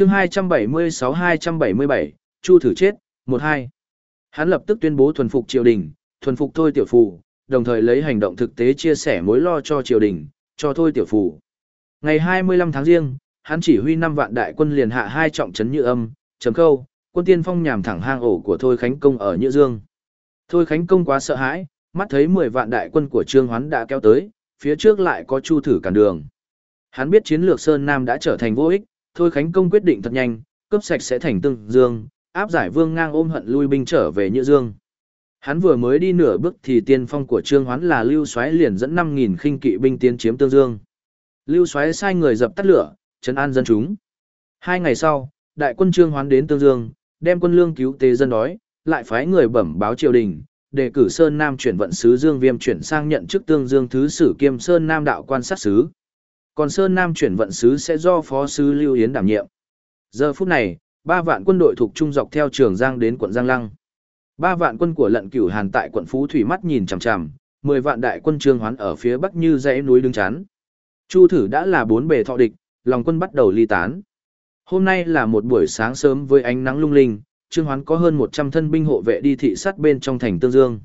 chương 276-277, Chu thử chết, 1-2. Hắn lập tức tuyên bố thuần phục triều đình, thuần phục thôi tiểu phù, đồng thời lấy hành động thực tế chia sẻ mối lo cho triều đình, cho thôi tiểu phù. Ngày 25 tháng riêng, hắn chỉ huy 5 vạn đại quân liền hạ hai trọng trấn như âm, chấm khâu, quân tiên phong nhằm thẳng hang ổ của Thôi Khánh Công ở Nhữ Dương. Thôi Khánh Công quá sợ hãi, mắt thấy 10 vạn đại quân của Trương Hoán đã kéo tới, phía trước lại có Chu thử cản đường. Hắn biết chiến lược Sơn Nam đã trở thành vô ích, Thôi Khánh Công quyết định thật nhanh, cướp sạch sẽ thành Tương Dương, áp giải Vương Ngang ôm hận lui binh trở về Nhữ Dương. Hắn vừa mới đi nửa bước thì tiên phong của Trương Hoán là Lưu Soái liền dẫn 5000 khinh kỵ binh tiến chiếm Tương Dương. Lưu Soái sai người dập tắt lửa, trấn an dân chúng. Hai ngày sau, đại quân Trương Hoán đến Tương Dương, đem quân lương cứu tế dân đói, lại phái người bẩm báo triều đình, đề cử Sơn Nam chuyển vận sứ Dương Viêm chuyển sang nhận chức Tương Dương thứ sử kiêm Sơn Nam đạo quan sát sứ. Còn Sơn Nam chuyển vận sứ sẽ do phó sứ Lưu Yến đảm nhiệm. Giờ phút này, ba vạn quân đội thuộc trung dọc theo trường Giang đến quận Giang Lăng. Ba vạn quân của Lận Cửu Hàn tại quận Phú Thủy mắt nhìn chằm chằm, mười vạn đại quân Trương Hoán ở phía bắc như dãy núi đứng chắn. Chu thử đã là bốn bề thọ địch, lòng quân bắt đầu ly tán. Hôm nay là một buổi sáng sớm với ánh nắng lung linh, Trương Hoán có hơn 100 thân binh hộ vệ đi thị sát bên trong thành Tương Dương.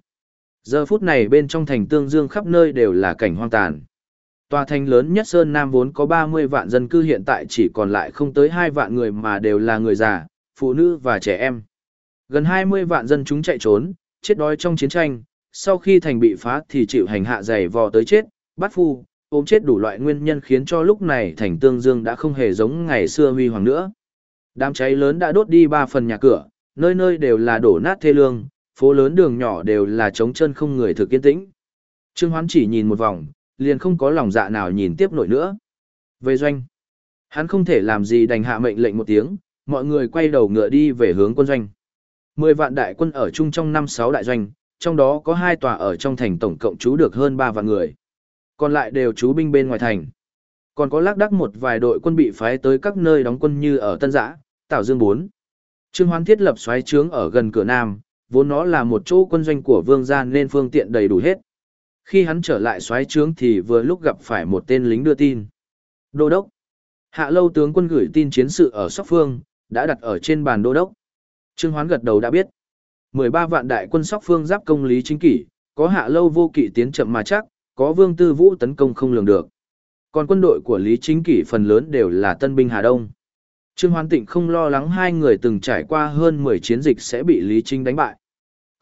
Giờ phút này bên trong thành Tương Dương khắp nơi đều là cảnh hoang tàn. Tòa thành lớn nhất Sơn Nam vốn có 30 vạn dân cư hiện tại chỉ còn lại không tới 2 vạn người mà đều là người già, phụ nữ và trẻ em. Gần 20 vạn dân chúng chạy trốn, chết đói trong chiến tranh, sau khi thành bị phá thì chịu hành hạ dày vò tới chết, bắt phu, ốm chết đủ loại nguyên nhân khiến cho lúc này thành Tương Dương đã không hề giống ngày xưa huy hoàng nữa. Đám cháy lớn đã đốt đi ba phần nhà cửa, nơi nơi đều là đổ nát thê lương, phố lớn đường nhỏ đều là trống chân không người thực kiên tĩnh. Trương Hoán chỉ nhìn một vòng, liền không có lòng dạ nào nhìn tiếp nổi nữa. Về doanh, hắn không thể làm gì đành hạ mệnh lệnh một tiếng, mọi người quay đầu ngựa đi về hướng quân doanh. Mười vạn đại quân ở chung trong năm sáu đại doanh, trong đó có hai tòa ở trong thành tổng cộng trú được hơn ba vạn người. Còn lại đều trú binh bên ngoài thành. Còn có lác đắc một vài đội quân bị phái tới các nơi đóng quân như ở Tân Giã, Tảo Dương 4. Trương Hoán thiết lập xoáy trướng ở gần cửa Nam, vốn nó là một chỗ quân doanh của vương gia nên phương tiện đầy đủ hết. Khi hắn trở lại xoáy trướng thì vừa lúc gặp phải một tên lính đưa tin. Đô đốc. Hạ lâu tướng quân gửi tin chiến sự ở Sóc Phương, đã đặt ở trên bàn đô đốc. Trương Hoán gật đầu đã biết. 13 vạn đại quân Sóc Phương giáp công lý chính kỷ, có hạ lâu vô kỵ tiến chậm mà chắc, có vương tư vũ tấn công không lường được. Còn quân đội của Lý Chính Kỷ phần lớn đều là tân binh Hà Đông. Trương Hoán Tịnh không lo lắng hai người từng trải qua hơn 10 chiến dịch sẽ bị Lý Chính đánh bại.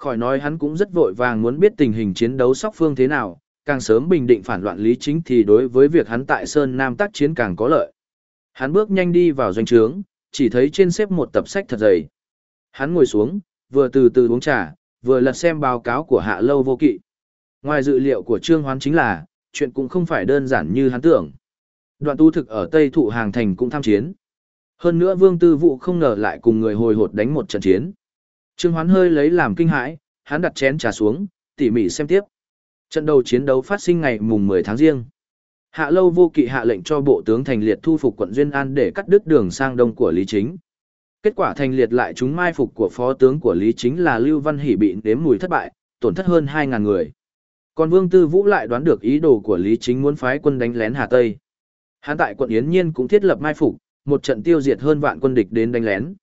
Khỏi nói hắn cũng rất vội vàng muốn biết tình hình chiến đấu sóc phương thế nào, càng sớm bình định phản loạn Lý Chính thì đối với việc hắn tại Sơn Nam tác chiến càng có lợi. Hắn bước nhanh đi vào doanh trướng, chỉ thấy trên xếp một tập sách thật dày. Hắn ngồi xuống, vừa từ từ uống trà, vừa lật xem báo cáo của Hạ Lâu Vô Kỵ. Ngoài dự liệu của Trương Hoán chính là, chuyện cũng không phải đơn giản như hắn tưởng. Đoạn tu thực ở Tây Thụ Hàng Thành cũng tham chiến. Hơn nữa Vương Tư Vụ không ngờ lại cùng người hồi hột đánh một trận chiến. Trương Hoán hơi lấy làm kinh hãi, hắn đặt chén trà xuống, tỉ mỉ xem tiếp. Trận đầu chiến đấu phát sinh ngày mùng 10 tháng riêng. Hạ lâu vô kỵ hạ lệnh cho bộ tướng thành liệt thu phục quận Duyên An để cắt đứt đường sang đông của Lý Chính. Kết quả thành liệt lại chúng mai phục của phó tướng của Lý Chính là Lưu Văn Hỷ bị nếm mùi thất bại, tổn thất hơn 2.000 người. Còn Vương Tư Vũ lại đoán được ý đồ của Lý Chính muốn phái quân đánh lén Hà Tây. Hán tại quận Yến Nhiên cũng thiết lập mai phục, một trận tiêu diệt hơn vạn quân địch đến đánh lén.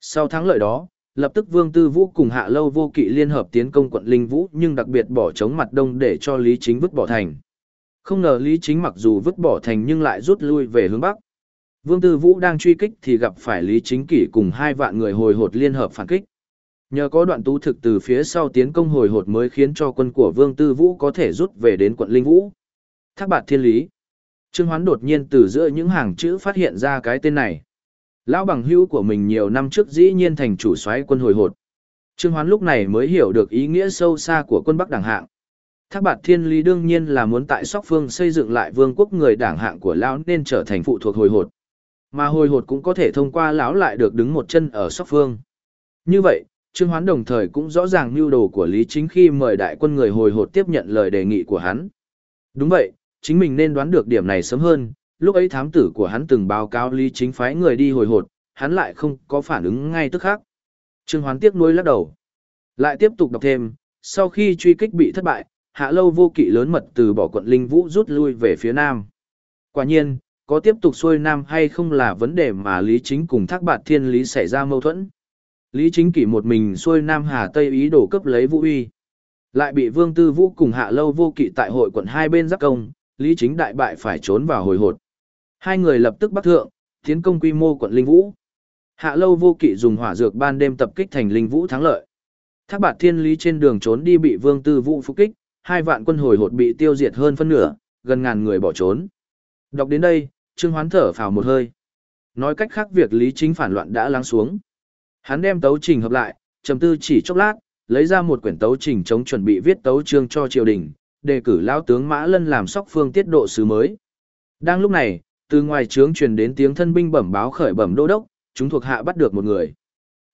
Sau thắng lợi đó, lập tức Vương Tư Vũ cùng Hạ Lâu Vô Kỵ liên hợp tiến công quận Linh Vũ, nhưng đặc biệt bỏ chống mặt đông để cho Lý Chính vứt bỏ thành. Không ngờ Lý Chính mặc dù vứt bỏ thành nhưng lại rút lui về hướng Bắc. Vương Tư Vũ đang truy kích thì gặp phải Lý Chính Kỷ cùng hai vạn người hồi hột liên hợp phản kích. Nhờ có đoạn tú thực từ phía sau tiến công hồi hột mới khiến cho quân của Vương Tư Vũ có thể rút về đến quận Linh Vũ. Thác bạt thiên lý. Trương Hoán đột nhiên từ giữa những hàng chữ phát hiện ra cái tên này. Lão bằng hữu của mình nhiều năm trước dĩ nhiên thành chủ soái quân hồi hột. Trương Hoán lúc này mới hiểu được ý nghĩa sâu xa của quân Bắc đảng hạng. Thác bạt thiên lý đương nhiên là muốn tại Sóc Phương xây dựng lại vương quốc người đảng hạng của Lão nên trở thành phụ thuộc hồi hột. Mà hồi hột cũng có thể thông qua Lão lại được đứng một chân ở Sóc Phương. Như vậy, Trương Hoán đồng thời cũng rõ ràng mưu đồ của Lý Chính khi mời đại quân người hồi hột tiếp nhận lời đề nghị của hắn. Đúng vậy, chính mình nên đoán được điểm này sớm hơn, lúc ấy thám tử của hắn từng báo cáo Lý Chính phái người đi hồi hột, hắn lại không có phản ứng ngay tức khắc. Trương Hoán tiếc nuối lắc đầu. Lại tiếp tục đọc thêm, sau khi truy kích bị thất bại, Hạ Lâu vô kỵ lớn mật từ bỏ quận Linh Vũ rút lui về phía nam. Quả nhiên, có tiếp tục xuôi nam hay không là vấn đề mà Lý Chính cùng Thác Bạt Thiên Lý xảy ra mâu thuẫn. Lý Chính kỷ một mình xuôi nam Hà Tây ý đồ cấp lấy Vũ Uy. Lại bị Vương Tư Vũ cùng Hạ Lâu vô kỵ tại hội quận hai bên giáp công, Lý Chính đại bại phải trốn vào hồi hột. Hai người lập tức bắt thượng, tiến công quy mô quận Linh Vũ. Hạ Lâu vô kỵ dùng hỏa dược ban đêm tập kích thành Linh Vũ thắng lợi. Thác Bạt Thiên Lý trên đường trốn đi bị Vương Tư Vũ phục kích, hai vạn quân hồi hột bị tiêu diệt hơn phân nửa, gần ngàn người bỏ trốn. Đọc đến đây, Trương Hoán thở phào một hơi. Nói cách khác việc Lý Chính phản loạn đã lắng xuống. Hắn đem tấu trình hợp lại, trầm tư chỉ chốc lát, lấy ra một quyển tấu trình chống chuẩn bị viết tấu chương cho triều đình, đề cử lão tướng Mã Lân làm sóc phương tiết độ sứ mới. Đang lúc này, từ ngoài trướng truyền đến tiếng thân binh bẩm báo khởi bẩm đô đốc, chúng thuộc hạ bắt được một người.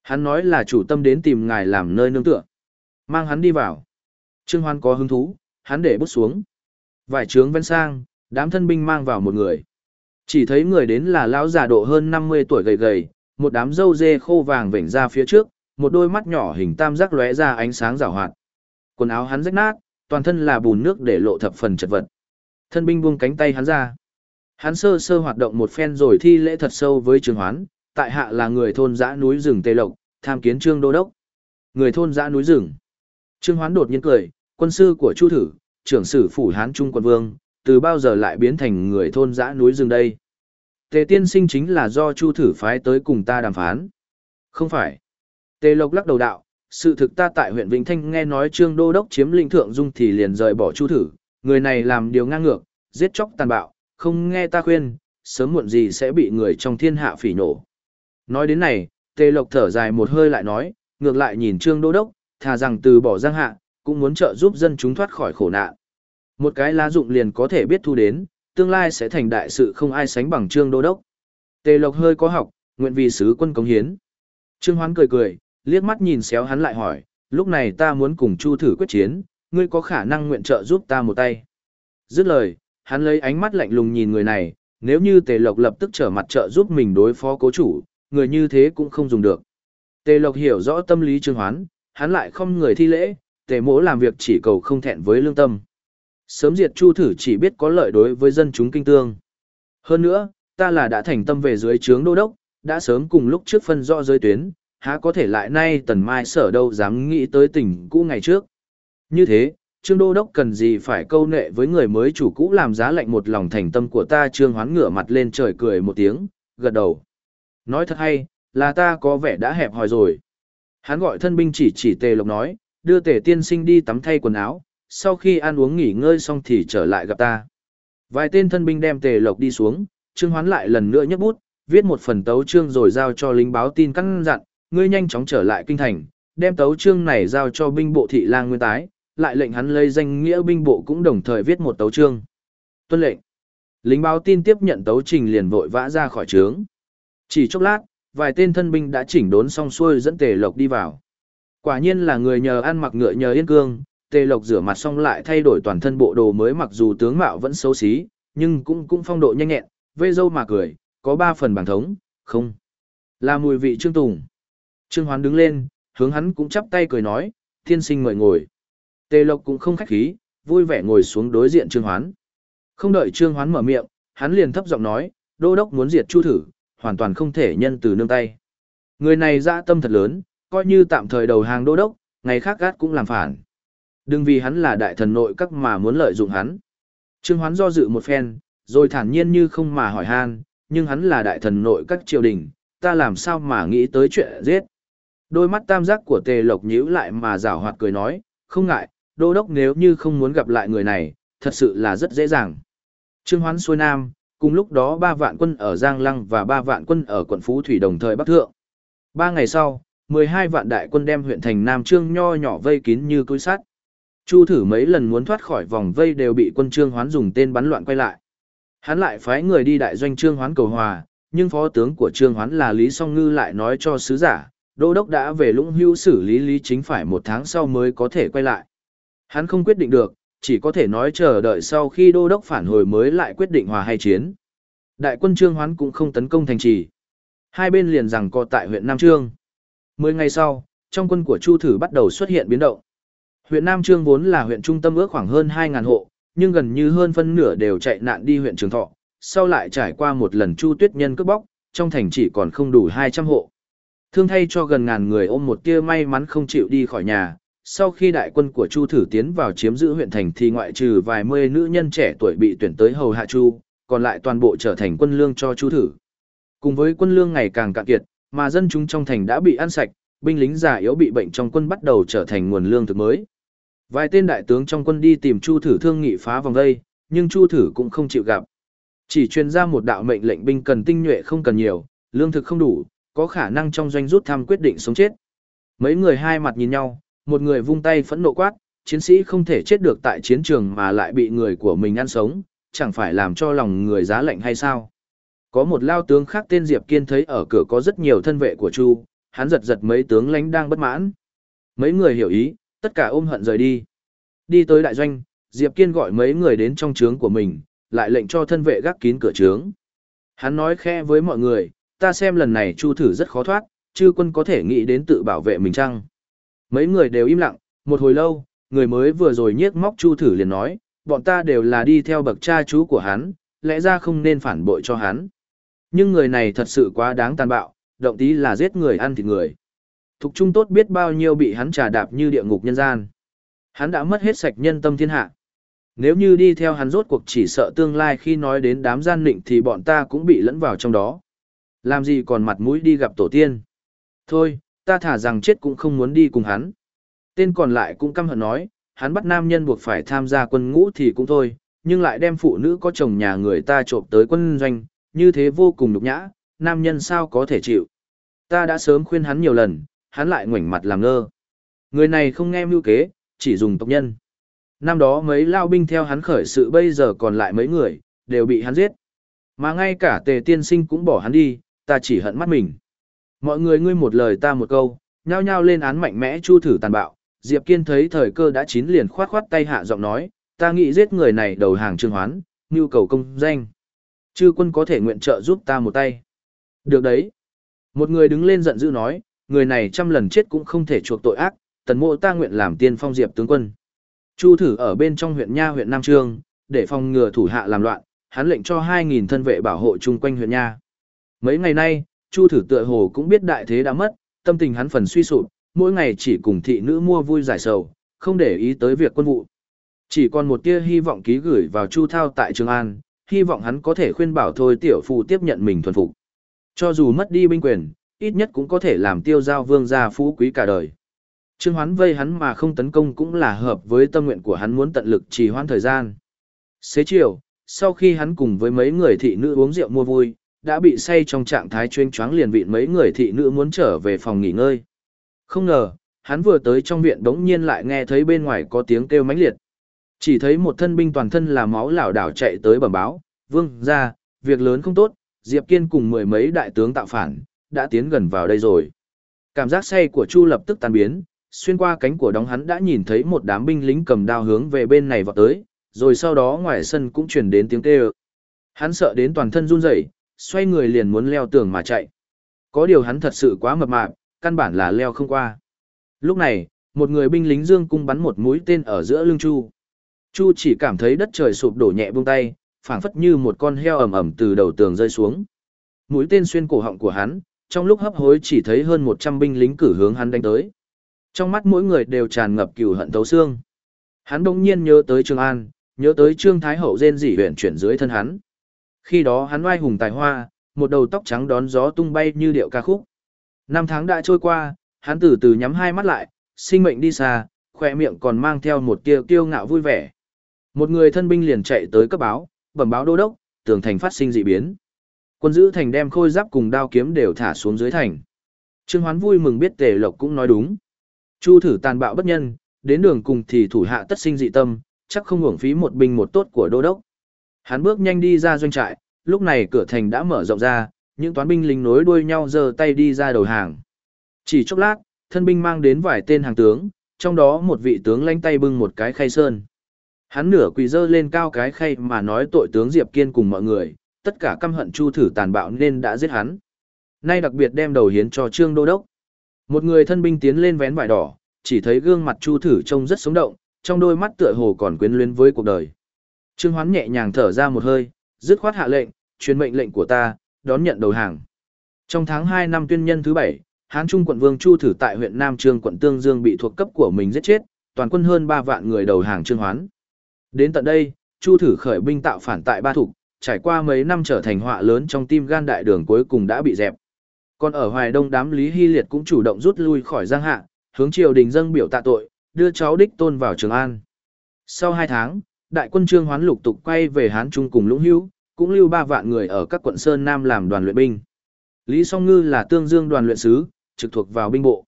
Hắn nói là chủ tâm đến tìm ngài làm nơi nương tựa. Mang hắn đi vào. Trương Hoan có hứng thú, hắn để bút xuống. Vải trướng ven sang, đám thân binh mang vào một người. Chỉ thấy người đến là lão già độ hơn 50 tuổi gầy gầy, một đám râu dê khô vàng vểnh ra phía trước, một đôi mắt nhỏ hình tam giác lóe ra ánh sáng rảo hoạt. Quần áo hắn rách nát, toàn thân là bùn nước để lộ thập phần chật vật. Thân binh buông cánh tay hắn ra. Hắn sơ sơ hoạt động một phen rồi thi lễ thật sâu với Trương Hoán, tại hạ là người thôn dã núi rừng Tây Lộc, tham kiến Trương Đô Đốc. Người thôn dã núi rừng. Trương Hoán đột nhiên cười, quân sư của Chu Thử, trưởng sử phủ Hán Trung quân vương, từ bao giờ lại biến thành người thôn dã núi rừng đây? Tề tiên sinh chính là do Chu Thử phái tới cùng ta đàm phán. Không phải. Tề Lộc lắc đầu đạo, sự thực ta tại huyện Vĩnh Thanh nghe nói Trương Đô Đốc chiếm lĩnh thượng dung thì liền rời bỏ Chu Thử, người này làm điều ngang ngược, giết chóc tàn bạo, không nghe ta khuyên, sớm muộn gì sẽ bị người trong thiên hạ phỉ nổ. Nói đến này, Tề Lộc thở dài một hơi lại nói, ngược lại nhìn Trương Đô Đốc, thà rằng từ bỏ giang hạ, cũng muốn trợ giúp dân chúng thoát khỏi khổ nạn. Một cái lá dụng liền có thể biết thu đến, tương lai sẽ thành đại sự không ai sánh bằng Trương Đô Đốc. Tề Lộc hơi có học, nguyện vì sứ quân cống hiến. Trương Hoán cười cười, liếc mắt nhìn xéo hắn lại hỏi, lúc này ta muốn cùng Chu thử quyết chiến, ngươi có khả năng nguyện trợ giúp ta một tay. Dứt lời, hắn lấy ánh mắt lạnh lùng nhìn người này, nếu như Tề Lộc lập tức trở mặt trợ giúp mình đối phó cố chủ, người như thế cũng không dùng được. Tề Lộc hiểu rõ tâm lý Trương Hoán, hắn lại không người thi lễ, Tề mỗ làm việc chỉ cầu không thẹn với lương tâm. Sớm diệt Chu thử chỉ biết có lợi đối với dân chúng kinh tương. Hơn nữa, ta là đã thành tâm về dưới trướng đô đốc, đã sớm cùng lúc trước phân rõ giới tuyến, há có thể lại nay tần mai sở đâu dám nghĩ tới tình cũ ngày trước. Như thế, Trương Đô Đốc cần gì phải câu nệ với người mới chủ cũ làm giá lạnh một lòng thành tâm của ta Trương hoán ngửa mặt lên trời cười một tiếng, gật đầu. Nói thật hay, là ta có vẻ đã hẹp hòi rồi. Hắn gọi thân binh chỉ chỉ tề lộc nói, đưa tề tiên sinh đi tắm thay quần áo, sau khi ăn uống nghỉ ngơi xong thì trở lại gặp ta. Vài tên thân binh đem tề lộc đi xuống, Trương hoán lại lần nữa nhấc bút, viết một phần tấu chương rồi giao cho lính báo tin căn dặn, ngươi nhanh chóng trở lại kinh thành, đem tấu chương này giao cho binh bộ thị lang nguyên tái, lại lệnh hắn lấy danh nghĩa binh bộ cũng đồng thời viết một tấu chương. Tuân lệnh. Lính báo tin tiếp nhận tấu trình liền vội vã ra khỏi trướng. Chỉ chốc lát, vài tên thân binh đã chỉnh đốn xong xuôi dẫn Tề Lộc đi vào. Quả nhiên là người nhờ ăn mặc ngựa nhờ yên cương, Tề Lộc rửa mặt xong lại thay đổi toàn thân bộ đồ mới mặc dù tướng mạo vẫn xấu xí, nhưng cũng cũng phong độ nhanh nhẹn, vê dâu mà cười, có ba phần bằng thống, không. Là mùi vị Trương Tùng. Trương Hoán đứng lên, hướng hắn cũng chắp tay cười nói, thiên sinh mời ngồi. Tề Lộc cũng không khách khí, vui vẻ ngồi xuống đối diện Trương Hoán. Không đợi Trương Hoán mở miệng, hắn liền thấp giọng nói, đô đốc muốn diệt Chu thử, hoàn toàn không thể nhân từ nương tay. Người này dã tâm thật lớn, coi như tạm thời đầu hàng đô đốc, ngày khác gắt cũng làm phản. Đừng vì hắn là đại thần nội các mà muốn lợi dụng hắn. Trương Hoán do dự một phen, rồi thản nhiên như không mà hỏi han, nhưng hắn là đại thần nội các triều đình, ta làm sao mà nghĩ tới chuyện giết. Đôi mắt tam giác của tề lộc nhíu lại mà rảo hoạt cười nói, không ngại, đô đốc nếu như không muốn gặp lại người này, thật sự là rất dễ dàng. Trương Hoán xuôi nam, cùng lúc đó ba vạn quân ở Giang Lăng và ba vạn quân ở quận Phú Thủy đồng thời bắc thượng. Ba ngày sau, 12 vạn đại quân đem huyện thành Nam Trương nho nhỏ vây kín như cối sắt. Chu thử mấy lần muốn thoát khỏi vòng vây đều bị quân Trương Hoán dùng tên bắn loạn quay lại. Hắn lại phái người đi đại doanh Trương Hoán cầu hòa, nhưng phó tướng của Trương Hoán là Lý Song Ngư lại nói cho sứ giả, đô đốc đã về lũng hưu xử lý lý chính phải một tháng sau mới có thể quay lại. Hắn không quyết định được, chỉ có thể nói chờ đợi sau khi đô đốc phản hồi mới lại quyết định hòa hay chiến. Đại quân Trương Hoán cũng không tấn công thành trì. Hai bên liền rằng co tại huyện Nam Trương. Mười ngày sau, trong quân của Chu Thử bắt đầu xuất hiện biến động. Huyện Nam Trương vốn là huyện trung tâm ước khoảng hơn 2.000 hộ, nhưng gần như hơn phân nửa đều chạy nạn đi huyện Trường Thọ, sau lại trải qua một lần Chu Tuyết Nhân cướp bóc, trong thành chỉ còn không đủ 200 hộ. Thương thay cho gần ngàn người ôm một tia may mắn không chịu đi khỏi nhà, sau khi đại quân của Chu Thử tiến vào chiếm giữ huyện thành thì ngoại trừ vài mươi nữ nhân trẻ tuổi bị tuyển tới hầu hạ Chu, còn lại toàn bộ trở thành quân lương cho Chu Thử. Cùng với quân lương ngày càng cạn kiệt, mà dân chúng trong thành đã bị ăn sạch, binh lính già yếu bị bệnh trong quân bắt đầu trở thành nguồn lương thực mới. Vài tên đại tướng trong quân đi tìm Chu Thử thương nghị phá vòng vây, nhưng Chu Thử cũng không chịu gặp. Chỉ truyền ra một đạo mệnh lệnh binh cần tinh nhuệ không cần nhiều, lương thực không đủ, có khả năng trong doanh rút thăm quyết định sống chết. Mấy người hai mặt nhìn nhau, một người vung tay phẫn nộ quát, chiến sĩ không thể chết được tại chiến trường mà lại bị người của mình ăn sống, chẳng phải làm cho lòng người giá lạnh hay sao. Có một lao tướng khác tên Diệp Kiên thấy ở cửa có rất nhiều thân vệ của Chu, hắn giật giật mấy tướng lãnh đang bất mãn. Mấy người hiểu ý, tất cả ôm hận rời đi. Đi tới đại doanh, Diệp Kiên gọi mấy người đến trong trướng của mình, lại lệnh cho thân vệ gác kín cửa trướng. Hắn nói khe với mọi người, ta xem lần này Chu thử rất khó thoát, chư quân có thể nghĩ đến tự bảo vệ mình chăng? Mấy người đều im lặng, một hồi lâu, người mới vừa rồi nhiếc móc Chu thử liền nói, bọn ta đều là đi theo bậc cha chú của hắn, lẽ ra không nên phản bội cho hắn. Nhưng người này thật sự quá đáng tàn bạo, động tí là giết người ăn thịt người. Thục trung tốt biết bao nhiêu bị hắn trà đạp như địa ngục nhân gian. Hắn đã mất hết sạch nhân tâm thiên hạ. Nếu như đi theo hắn rốt cuộc chỉ sợ tương lai khi nói đến đám gian nịnh thì bọn ta cũng bị lẫn vào trong đó. Làm gì còn mặt mũi đi gặp tổ tiên. Thôi, ta thả rằng chết cũng không muốn đi cùng hắn. Tên còn lại cũng căm hận nói, hắn bắt nam nhân buộc phải tham gia quân ngũ thì cũng thôi, nhưng lại đem phụ nữ có chồng nhà người ta trộm tới quân doanh, như thế vô cùng nhục nhã, nam nhân sao có thể chịu. Ta đã sớm khuyên hắn nhiều lần, hắn lại ngoảnh mặt làm ngơ. Người này không nghe mưu kế, chỉ dùng tộc nhân. Năm đó mấy lao binh theo hắn khởi sự bây giờ còn lại mấy người, đều bị hắn giết. Mà ngay cả tề tiên sinh cũng bỏ hắn đi, ta chỉ hận mắt mình. Mọi người ngươi một lời ta một câu, nhao nhao lên án mạnh mẽ chu thử tàn bạo. Diệp Kiên thấy thời cơ đã chín liền khoát khoát tay hạ giọng nói, ta nghĩ giết người này đầu hàng trương hoán, nhu cầu công danh. Chư quân có thể nguyện trợ giúp ta một tay. Được đấy. Một người đứng lên giận dữ nói, người này trăm lần chết cũng không thể chuộc tội ác, tần mộ ta nguyện làm tiên phong diệp tướng quân. Chu thử ở bên trong huyện Nha huyện Nam Trương, để phòng ngừa thủ hạ làm loạn, hắn lệnh cho 2.000 thân vệ bảo hộ chung quanh huyện Nha. Mấy ngày nay, Chu thử tựa hồ cũng biết đại thế đã mất, tâm tình hắn phần suy sụp, mỗi ngày chỉ cùng thị nữ mua vui giải sầu, không để ý tới việc quân vụ. Chỉ còn một tia hy vọng ký gửi vào Chu Thao tại Trường An, hy vọng hắn có thể khuyên bảo thôi tiểu phu tiếp nhận mình thuần phục. Cho dù mất đi binh quyền, ít nhất cũng có thể làm tiêu giao vương gia phú quý cả đời. Trương Hoán vây hắn mà không tấn công cũng là hợp với tâm nguyện của hắn muốn tận lực trì hoãn thời gian. Xế chiều, sau khi hắn cùng với mấy người thị nữ uống rượu mua vui, đã bị say trong trạng thái chuyên choáng liền vịn mấy người thị nữ muốn trở về phòng nghỉ ngơi. Không ngờ, hắn vừa tới trong viện đống nhiên lại nghe thấy bên ngoài có tiếng kêu mãnh liệt. Chỉ thấy một thân binh toàn thân là máu lảo đảo chạy tới bẩm báo, vương ra, việc lớn không tốt, Diệp Kiên cùng mười mấy đại tướng tạo phản, đã tiến gần vào đây rồi. Cảm giác say của Chu lập tức tan biến, xuyên qua cánh của đóng hắn đã nhìn thấy một đám binh lính cầm đao hướng về bên này vọt tới, rồi sau đó ngoài sân cũng truyền đến tiếng kêu. Hắn sợ đến toàn thân run rẩy, xoay người liền muốn leo tường mà chạy. Có điều hắn thật sự quá mập mạp, căn bản là leo không qua. Lúc này, một người binh lính dương cung bắn một mũi tên ở giữa lưng Chu. Chu chỉ cảm thấy đất trời sụp đổ nhẹ buông tay, phảng phất như một con heo ầm ầm từ đầu tường rơi xuống. Mũi tên xuyên cổ họng của hắn, trong lúc hấp hối chỉ thấy hơn 100 binh lính cử hướng hắn đánh tới. Trong mắt mỗi người đều tràn ngập cừu hận tấu xương. Hắn bỗng nhiên nhớ tới Trương An, nhớ tới Trương Thái Hậu rên rỉ huyện chuyển dưới thân hắn. Khi đó hắn oai hùng tài hoa, một đầu tóc trắng đón gió tung bay như điệu ca khúc. Năm tháng đã trôi qua, hắn từ từ nhắm hai mắt lại, sinh mệnh đi xa, khỏe miệng còn mang theo một tia kiêu ngạo vui vẻ. Một người thân binh liền chạy tới cấp báo, bẩm báo đô đốc, tường thành phát sinh dị biến. Quân giữ thành đem khôi giáp cùng đao kiếm đều thả xuống dưới thành. Trương Hoán vui mừng biết Tề Lộc cũng nói đúng. Chu thử tàn bạo bất nhân, đến đường cùng thì thủ hạ tất sinh dị tâm, chắc không hưởng phí một binh một tốt của đô đốc. Hắn bước nhanh đi ra doanh trại, lúc này cửa thành đã mở rộng ra, những toán binh lính nối đuôi nhau giơ tay đi ra đầu hàng. Chỉ chốc lát, thân binh mang đến vài tên hàng tướng, trong đó một vị tướng lãnh tay bưng một cái khay sơn. Hắn nửa quỳ dơ lên cao cái khay mà nói tội tướng Diệp Kiên cùng mọi người, tất cả căm hận Chu thử tàn bạo nên đã giết hắn. Nay đặc biệt đem đầu hiến cho Trương Đô Đốc. Một người thân binh tiến lên vén vải đỏ, chỉ thấy gương mặt Chu thử trông rất sống động, trong đôi mắt tựa hồ còn quyến luyến với cuộc đời. Trương Hoán nhẹ nhàng thở ra một hơi, dứt khoát hạ lệnh, truyền mệnh lệnh của ta, đón nhận đầu hàng. Trong tháng 2 năm tuyên nhân thứ 7, Hán Trung quận Vương Chu Thử tại huyện Nam Trương quận Tương Dương bị thuộc cấp của mình giết chết, toàn quân hơn 3 vạn người đầu hàng Trương Hoán. Đến tận đây, Chu Thử khởi binh tạo phản tại Ba Thục, trải qua mấy năm trở thành họa lớn trong tim gan đại đường cuối cùng đã bị dẹp. Còn ở Hoài Đông đám Lý Hy Liệt cũng chủ động rút lui khỏi Giang Hạ, hướng triều đình dâng biểu tạ tội, đưa cháu đích tôn vào Trường An. Sau 2 tháng, đại quân Trương Hoán lục tục quay về Hán Trung cùng Lũng Hữu, cũng lưu ba vạn người ở các quận Sơn Nam làm đoàn luyện binh. Lý Song Ngư là tương dương đoàn luyện sứ, trực thuộc vào binh bộ.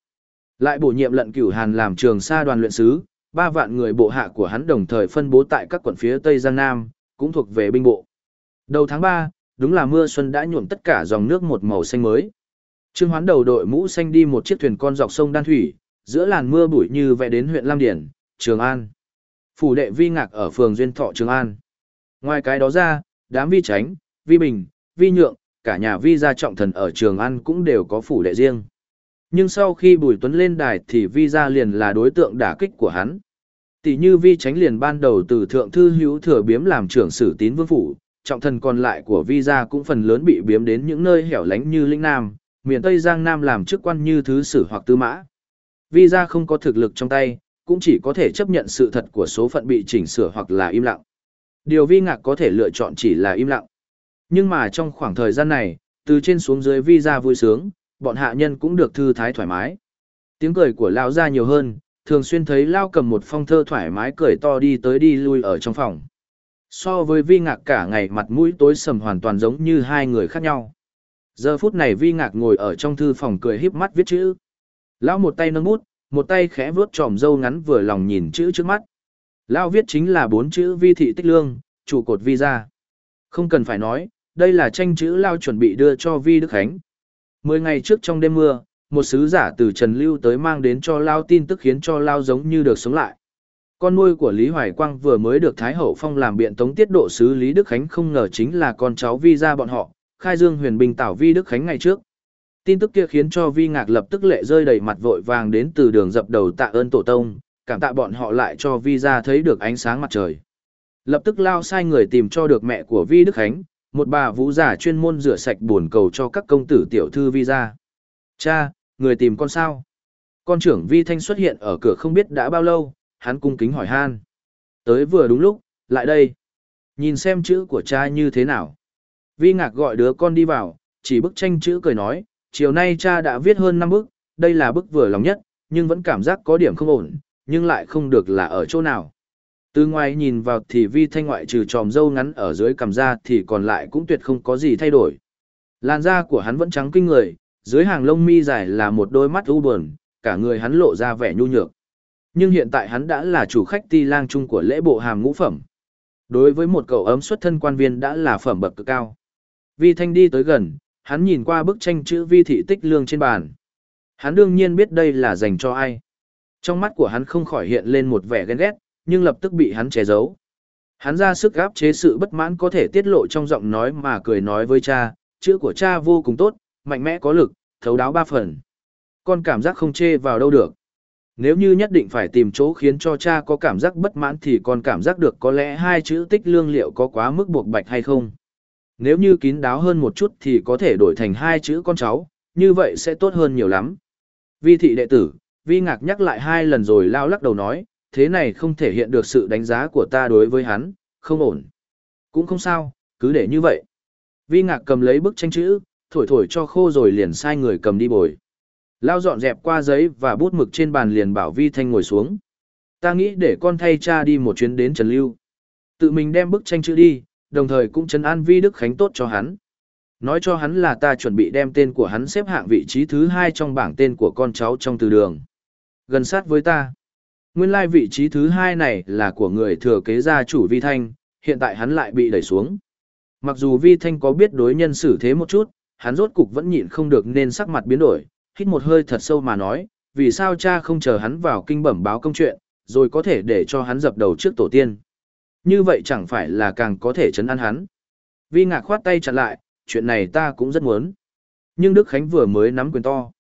Lại bổ nhiệm lận cửu Hàn làm trường sa đoàn luyện sứ, ba vạn người bộ hạ của hắn đồng thời phân bố tại các quận phía Tây Giang Nam, cũng thuộc về binh bộ. Đầu tháng 3, đúng là mưa xuân đã nhuộm tất cả dòng nước một màu xanh mới. Trương Hoán đầu đội mũ xanh đi một chiếc thuyền con dọc sông Đan Thủy, giữa làn mưa bụi như vẽ đến huyện Lam Điển, Trường An. Phủ đệ vi ngạc ở phường Duyên Thọ Trường An. Ngoài cái đó ra, đám vi tránh, vi bình, vi nhượng, cả nhà vi gia trọng thần ở Trường An cũng đều có phủ đệ riêng. Nhưng sau khi Bùi Tuấn lên đài thì vi gia liền là đối tượng đả kích của hắn. Tỷ như vi tránh liền ban đầu từ thượng thư hữu thừa biếm làm trưởng sử tín vương phủ, trọng thần còn lại của vi gia cũng phần lớn bị biếm đến những nơi hẻo lánh như Linh Nam, miền Tây Giang Nam làm chức quan như thứ sử hoặc tư mã. Vi gia không có thực lực trong tay, cũng chỉ có thể chấp nhận sự thật của số phận bị chỉnh sửa hoặc là im lặng. Điều vi ngạc có thể lựa chọn chỉ là im lặng. Nhưng mà trong khoảng thời gian này, từ trên xuống dưới vi gia vui sướng, bọn hạ nhân cũng được thư thái thoải mái. Tiếng cười của Lao gia nhiều hơn, thường xuyên thấy Lao cầm một phong thơ thoải mái cười to đi tới đi lui ở trong phòng. So với vi ngạc cả ngày mặt mũi tối sầm hoàn toàn giống như hai người khác nhau. Giờ phút này vi ngạc ngồi ở trong thư phòng cười híp mắt viết chữ. Lão một tay nâng bút, một tay khẽ vuốt tròm dâu ngắn vừa lòng nhìn chữ trước mắt. lao viết chính là bốn chữ vi thị tích lương, trụ cột vi ra. Không cần phải nói, đây là tranh chữ Lao chuẩn bị đưa cho vi Đức Khánh. Mười ngày trước trong đêm mưa, một sứ giả từ Trần Lưu tới mang đến cho Lao tin tức khiến cho Lao giống như được sống lại. Con nuôi của Lý Hoài Quang vừa mới được Thái Hậu Phong làm biện tống tiết độ sứ Lý Đức Khánh không ngờ chính là con cháu vi ra bọn họ, khai dương huyền bình tảo vi Đức Khánh ngày trước. Tin tức kia khiến cho vi ngạc lập tức lệ rơi đầy mặt vội vàng đến từ đường dập đầu tạ ơn tổ tông, cảm tạ bọn họ lại cho vi ra thấy được ánh sáng mặt trời. Lập tức lao sai người tìm cho được mẹ của vi Đức Khánh, một bà vũ giả chuyên môn rửa sạch buồn cầu cho các công tử tiểu thư vi ra. Cha, người tìm con sao? Con trưởng vi thanh xuất hiện ở cửa không biết đã bao lâu, hắn cung kính hỏi han. Tới vừa đúng lúc, lại đây. Nhìn xem chữ của cha như thế nào. Vi ngạc gọi đứa con đi vào, chỉ bức tranh chữ cười nói, chiều nay cha đã viết hơn 5 bức, đây là bức vừa lòng nhất, nhưng vẫn cảm giác có điểm không ổn, nhưng lại không được là ở chỗ nào. Từ ngoài nhìn vào thì vi thanh ngoại trừ tròm dâu ngắn ở dưới cằm da thì còn lại cũng tuyệt không có gì thay đổi. Làn da của hắn vẫn trắng kinh người, dưới hàng lông mi dài là một đôi mắt u buồn, cả người hắn lộ ra vẻ nhu nhược. Nhưng hiện tại hắn đã là chủ khách ti lang trung của lễ bộ hàm ngũ phẩm. Đối với một cậu ấm xuất thân quan viên đã là phẩm bậc cực cao. Vi Thanh đi tới gần, hắn nhìn qua bức tranh chữ vi thị tích lương trên bàn. Hắn đương nhiên biết đây là dành cho ai. Trong mắt của hắn không khỏi hiện lên một vẻ ghen ghét, nhưng lập tức bị hắn che giấu. Hắn ra sức gáp chế sự bất mãn có thể tiết lộ trong giọng nói mà cười nói với cha, chữ của cha vô cùng tốt, mạnh mẽ có lực, thấu đáo ba phần. Con cảm giác không chê vào đâu được. Nếu như nhất định phải tìm chỗ khiến cho cha có cảm giác bất mãn thì con cảm giác được có lẽ hai chữ tích lương liệu có quá mức buộc bạch hay không. Nếu như kín đáo hơn một chút thì có thể đổi thành hai chữ con cháu, như vậy sẽ tốt hơn nhiều lắm. Vi thị đệ tử, Vi ngạc nhắc lại hai lần rồi lao lắc đầu nói, thế này không thể hiện được sự đánh giá của ta đối với hắn, không ổn. Cũng không sao, cứ để như vậy. Vi ngạc cầm lấy bức tranh chữ, thổi thổi cho khô rồi liền sai người cầm đi bồi. Lao dọn dẹp qua giấy và bút mực trên bàn liền bảo Vi Thanh ngồi xuống. Ta nghĩ để con thay cha đi một chuyến đến Trần Lưu. Tự mình đem bức tranh chữ đi, đồng thời cũng chấn an Vi Đức Khánh tốt cho hắn. Nói cho hắn là ta chuẩn bị đem tên của hắn xếp hạng vị trí thứ hai trong bảng tên của con cháu trong từ đường. Gần sát với ta. Nguyên lai vị trí thứ hai này là của người thừa kế gia chủ Vi Thanh, hiện tại hắn lại bị đẩy xuống. Mặc dù Vi Thanh có biết đối nhân xử thế một chút, hắn rốt cục vẫn nhịn không được nên sắc mặt biến đổi, hít một hơi thật sâu mà nói, vì sao cha không chờ hắn vào kinh bẩm báo công chuyện, rồi có thể để cho hắn dập đầu trước tổ tiên. Như vậy chẳng phải là càng có thể chấn an hắn. Vi ngạc khoát tay chặn lại, chuyện này ta cũng rất muốn. Nhưng Đức Khánh vừa mới nắm quyền to.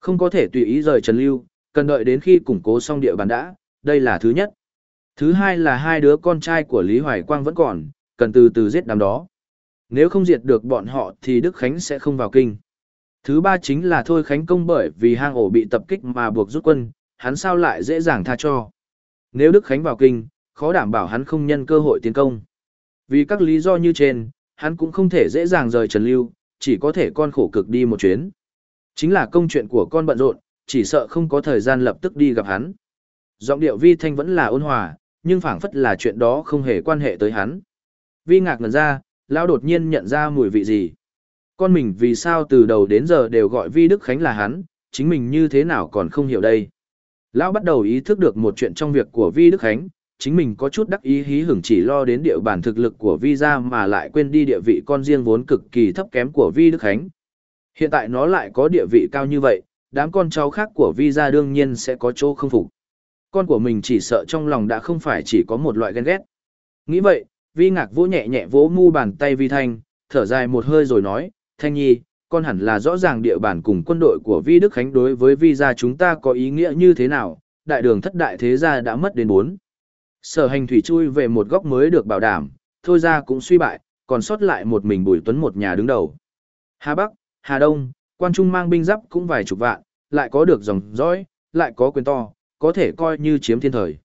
Không có thể tùy ý rời Trần Lưu, cần đợi đến khi củng cố xong địa bàn đã, đây là thứ nhất. Thứ hai là hai đứa con trai của Lý Hoài Quang vẫn còn, cần từ từ giết đám đó. Nếu không diệt được bọn họ thì Đức Khánh sẽ không vào kinh. Thứ ba chính là Thôi Khánh Công bởi vì hang ổ bị tập kích mà buộc rút quân, hắn sao lại dễ dàng tha cho. Nếu Đức Khánh vào kinh, khó đảm bảo hắn không nhân cơ hội tiến công. Vì các lý do như trên, hắn cũng không thể dễ dàng rời Trần Lưu, chỉ có thể con khổ cực đi một chuyến. Chính là công chuyện của con bận rộn, chỉ sợ không có thời gian lập tức đi gặp hắn. Giọng điệu vi thanh vẫn là ôn hòa, nhưng phảng phất là chuyện đó không hề quan hệ tới hắn. Vi ngạc ngẩn ra, lão đột nhiên nhận ra mùi vị gì. Con mình vì sao từ đầu đến giờ đều gọi Vi Đức Khánh là hắn, chính mình như thế nào còn không hiểu đây. Lão bắt đầu ý thức được một chuyện trong việc của Vi Đức Khánh, chính mình có chút đắc ý hí hưởng chỉ lo đến địa bàn thực lực của Vi ra mà lại quên đi địa vị con riêng vốn cực kỳ thấp kém của Vi Đức Khánh. Hiện tại nó lại có địa vị cao như vậy, đám con cháu khác của Vi ra đương nhiên sẽ có chỗ không phục. Con của mình chỉ sợ trong lòng đã không phải chỉ có một loại ghen ghét. Nghĩ vậy, Vi ngạc vỗ nhẹ nhẹ vỗ mu bàn tay Vi Thanh, thở dài một hơi rồi nói, Thanh Nhi, con hẳn là rõ ràng địa bàn cùng quân đội của Vi Đức Khánh đối với Vi gia chúng ta có ý nghĩa như thế nào, đại đường thất đại thế gia đã mất đến bốn. Sở hành thủy chui về một góc mới được bảo đảm, thôi ra cũng suy bại, còn sót lại một mình Bùi Tuấn một nhà đứng đầu. Hà Bắc, Hà Đông, quan trung mang binh giáp cũng vài chục vạn, lại có được dòng dõi, lại có quyền to, có thể coi như chiếm thiên thời.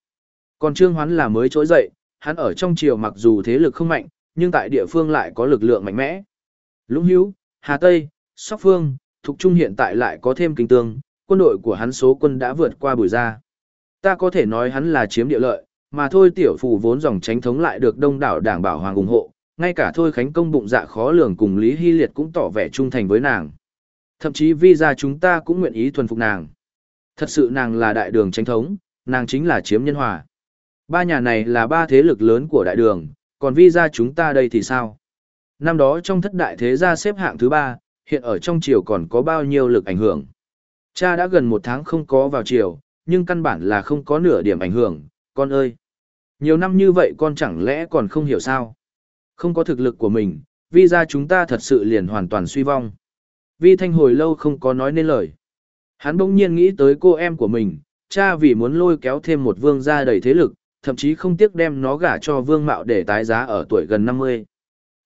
Còn Trương Hoán là mới trỗi dậy, hắn ở trong triều mặc dù thế lực không mạnh, nhưng tại địa phương lại có lực lượng mạnh mẽ. Lũng Hữu, Hà Tây, Sóc Phương, Thục Trung hiện tại lại có thêm kinh tương, quân đội của hắn số quân đã vượt qua bùi ra. Ta có thể nói hắn là chiếm địa lợi, mà thôi tiểu phủ vốn dòng tránh thống lại được đông đảo đảng bảo hoàng ủng hộ, ngay cả thôi khánh công bụng dạ khó lường cùng Lý Hy Liệt cũng tỏ vẻ trung thành với nàng. Thậm chí vi ra chúng ta cũng nguyện ý thuần phục nàng. Thật sự nàng là đại đường tránh thống, nàng chính là chiếm nhân hòa. Ba nhà này là ba thế lực lớn của đại đường, còn vi ra chúng ta đây thì sao? Năm đó trong thất đại thế gia xếp hạng thứ ba, hiện ở trong triều còn có bao nhiêu lực ảnh hưởng. Cha đã gần một tháng không có vào triều, nhưng căn bản là không có nửa điểm ảnh hưởng, con ơi. Nhiều năm như vậy con chẳng lẽ còn không hiểu sao? Không có thực lực của mình, vi ra chúng ta thật sự liền hoàn toàn suy vong. Vi thanh hồi lâu không có nói nên lời. Hắn bỗng nhiên nghĩ tới cô em của mình, cha vì muốn lôi kéo thêm một vương gia đầy thế lực, thậm chí không tiếc đem nó gả cho vương mạo để tái giá ở tuổi gần 50.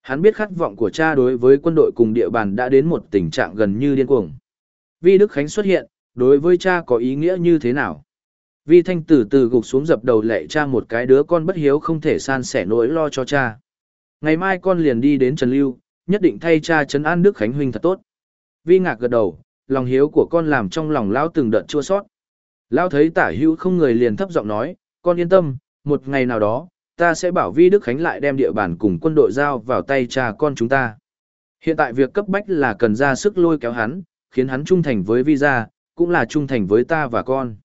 Hắn biết khát vọng của cha đối với quân đội cùng địa bàn đã đến một tình trạng gần như điên cuồng. Vi Đức Khánh xuất hiện, đối với cha có ý nghĩa như thế nào? Vi Thanh từ từ gục xuống dập đầu lệ cha một cái đứa con bất hiếu không thể san sẻ nỗi lo cho cha. Ngày mai con liền đi đến Trần Lưu, nhất định thay cha trấn an Đức Khánh huynh thật tốt. Vi ngạc gật đầu, lòng hiếu của con làm trong lòng lão từng đợt chua sót. Lão thấy tả hữu không người liền thấp giọng nói, con yên tâm, một ngày nào đó, ta sẽ bảo Vi Đức Khánh lại đem địa bàn cùng quân đội giao vào tay cha con chúng ta. Hiện tại việc cấp bách là cần ra sức lôi kéo hắn, khiến hắn trung thành với Vi gia, cũng là trung thành với ta và con.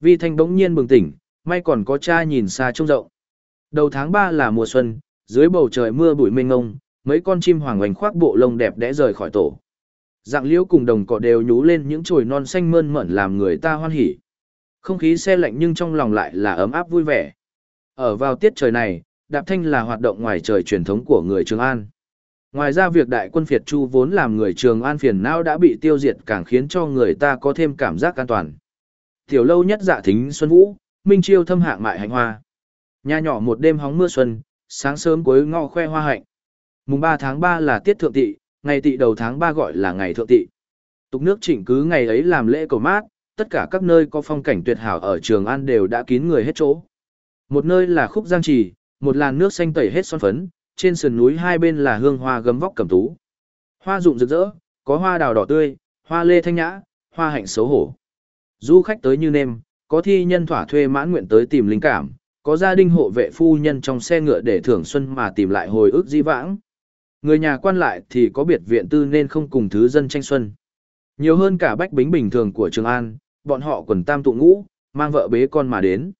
Vi Thanh bỗng nhiên bừng tỉnh, may còn có cha nhìn xa trông rộng. Đầu tháng 3 là mùa xuân, dưới bầu trời mưa bụi mênh ngông, mấy con chim hoàng oanh khoác bộ lông đẹp đẽ rời khỏi tổ. Dạng liễu cùng đồng cỏ đều nhú lên những chồi non xanh mơn mởn làm người ta hoan hỉ. Không khí xe lạnh nhưng trong lòng lại là ấm áp vui vẻ. Ở vào tiết trời này, đạp thanh là hoạt động ngoài trời truyền thống của người Trường An. Ngoài ra việc đại quân phiệt chu vốn làm người Trường An phiền não đã bị tiêu diệt càng khiến cho người ta có thêm cảm giác an toàn. Tiểu lâu nhất dạ thính xuân vũ, minh chiêu thâm hạng mại hạnh hoa. Nhà nhỏ một đêm hóng mưa xuân, sáng sớm cuối ngọ khoe hoa hạnh. Mùng 3 tháng 3 là tiết thượng tị, ngày tị đầu tháng 3 gọi là ngày thượng tị. Tục nước chỉnh cứ ngày ấy làm lễ cầu mát, tất cả các nơi có phong cảnh tuyệt hảo ở Trường An đều đã kín người hết chỗ. Một nơi là khúc giang trì, một làn nước xanh tẩy hết son phấn, trên sườn núi hai bên là hương hoa gấm vóc cầm tú. Hoa rụng rực rỡ, có hoa đào đỏ tươi, hoa lê thanh nhã, hoa hạnh xấu hổ. Du khách tới như nêm, có thi nhân thỏa thuê mãn nguyện tới tìm linh cảm, có gia đình hộ vệ phu nhân trong xe ngựa để thưởng xuân mà tìm lại hồi ức di vãng. Người nhà quan lại thì có biệt viện tư nên không cùng thứ dân tranh xuân. Nhiều hơn cả bách bính bình thường của Trường An, bọn họ quần tam tụ ngũ, mang vợ bế con mà đến.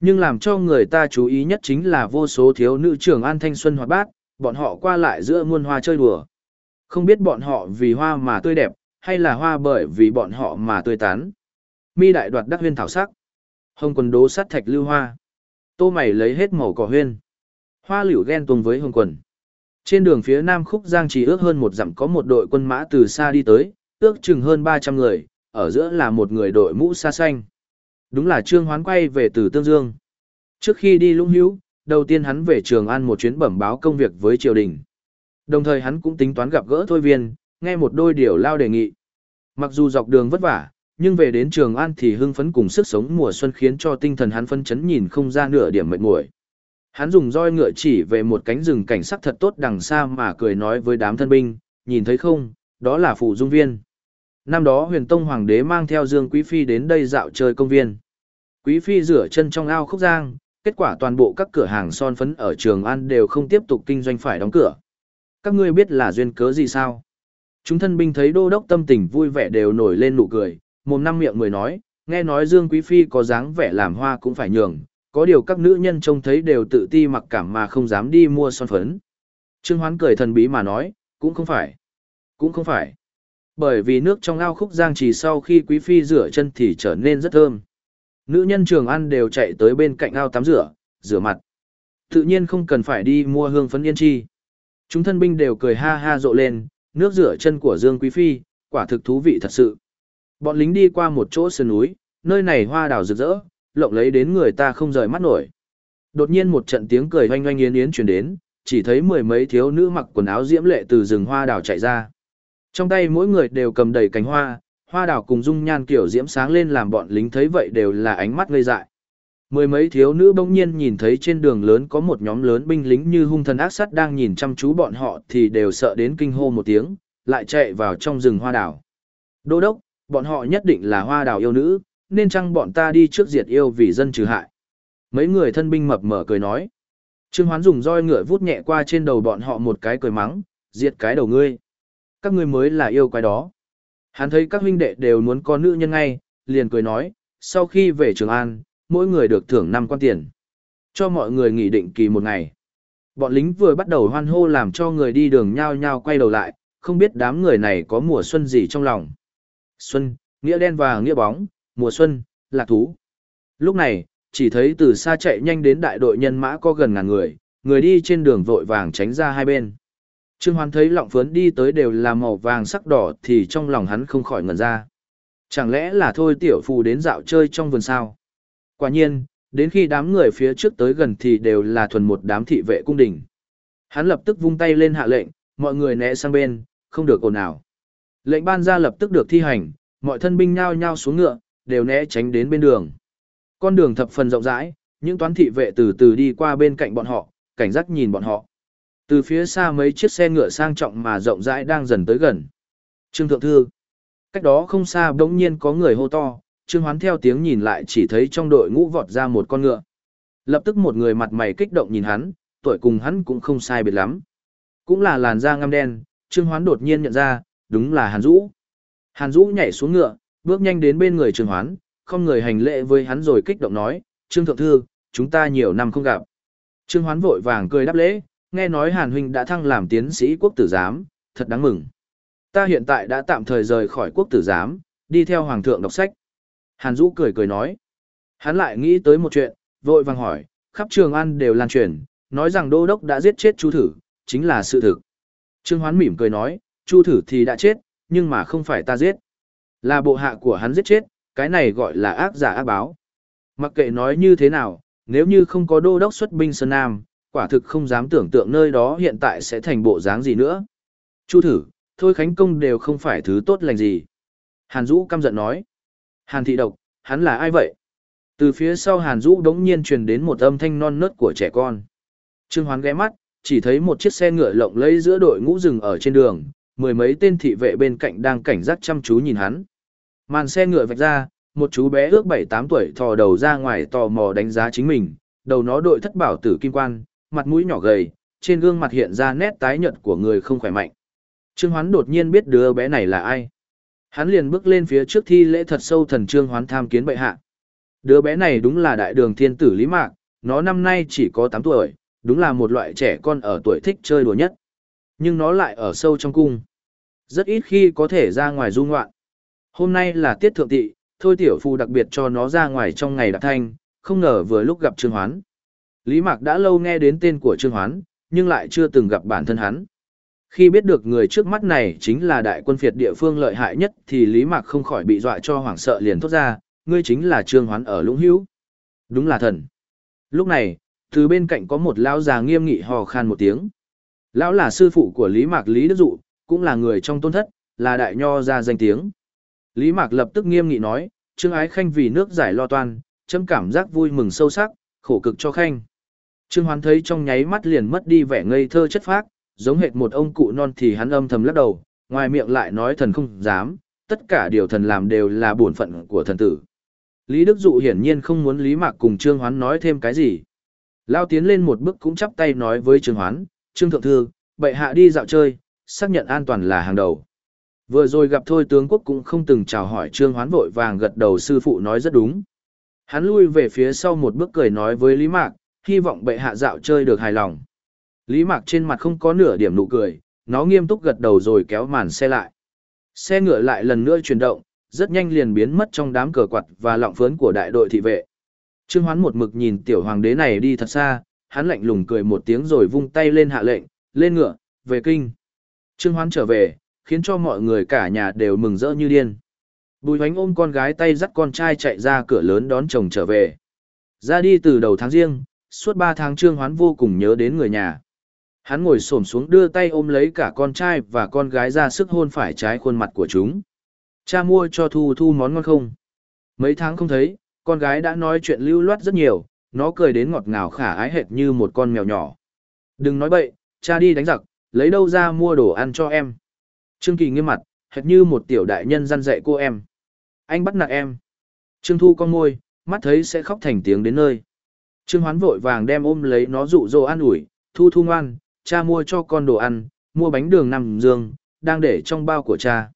Nhưng làm cho người ta chú ý nhất chính là vô số thiếu nữ Trường An thanh xuân hoạt bát, bọn họ qua lại giữa muôn hoa chơi đùa. Không biết bọn họ vì hoa mà tươi đẹp, hay là hoa bởi vì bọn họ mà tươi tán. Mi đại đoạt đắc huyên thảo sắc. Hồng quần đố sắt thạch lưu hoa. Tô mày lấy hết màu cỏ huyên. Hoa liễu ghen tuồng với hồng quần. Trên đường phía nam khúc giang chỉ ước hơn một dặm có một đội quân mã từ xa đi tới, ước chừng hơn 300 người, ở giữa là một người đội mũ xa xanh. Đúng là Trương Hoán quay về từ Tương Dương. Trước khi đi lũng hữu, đầu tiên hắn về Trường An một chuyến bẩm báo công việc với triều đình. Đồng thời hắn cũng tính toán gặp gỡ Thôi Viên, nghe một đôi điều lao đề nghị. Mặc dù dọc đường vất vả, nhưng về đến Trường An thì hưng phấn cùng sức sống mùa xuân khiến cho tinh thần hắn phân chấn nhìn không ra nửa điểm mệt mỏi. Hắn dùng roi ngựa chỉ về một cánh rừng cảnh sắc thật tốt đằng xa mà cười nói với đám thân binh, nhìn thấy không, đó là phủ dung viên. Năm đó huyền tông hoàng đế mang theo Dương Quý Phi đến đây dạo chơi công viên. Quý Phi rửa chân trong ao khúc giang, kết quả toàn bộ các cửa hàng son phấn ở Trường An đều không tiếp tục kinh doanh phải đóng cửa. Các ngươi biết là duyên cớ gì sao? Chúng thân binh thấy đô đốc tâm tình vui vẻ đều nổi lên nụ cười, mồm năm miệng mười nói, nghe nói Dương Quý Phi có dáng vẻ làm hoa cũng phải nhường, có điều các nữ nhân trông thấy đều tự ti mặc cảm mà không dám đi mua son phấn. Trương Hoán cười thần bí mà nói, cũng không phải, cũng không phải. Bởi vì nước trong ao khúc giang chỉ sau khi Quý Phi rửa chân thì trở nên rất thơm. Nữ nhân trường ăn đều chạy tới bên cạnh ao tắm rửa, rửa mặt. Tự nhiên không cần phải đi mua hương phấn yên chi. Chúng thân binh đều cười ha ha rộ lên, nước rửa chân của Dương Quý Phi, quả thực thú vị thật sự. Bọn lính đi qua một chỗ sơn núi, nơi này hoa đào rực rỡ, lộng lấy đến người ta không rời mắt nổi. Đột nhiên một trận tiếng cười oanh oanh yến yến truyền đến, chỉ thấy mười mấy thiếu nữ mặc quần áo diễm lệ từ rừng hoa đào chạy ra. Trong tay mỗi người đều cầm đầy cánh hoa, hoa đào cùng dung nhan kiểu diễm sáng lên làm bọn lính thấy vậy đều là ánh mắt ngây dại. Mười mấy thiếu nữ bỗng nhiên nhìn thấy trên đường lớn có một nhóm lớn binh lính như hung thần ác sát đang nhìn chăm chú bọn họ thì đều sợ đến kinh hô một tiếng, lại chạy vào trong rừng hoa đào. Đô đốc, bọn họ nhất định là hoa đào yêu nữ, nên chăng bọn ta đi trước diệt yêu vì dân trừ hại. Mấy người thân binh mập mở cười nói. Trương Hoán dùng roi ngựa vút nhẹ qua trên đầu bọn họ một cái cười mắng, diệt cái đầu ngươi. Các ngươi mới là yêu quái đó. Hắn thấy các huynh đệ đều muốn có nữ nhân ngay, liền cười nói, sau khi về Trường An, mỗi người được thưởng 5 quan tiền. Cho mọi người nghỉ định kỳ một ngày. Bọn lính vừa bắt đầu hoan hô làm cho người đi đường nhao nhao quay đầu lại, không biết đám người này có mùa xuân gì trong lòng. Xuân, nghĩa đen và nghĩa bóng, mùa xuân, lạc thú. Lúc này, chỉ thấy từ xa chạy nhanh đến đại đội nhân mã có gần ngàn người, người đi trên đường vội vàng tránh ra hai bên. Trương Hoán thấy lọng phướn đi tới đều là màu vàng sắc đỏ thì trong lòng hắn không khỏi ngẩn ra. Chẳng lẽ là thôi tiểu phù đến dạo chơi trong vườn sao? Quả nhiên, đến khi đám người phía trước tới gần thì đều là thuần một đám thị vệ cung đình. Hắn lập tức vung tay lên hạ lệnh, mọi người né sang bên, không được ồn ào. Lệnh ban ra lập tức được thi hành, mọi thân binh nhao nhao xuống ngựa, đều né tránh đến bên đường. Con đường thập phần rộng rãi, những toán thị vệ từ từ đi qua bên cạnh bọn họ, cảnh giác nhìn bọn họ. Từ phía xa mấy chiếc xe ngựa sang trọng mà rộng rãi đang dần tới gần. Trương Thượng Thư. Cách đó không xa bỗng nhiên có người hô to, Trương Hoán theo tiếng nhìn lại chỉ thấy trong đội ngũ vọt ra một con ngựa. Lập tức một người mặt mày kích động nhìn hắn, tuổi cùng hắn cũng không sai biệt lắm. Cũng là làn da ngăm đen, Trương Hoán đột nhiên nhận ra, đúng là Hàn Dũ. Hàn Dũ nhảy xuống ngựa, bước nhanh đến bên người Trương Hoán, không người hành lễ với hắn rồi kích động nói, Trương Thượng Thư, chúng ta nhiều năm không gặp. Trương Hoán vội vàng cười đáp lễ, nghe nói Hàn Huynh đã thăng làm tiến sĩ quốc tử giám, thật đáng mừng. Ta hiện tại đã tạm thời rời khỏi quốc tử giám, đi theo Hoàng thượng đọc sách. Hàn Dũ cười cười nói. Hắn lại nghĩ tới một chuyện, vội vàng hỏi, khắp trường ăn đều lan truyền, nói rằng đô đốc đã giết chết Chu Thử, chính là sự thực. Trương Hoán mỉm cười nói, Chu Thử thì đã chết, nhưng mà không phải ta giết. Là bộ hạ của hắn giết chết, cái này gọi là ác giả ác báo. Mặc kệ nói như thế nào, nếu như không có đô đốc xuất binh Sơn Nam, quả thực không dám tưởng tượng nơi đó hiện tại sẽ thành bộ dáng gì nữa. Chu thử, thôi khánh công đều không phải thứ tốt lành gì. Hàn Dũ căm giận nói. Hàn thị độc, hắn là ai vậy? Từ phía sau Hàn Dũ đống nhiên truyền đến một âm thanh non nớt của trẻ con. Trương Hoán ghé mắt, chỉ thấy một chiếc xe ngựa lộng lẫy giữa đội ngũ rừng ở trên đường, mười mấy tên thị vệ bên cạnh đang cảnh giác chăm chú nhìn hắn. Màn xe ngựa vạch ra, một chú bé ước 7-8 tuổi thò đầu ra ngoài tò mò đánh giá chính mình, đầu nó đội thất bảo tử kim quan, mặt mũi nhỏ gầy, trên gương mặt hiện ra nét tái nhợt của người không khỏe mạnh. Trương Hoán đột nhiên biết đứa bé này là ai. Hắn liền bước lên phía trước thi lễ thật sâu thần Trương Hoán tham kiến bệ hạ. Đứa bé này đúng là đại đường thiên tử Lý Mạc, nó năm nay chỉ có 8 tuổi, đúng là một loại trẻ con ở tuổi thích chơi đùa nhất. Nhưng nó lại ở sâu trong cung. Rất ít khi có thể ra ngoài du ngoạn. Hôm nay là tiết thượng tị, thôi tiểu phu đặc biệt cho nó ra ngoài trong ngày đạp thanh, không ngờ vừa lúc gặp Trương Hoán. Lý Mạc đã lâu nghe đến tên của Trương Hoán, nhưng lại chưa từng gặp bản thân hắn. Khi biết được người trước mắt này chính là đại quân phiệt địa phương lợi hại nhất thì Lý Mạc không khỏi bị dọa cho hoảng sợ liền thốt ra, ngươi chính là Trương Hoán ở Lũng Hữu. Đúng là thần. Lúc này, từ bên cạnh có một lão già nghiêm nghị hò khan một tiếng. Lão là sư phụ của Lý Mạc Lý Đức Dụ, cũng là người trong tôn thất, là đại nho ra danh tiếng. Lý Mạc lập tức nghiêm nghị nói, Trương Ái Khanh vì nước giải lo toan, chấm cảm giác vui mừng sâu sắc, khổ cực cho Khanh. Trương Hoán thấy trong nháy mắt liền mất đi vẻ ngây thơ chất phác, giống hệt một ông cụ non thì hắn âm thầm lắc đầu, ngoài miệng lại nói thần không dám, tất cả điều thần làm đều là bổn phận của thần tử. Lý Đức Dụ hiển nhiên không muốn Lý Mạc cùng Trương Hoán nói thêm cái gì. Lao tiến lên một bước cũng chắp tay nói với Trương Hoán, Trương Thượng Thư, bệ hạ đi dạo chơi, xác nhận an toàn là hàng đầu. Vừa rồi gặp thôi tướng quốc cũng không từng chào hỏi Trương Hoán vội vàng gật đầu sư phụ nói rất đúng. Hắn lui về phía sau một bước cười nói với Lý Mạc, hy vọng bệ hạ dạo chơi được hài lòng. Lý Mạc trên mặt không có nửa điểm nụ cười, nó nghiêm túc gật đầu rồi kéo màn xe lại. Xe ngựa lại lần nữa chuyển động, rất nhanh liền biến mất trong đám cờ quạt và lọng phớn của đại đội thị vệ. Trương Hoán một mực nhìn tiểu hoàng đế này đi thật xa, hắn lạnh lùng cười một tiếng rồi vung tay lên hạ lệnh, lên ngựa, về kinh. Trương Hoán trở về, khiến cho mọi người cả nhà đều mừng rỡ như điên. Bùi hoánh ôm con gái tay dắt con trai chạy ra cửa lớn đón chồng trở về. Ra đi từ đầu tháng riêng, suốt ba tháng Trương Hoán vô cùng nhớ đến người nhà. Hắn ngồi xổm xuống đưa tay ôm lấy cả con trai và con gái ra sức hôn phải trái khuôn mặt của chúng. Cha mua cho Thu Thu món ngon không? Mấy tháng không thấy, con gái đã nói chuyện lưu loát rất nhiều, nó cười đến ngọt ngào khả ái hệt như một con mèo nhỏ. Đừng nói bậy, cha đi đánh giặc, lấy đâu ra mua đồ ăn cho em. Trương Kỳ nghiêm mặt, hệt như một tiểu đại nhân răn dạy cô em. Anh bắt nạt em. Trương Thu con môi, mắt thấy sẽ khóc thành tiếng đến nơi. Trương Hoán vội vàng đem ôm lấy nó dụ dỗ an ủi, Thu Thu ngoan, cha mua cho con đồ ăn, mua bánh đường nằm dương, đang để trong bao của cha.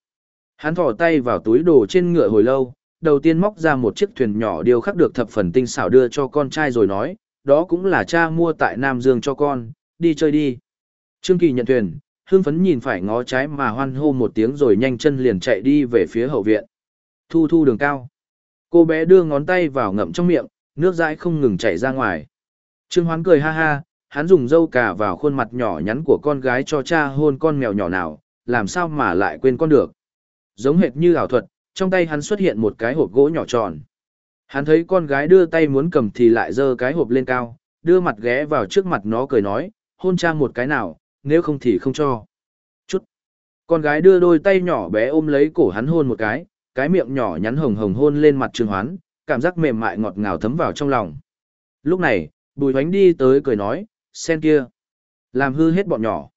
Hắn thỏ tay vào túi đồ trên ngựa hồi lâu, đầu tiên móc ra một chiếc thuyền nhỏ điêu khắc được thập phần tinh xảo đưa cho con trai rồi nói, đó cũng là cha mua tại Nam Dương cho con, đi chơi đi. Trương Kỳ nhận thuyền, hương phấn nhìn phải ngó trái mà hoan hô một tiếng rồi nhanh chân liền chạy đi về phía hậu viện. Thu thu đường cao. Cô bé đưa ngón tay vào ngậm trong miệng, nước dãi không ngừng chảy ra ngoài. Trương Hoán cười ha ha, hắn dùng dâu cà vào khuôn mặt nhỏ nhắn của con gái cho cha hôn con mèo nhỏ nào, làm sao mà lại quên con được. Giống hệt như ảo thuật, trong tay hắn xuất hiện một cái hộp gỗ nhỏ tròn. Hắn thấy con gái đưa tay muốn cầm thì lại giơ cái hộp lên cao, đưa mặt ghé vào trước mặt nó cười nói, hôn cha một cái nào, nếu không thì không cho. Chút. Con gái đưa đôi tay nhỏ bé ôm lấy cổ hắn hôn một cái, cái miệng nhỏ nhắn hồng hồng hôn lên mặt Trương Hoán, cảm giác mềm mại ngọt ngào thấm vào trong lòng. Lúc này, Bùi Hoánh đi tới cười nói, sen kia, làm hư hết bọn nhỏ.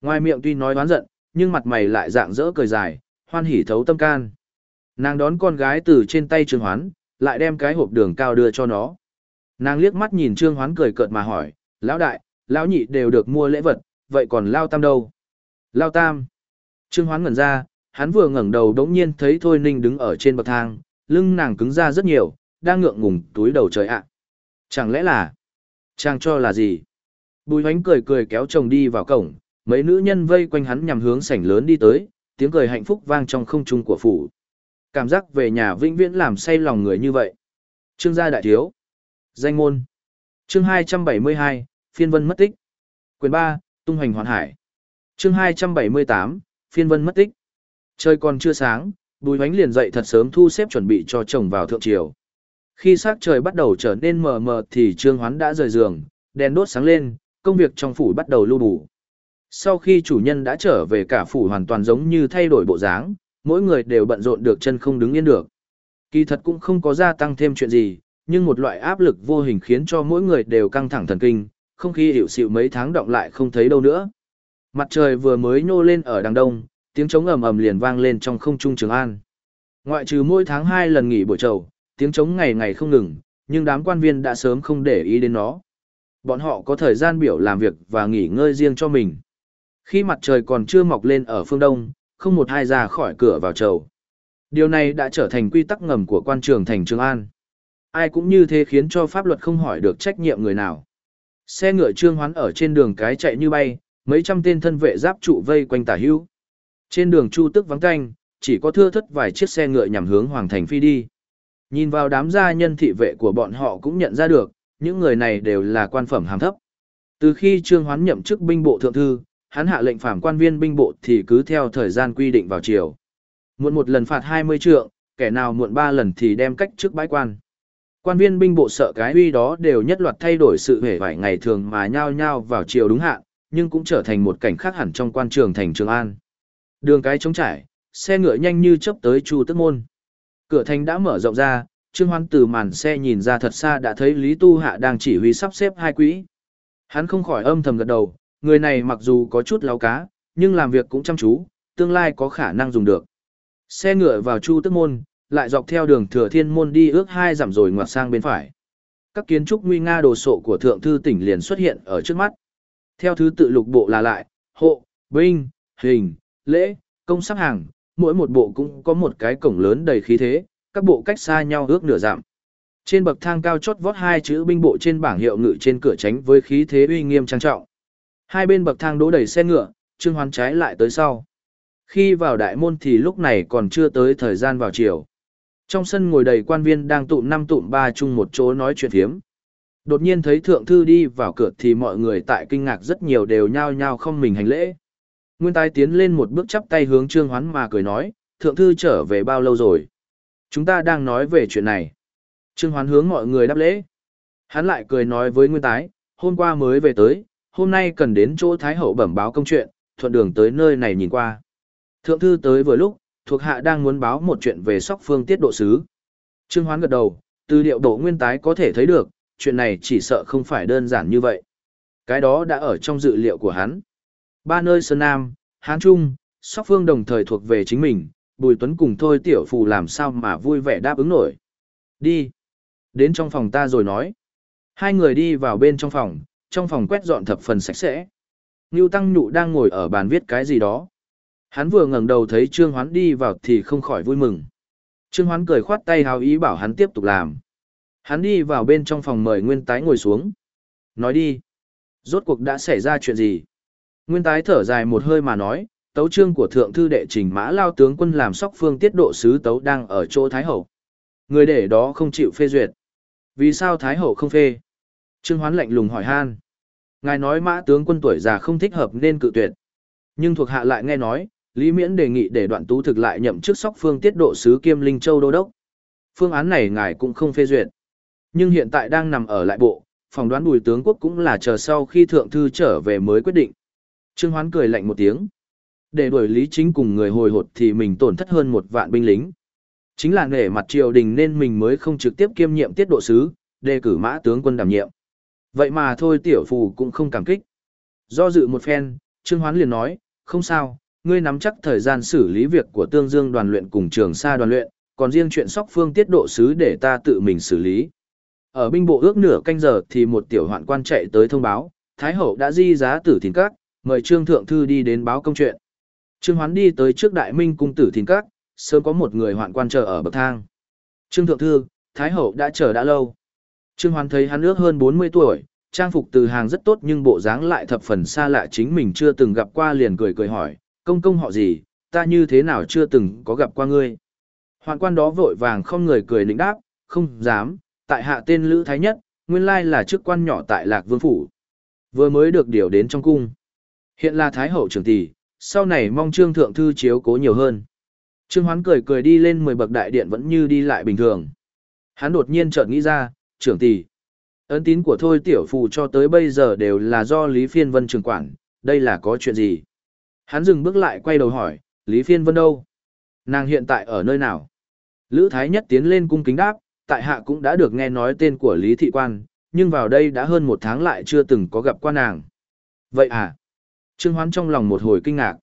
Ngoài miệng tuy nói oán giận, nhưng mặt mày lại dạng dỡ cười dài, hoan hỉ thấu tâm can. Nàng đón con gái từ trên tay Trương Hoán, lại đem cái hộp đường cao đưa cho nó. Nàng liếc mắt nhìn Trương Hoán cười cợt mà hỏi, lão đại, lão nhị đều được mua lễ vật, vậy còn lao tam đâu? Lao tam. Trương Hoán ngẩn ra, hắn vừa ngẩng đầu đống nhiên thấy Thôi Ninh đứng ở trên bậc thang, lưng nàng cứng ra rất nhiều, đang ngượng ngùng túi đầu trời ạ. Chẳng lẽ là... Chàng cho là gì? Bùi hoánh cười cười kéo chồng đi vào cổng, mấy nữ nhân vây quanh hắn nhằm hướng sảnh lớn đi tới, tiếng cười hạnh phúc vang trong không trung của phủ. Cảm giác về nhà vĩnh viễn làm say lòng người như vậy. Trương gia đại thiếu. Danh môn. Chương 272, phiên vân mất tích. Quyền 3, tung hành hoàn hải. Chương 278, phiên vân mất tích. Trời còn chưa sáng, Bùi Hoánh liền dậy thật sớm thu xếp chuẩn bị cho chồng vào thượng triều. Khi sắc trời bắt đầu trở nên mờ mờ thì Trương Hoán đã rời giường, đèn đốt sáng lên, công việc trong phủ bắt đầu lưu đủ. Sau khi chủ nhân đã trở về cả phủ hoàn toàn giống như thay đổi bộ dáng, mỗi người đều bận rộn được chân không đứng yên được. Kỳ thật cũng không có gia tăng thêm chuyện gì, nhưng một loại áp lực vô hình khiến cho mỗi người đều căng thẳng thần kinh, không khí hiểu xịu mấy tháng động lại không thấy đâu nữa. Mặt trời vừa mới nhô lên ở đằng đông, tiếng trống ầm ầm liền vang lên trong không trung Trường An. Ngoại trừ mỗi tháng hai lần nghỉ buổi trầu, tiếng trống ngày ngày không ngừng, nhưng đám quan viên đã sớm không để ý đến nó. Bọn họ có thời gian biểu làm việc và nghỉ ngơi riêng cho mình. Khi mặt trời còn chưa mọc lên ở phương đông, không một ai ra khỏi cửa vào trầu. Điều này đã trở thành quy tắc ngầm của quan trường thành Trường An. Ai cũng như thế khiến cho pháp luật không hỏi được trách nhiệm người nào. Xe ngựa trương hoán ở trên đường cái chạy như bay, mấy trăm tên thân vệ giáp trụ vây quanh tả hữu. Trên đường Chu Tức vắng canh, chỉ có thưa thất vài chiếc xe ngựa nhằm hướng Hoàng Thành phi đi. Nhìn vào đám gia nhân thị vệ của bọn họ cũng nhận ra được, những người này đều là quan phẩm hàm thấp. Từ khi Trương Hoán nhậm chức binh bộ thượng thư, hắn hạ lệnh phạm quan viên binh bộ thì cứ theo thời gian quy định vào chiều. Muộn một lần phạt 20 trượng, kẻ nào muộn 3 lần thì đem cách trước bãi quan. Quan viên binh bộ sợ cái uy đó đều nhất loạt thay đổi sự hề vải ngày thường mà nhao nhao vào chiều đúng hạn, nhưng cũng trở thành một cảnh khác hẳn trong quan trường thành Trường An. Đường cái trống trải, xe ngựa nhanh như chớp tới Chu Tức môn. Cửa thành đã mở rộng ra, Trương Hoan từ màn xe nhìn ra thật xa đã thấy Lý Tu Hạ đang chỉ huy sắp xếp hai quỹ. Hắn không khỏi âm thầm gật đầu, người này mặc dù có chút láo cá, nhưng làm việc cũng chăm chú, tương lai có khả năng dùng được. Xe ngựa vào Chu Tức môn, lại dọc theo đường Thừa Thiên môn đi ước hai giảm rồi ngoặt sang bên phải. Các kiến trúc nguy nga đồ sộ của thượng thư tỉnh liền xuất hiện ở trước mắt. Theo thứ tự lục bộ là lại, hộ, binh, hình, lễ, công sắp hàng, mỗi một bộ cũng có một cái cổng lớn đầy khí thế, các bộ cách xa nhau ước nửa dặm. Trên bậc thang cao chót vót hai chữ binh bộ trên bảng hiệu ngự trên cửa tránh với khí thế uy nghiêm trang trọng. Hai bên bậc thang đỗ đầy xe ngựa, Trương Hoán trái lại tới sau. Khi vào đại môn thì lúc này còn chưa tới thời gian vào chiều. Trong sân ngồi đầy quan viên đang tụm năm tụm ba chung một chỗ nói chuyện thiếm. Đột nhiên thấy thượng thư đi vào cửa thì mọi người tại kinh ngạc rất nhiều đều nhao nhao không mình hành lễ. Nguyên tái tiến lên một bước chắp tay hướng Trương Hoán mà cười nói, thượng thư trở về bao lâu rồi? Chúng ta đang nói về chuyện này. Trương Hoán hướng mọi người đáp lễ. Hắn lại cười nói với Nguyên tái, hôm qua mới về tới, hôm nay cần đến chỗ Thái Hậu bẩm báo công chuyện, thuận đường tới nơi này nhìn qua. Thượng thư tới vừa lúc, thuộc hạ đang muốn báo một chuyện về sóc phương tiết độ sứ. Trương Hoán gật đầu, từ điệu độ nguyên tái có thể thấy được, chuyện này chỉ sợ không phải đơn giản như vậy. Cái đó đã ở trong dự liệu của hắn. Ba nơi Sơn Nam, Hán Trung, Sóc Phương đồng thời thuộc về chính mình, Bùi Tuấn cùng thôi tiểu phù làm sao mà vui vẻ đáp ứng nổi. Đi. Đến trong phòng ta rồi nói. Hai người đi vào bên trong phòng, trong phòng quét dọn thập phần sạch sẽ. Ngưu Tăng Nhụ đang ngồi ở bàn viết cái gì đó. Hắn vừa ngẩng đầu thấy Trương Hoán đi vào thì không khỏi vui mừng. Trương Hoán cười khoát tay hào ý bảo hắn tiếp tục làm. Hắn đi vào bên trong phòng mời Nguyên Tái ngồi xuống. Nói đi. Rốt cuộc đã xảy ra chuyện gì? Nguyên Tái thở dài một hơi mà nói, tấu trương của thượng thư đệ trình mã lao tướng quân làm sóc phương tiết độ sứ tấu đang ở chỗ Thái Hậu. Người để đó không chịu phê duyệt. Vì sao Thái Hậu không phê? Trương Hoán lạnh lùng hỏi han. Ngài nói mã tướng quân tuổi già không thích hợp nên cự tuyệt. Nhưng thuộc hạ lại nghe nói, Lý Miễn đề nghị để đoạn tú thực lại nhậm chức sóc phương tiết độ sứ kiêm Linh Châu Đô Đốc. Phương án này ngài cũng không phê duyệt. Nhưng hiện tại đang nằm ở lại bộ, phòng đoán bùi tướng quốc cũng là chờ sau khi thượng thư trở về mới quyết định. Trương Hoán cười lạnh một tiếng. Để đuổi Lý Chính cùng người hồi hột thì mình tổn thất hơn một vạn binh lính. Chính là nể mặt triều đình nên mình mới không trực tiếp kiêm nhiệm tiết độ sứ, đề cử mã tướng quân đảm nhiệm. Vậy mà thôi tiểu phù cũng không cảm kích. Do dự một phen, Trương Hoán liền nói, không sao, ngươi nắm chắc thời gian xử lý việc của tương dương đoàn luyện cùng trường sa đoàn luyện, còn riêng chuyện sóc phương tiết độ sứ để ta tự mình xử lý. Ở binh bộ ước nửa canh giờ thì một tiểu hoạn quan chạy tới thông báo, Thái Hậu đã di giá tử thìn các, mời Trương Thượng Thư đi đến báo công chuyện. Trương Hoán đi tới trước đại minh cung tử thìn các, sớm có một người hoạn quan chờ ở bậc thang. Trương Thượng Thư, Thái Hậu đã chờ đã lâu. Trương Hoán thấy hắn ước hơn 40 tuổi, trang phục từ hàng rất tốt nhưng bộ dáng lại thập phần xa lạ chính mình chưa từng gặp qua liền cười cười hỏi, công công họ gì, ta như thế nào chưa từng có gặp qua ngươi. Hoạn quan đó vội vàng không người cười lĩnh đáp, không dám, tại hạ tên Lữ Thái Nhất, nguyên lai là chức quan nhỏ tại Lạc Vương Phủ. Vừa mới được điều đến trong cung. Hiện là Thái Hậu trưởng tỷ, sau này mong Trương Thượng Thư chiếu cố nhiều hơn. Trương Hoán cười cười đi lên 10 bậc đại điện vẫn như đi lại bình thường. Hắn đột nhiên chợt nghĩ ra, trưởng tỷ. Ấn tín của Thôi Tiểu Phù cho tới bây giờ đều là do Lý Phiên Vân trường quản, đây là có chuyện gì? Hắn dừng bước lại quay đầu hỏi, Lý Phiên Vân đâu? Nàng hiện tại ở nơi nào? Lữ Thái Nhất tiến lên cung kính đáp, tại hạ cũng đã được nghe nói tên của Lý Thị Quan, nhưng vào đây đã hơn một tháng lại chưa từng có gặp qua nàng. Vậy à? Trương Hoán trong lòng một hồi kinh ngạc.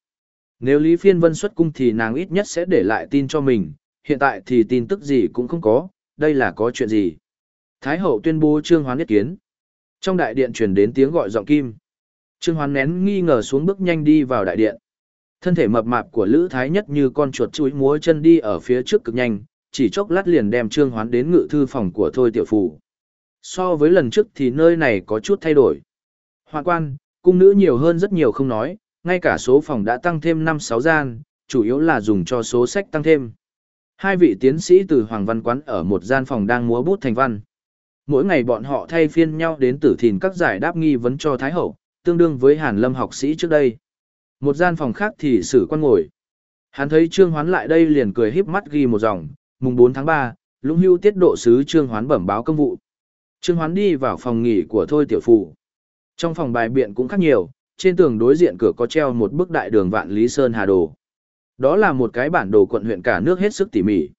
Nếu Lý Phiên Vân xuất cung thì nàng ít nhất sẽ để lại tin cho mình, hiện tại thì tin tức gì cũng không có, đây là có chuyện gì? Thái hậu tuyên bố Trương Hoán nhất kiến. Trong đại điện truyền đến tiếng gọi giọng kim. Trương Hoán nén nghi ngờ xuống bước nhanh đi vào đại điện. Thân thể mập mạp của Lữ Thái Nhất như con chuột chuối múa chân đi ở phía trước cực nhanh, chỉ chốc lát liền đem Trương Hoán đến ngự thư phòng của Thôi Tiểu Phủ. So với lần trước thì nơi này có chút thay đổi. Hoa quan, cung nữ nhiều hơn rất nhiều không nói, ngay cả số phòng đã tăng thêm 5-6 gian, chủ yếu là dùng cho số sách tăng thêm. Hai vị tiến sĩ từ Hoàng Văn Quán ở một gian phòng đang múa bút thành văn. Mỗi ngày bọn họ thay phiên nhau đến tử thìn các giải đáp nghi vấn cho Thái Hậu, tương đương với Hàn Lâm học sĩ trước đây. Một gian phòng khác thì sử quan ngồi. Hắn thấy Trương Hoán lại đây liền cười híp mắt ghi một dòng, mùng 4 tháng 3, lũng hưu tiết độ sứ Trương Hoán bẩm báo công vụ. Trương Hoán đi vào phòng nghỉ của Thôi Tiểu Phụ. Trong phòng bài biện cũng khác nhiều, trên tường đối diện cửa có treo một bức đại đường vạn Lý Sơn Hà Đồ. Đó là một cái bản đồ quận huyện cả nước hết sức tỉ mỉ.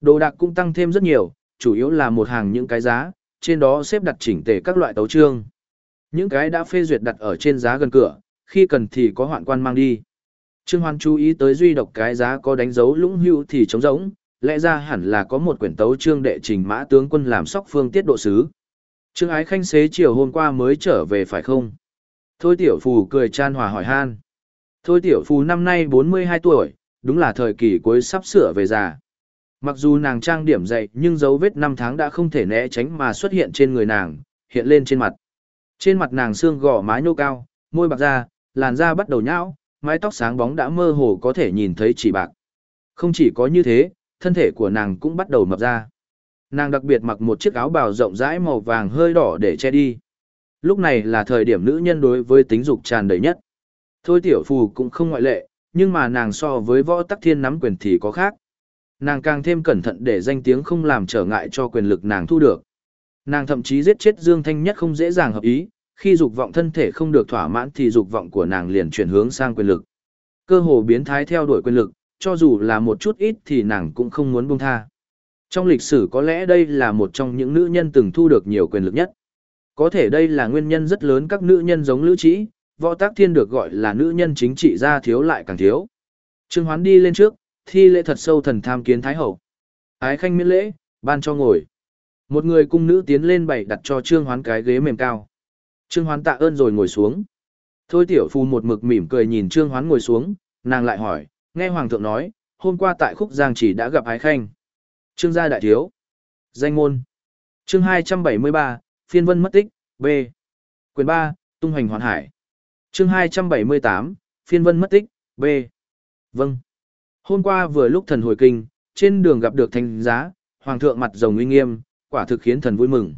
Đồ đạc cũng tăng thêm rất nhiều, chủ yếu là một hàng những cái giá, trên đó xếp đặt chỉnh tề các loại tấu trương những cái đã phê duyệt đặt ở trên giá gần cửa, khi cần thì có hoạn quan mang đi. Trương Hoan chú ý tới duy độc cái giá có đánh dấu lũng hưu thì trống rỗng, lẽ ra hẳn là có một quyển tấu trương đệ trình mã tướng quân làm sóc phương tiết độ sứ. Trương Ái Khanh xế chiều hôm qua mới trở về phải không? Thôi tiểu phù cười chan hòa hỏi han. Thôi tiểu phù năm nay 42 tuổi, đúng là thời kỳ cuối sắp sửa về già. Mặc dù nàng trang điểm dậy nhưng dấu vết năm tháng đã không thể né tránh mà xuất hiện trên người nàng, hiện lên trên mặt. Trên mặt nàng xương gò má nhô cao, môi bạc da, làn da bắt đầu nhão, mái tóc sáng bóng đã mơ hồ có thể nhìn thấy chỉ bạc. Không chỉ có như thế, thân thể của nàng cũng bắt đầu mập ra. Nàng đặc biệt mặc một chiếc áo bào rộng rãi màu vàng hơi đỏ để che đi. Lúc này là thời điểm nữ nhân đối với tính dục tràn đầy nhất. Thôi tiểu phù cũng không ngoại lệ, nhưng mà nàng so với võ tắc thiên nắm quyền thì có khác. Nàng càng thêm cẩn thận để danh tiếng không làm trở ngại cho quyền lực nàng thu được. Nàng thậm chí giết chết Dương Thanh Nhất không dễ dàng hợp ý, khi dục vọng thân thể không được thỏa mãn thì dục vọng của nàng liền chuyển hướng sang quyền lực. Cơ hồ biến thái theo đuổi quyền lực, cho dù là một chút ít thì nàng cũng không muốn buông tha. Trong lịch sử có lẽ đây là một trong những nữ nhân từng thu được nhiều quyền lực nhất. Có thể đây là nguyên nhân rất lớn các nữ nhân giống Lữ trí võ tác thiên được gọi là nữ nhân chính trị gia thiếu lại càng thiếu. Trương Hoán đi lên trước, thi lễ thật sâu thần tham kiến Thái Hậu. Ái khanh miễn lễ, ban cho ngồi. Một người cung nữ tiến lên bày đặt cho Trương Hoán cái ghế mềm cao. Trương Hoán tạ ơn rồi ngồi xuống. Thôi tiểu phu một mực mỉm cười nhìn Trương Hoán ngồi xuống, nàng lại hỏi, nghe Hoàng thượng nói, hôm qua tại khúc Giang chỉ đã gặp Ái Khanh. Trương gia đại thiếu. Danh ngôn. Chương 273, phiên vân mất tích, B. Quyền 3, tung hành hoàn hải. Chương 278, phiên vân mất tích, B. Vâng. Hôm qua vừa lúc thần hồi kinh, trên đường gặp được thánh giá, hoàng thượng mặt rồng uy nghiêm, quả thực khiến thần vui mừng.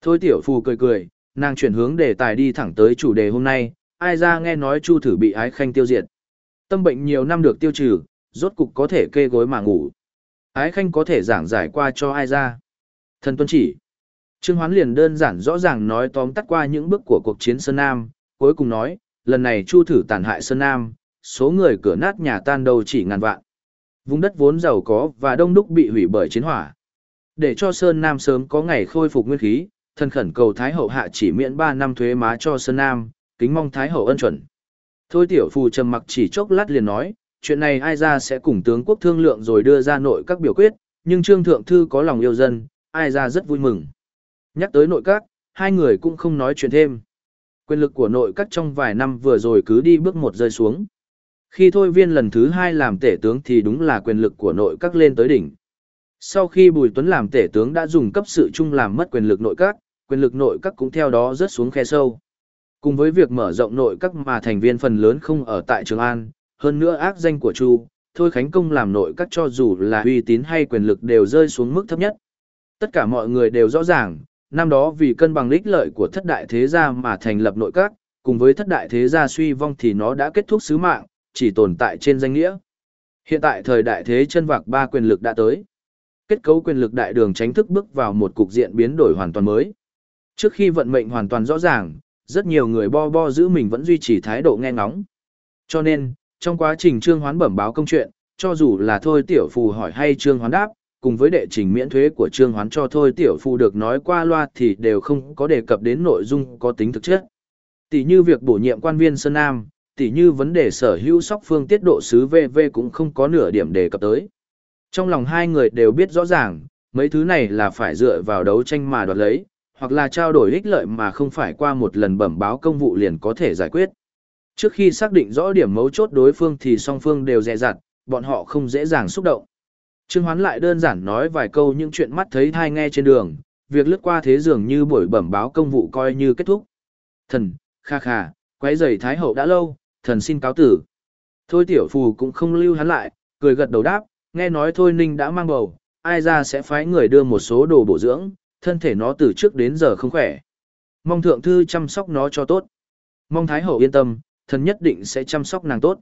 Thôi tiểu phù cười cười, nàng chuyển hướng đề tài đi thẳng tới chủ đề hôm nay, ai ra nghe nói Chu thử bị ái khanh tiêu diệt. Tâm bệnh nhiều năm được tiêu trừ, rốt cục có thể kê gối mà ngủ. Ái khanh có thể giảng giải qua cho ai ra. Thần tuân chỉ. Trương Hoán liền đơn giản rõ ràng nói tóm tắt qua những bước của cuộc chiến Sơn Nam, cuối cùng nói, lần này Chu thử tàn hại Sơn Nam, số người cửa nát nhà tan đầu chỉ ngàn vạn. Vùng đất vốn giàu có và đông đúc bị hủy bởi chiến hỏa. Để cho Sơn Nam sớm có ngày khôi phục nguyên khí, thần khẩn cầu Thái Hậu hạ chỉ miễn 3 năm thuế má cho Sơn Nam, kính mong Thái Hậu ân chuẩn. Thôi tiểu phù trầm mặc chỉ chốc lát liền nói, chuyện này ai ra sẽ cùng tướng quốc thương lượng rồi đưa ra nội các biểu quyết, nhưng Trương Thượng Thư có lòng yêu dân, ai ra rất vui mừng. Nhắc tới nội các, hai người cũng không nói chuyện thêm. Quyền lực của nội các trong vài năm vừa rồi cứ đi bước một rơi xuống. Khi thôi viên lần thứ hai làm tể tướng thì đúng là quyền lực của nội các lên tới đỉnh. Sau khi Bùi Tuấn làm tể tướng đã dùng cấp sự chung làm mất quyền lực nội các, quyền lực nội các cũng theo đó rớt xuống khe sâu. Cùng với việc mở rộng nội các mà thành viên phần lớn không ở tại Trường An, hơn nữa ác danh của Chu, Thôi Khánh Công làm nội các cho dù là uy tín hay quyền lực đều rơi xuống mức thấp nhất. Tất cả mọi người đều rõ ràng, năm đó vì cân bằng ích lợi của thất đại thế gia mà thành lập nội các, cùng với thất đại thế gia suy vong thì nó đã kết thúc sứ mạng, chỉ tồn tại trên danh nghĩa. Hiện tại thời đại thế chân vạc ba quyền lực đã tới. Kết cấu quyền lực đại đường tránh thức bước vào một cục diện biến đổi hoàn toàn mới. Trước khi vận mệnh hoàn toàn rõ ràng, rất nhiều người bo bo giữ mình vẫn duy trì thái độ nghe ngóng. Cho nên, trong quá trình trương hoán bẩm báo công chuyện, cho dù là thôi tiểu phù hỏi hay trương hoán đáp, cùng với đệ trình miễn thuế của trương hoán cho thôi tiểu phù được nói qua loa thì đều không có đề cập đến nội dung có tính thực chất. Tỷ như việc bổ nhiệm quan viên Sơn Nam, tỷ như vấn đề sở hữu sóc phương tiết độ sứ VV cũng không có nửa điểm đề cập tới. Trong lòng hai người đều biết rõ ràng, mấy thứ này là phải dựa vào đấu tranh mà đoạt lấy, hoặc là trao đổi ích lợi mà không phải qua một lần bẩm báo công vụ liền có thể giải quyết. Trước khi xác định rõ điểm mấu chốt đối phương thì song phương đều dè dặt, bọn họ không dễ dàng xúc động. Trương Hoán lại đơn giản nói vài câu những chuyện mắt thấy thai nghe trên đường, việc lướt qua thế dường như buổi bẩm báo công vụ coi như kết thúc. Thần, kha kha, quấy giày Thái Hậu đã lâu, thần xin cáo tử. Thôi tiểu phù cũng không lưu hắn lại, cười gật đầu đáp, nghe nói thôi ninh đã mang bầu, ai ra sẽ phái người đưa một số đồ bổ dưỡng, thân thể nó từ trước đến giờ không khỏe. Mong thượng thư chăm sóc nó cho tốt. Mong thái hậu yên tâm, thần nhất định sẽ chăm sóc nàng tốt.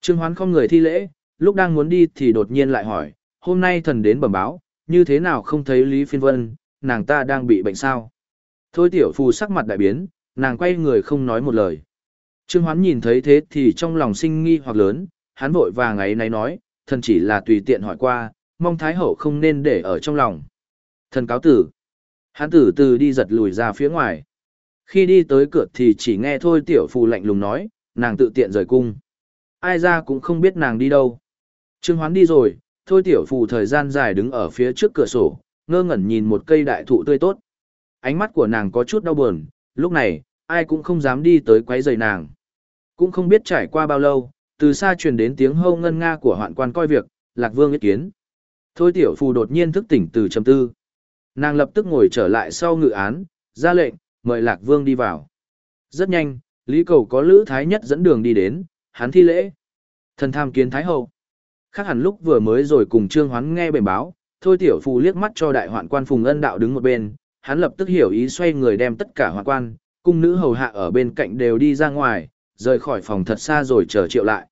Trương hoán không người thi lễ, lúc đang muốn đi thì đột nhiên lại hỏi, hôm nay thần đến bẩm báo, như thế nào không thấy Lý Phiên Vân, nàng ta đang bị bệnh sao? Thôi tiểu phù sắc mặt đại biến, nàng quay người không nói một lời. Trương Hoán nhìn thấy thế thì trong lòng sinh nghi hoặc lớn, hắn vội vàng ấy náy nói, thần chỉ là tùy tiện hỏi qua, mong Thái Hậu không nên để ở trong lòng. Thần cáo tử. Hắn tử từ đi giật lùi ra phía ngoài. Khi đi tới cửa thì chỉ nghe thôi tiểu phù lạnh lùng nói, nàng tự tiện rời cung. Ai ra cũng không biết nàng đi đâu. Trương Hoán đi rồi, thôi tiểu phù thời gian dài đứng ở phía trước cửa sổ, ngơ ngẩn nhìn một cây đại thụ tươi tốt. Ánh mắt của nàng có chút đau buồn, lúc này, ai cũng không dám đi tới quấy rầy nàng. Cũng không biết trải qua bao lâu, từ xa truyền đến tiếng hâu ngân nga của hoạn quan coi việc, Lạc Vương ý kiến. Thôi tiểu phù đột nhiên thức tỉnh từ trầm tư. Nàng lập tức ngồi trở lại sau ngự án, ra lệnh, mời Lạc Vương đi vào. Rất nhanh, Lý Cầu có Lữ Thái Nhất dẫn đường đi đến, hắn thi lễ. Thần tham kiến Thái Hậu. Khác hẳn lúc vừa mới rồi cùng Trương Hoán nghe bềm báo, thôi tiểu phù liếc mắt cho đại hoạn quan Phùng Ân Đạo đứng một bên, hắn lập tức hiểu ý xoay người đem tất cả hoạn quan, cung nữ hầu hạ ở bên cạnh đều đi ra ngoài, rời khỏi phòng thật xa rồi chờ triệu lại.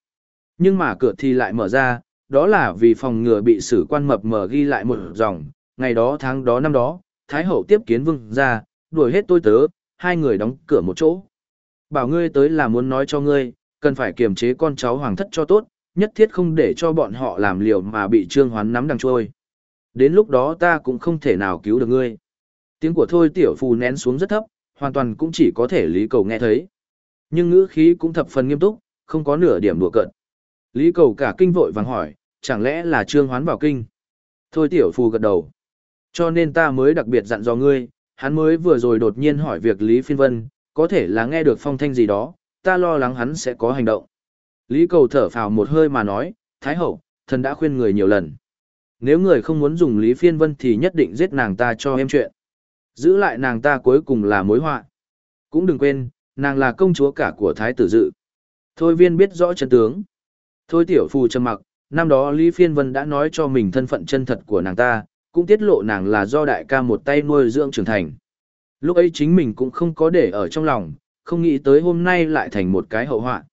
Nhưng mà cửa thì lại mở ra, đó là vì phòng ngừa bị sử quan mập mờ ghi lại một dòng, ngày đó tháng đó năm đó, Thái Hậu tiếp kiến vương ra, đuổi hết tôi tớ, hai người đóng cửa một chỗ. Bảo ngươi tới là muốn nói cho ngươi, cần phải kiềm chế con cháu hoàng thất cho tốt, nhất thiết không để cho bọn họ làm liều mà bị trương hoán nắm đằng trôi. Đến lúc đó ta cũng không thể nào cứu được ngươi. Tiếng của thôi tiểu phù nén xuống rất thấp, hoàn toàn cũng chỉ có thể lý cầu nghe thấy. Nhưng ngữ khí cũng thập phần nghiêm túc, không có nửa điểm đùa cợt. Lý cầu cả kinh vội vàng hỏi, chẳng lẽ là trương hoán vào kinh? Thôi tiểu phù gật đầu. Cho nên ta mới đặc biệt dặn dò ngươi, hắn mới vừa rồi đột nhiên hỏi việc Lý Phiên Vân, có thể là nghe được phong thanh gì đó, ta lo lắng hắn sẽ có hành động. Lý cầu thở phào một hơi mà nói, Thái hậu, thần đã khuyên người nhiều lần. Nếu người không muốn dùng Lý Phiên Vân thì nhất định giết nàng ta cho em chuyện. Giữ lại nàng ta cuối cùng là mối họa. Cũng đừng quên, nàng là công chúa cả của Thái tử dự. Thôi viên biết rõ chân tướng. Thôi tiểu phù trầm mặc, năm đó Lý Phiên Vân đã nói cho mình thân phận chân thật của nàng ta, cũng tiết lộ nàng là do đại ca một tay nuôi dưỡng trưởng thành. Lúc ấy chính mình cũng không có để ở trong lòng, không nghĩ tới hôm nay lại thành một cái hậu họa.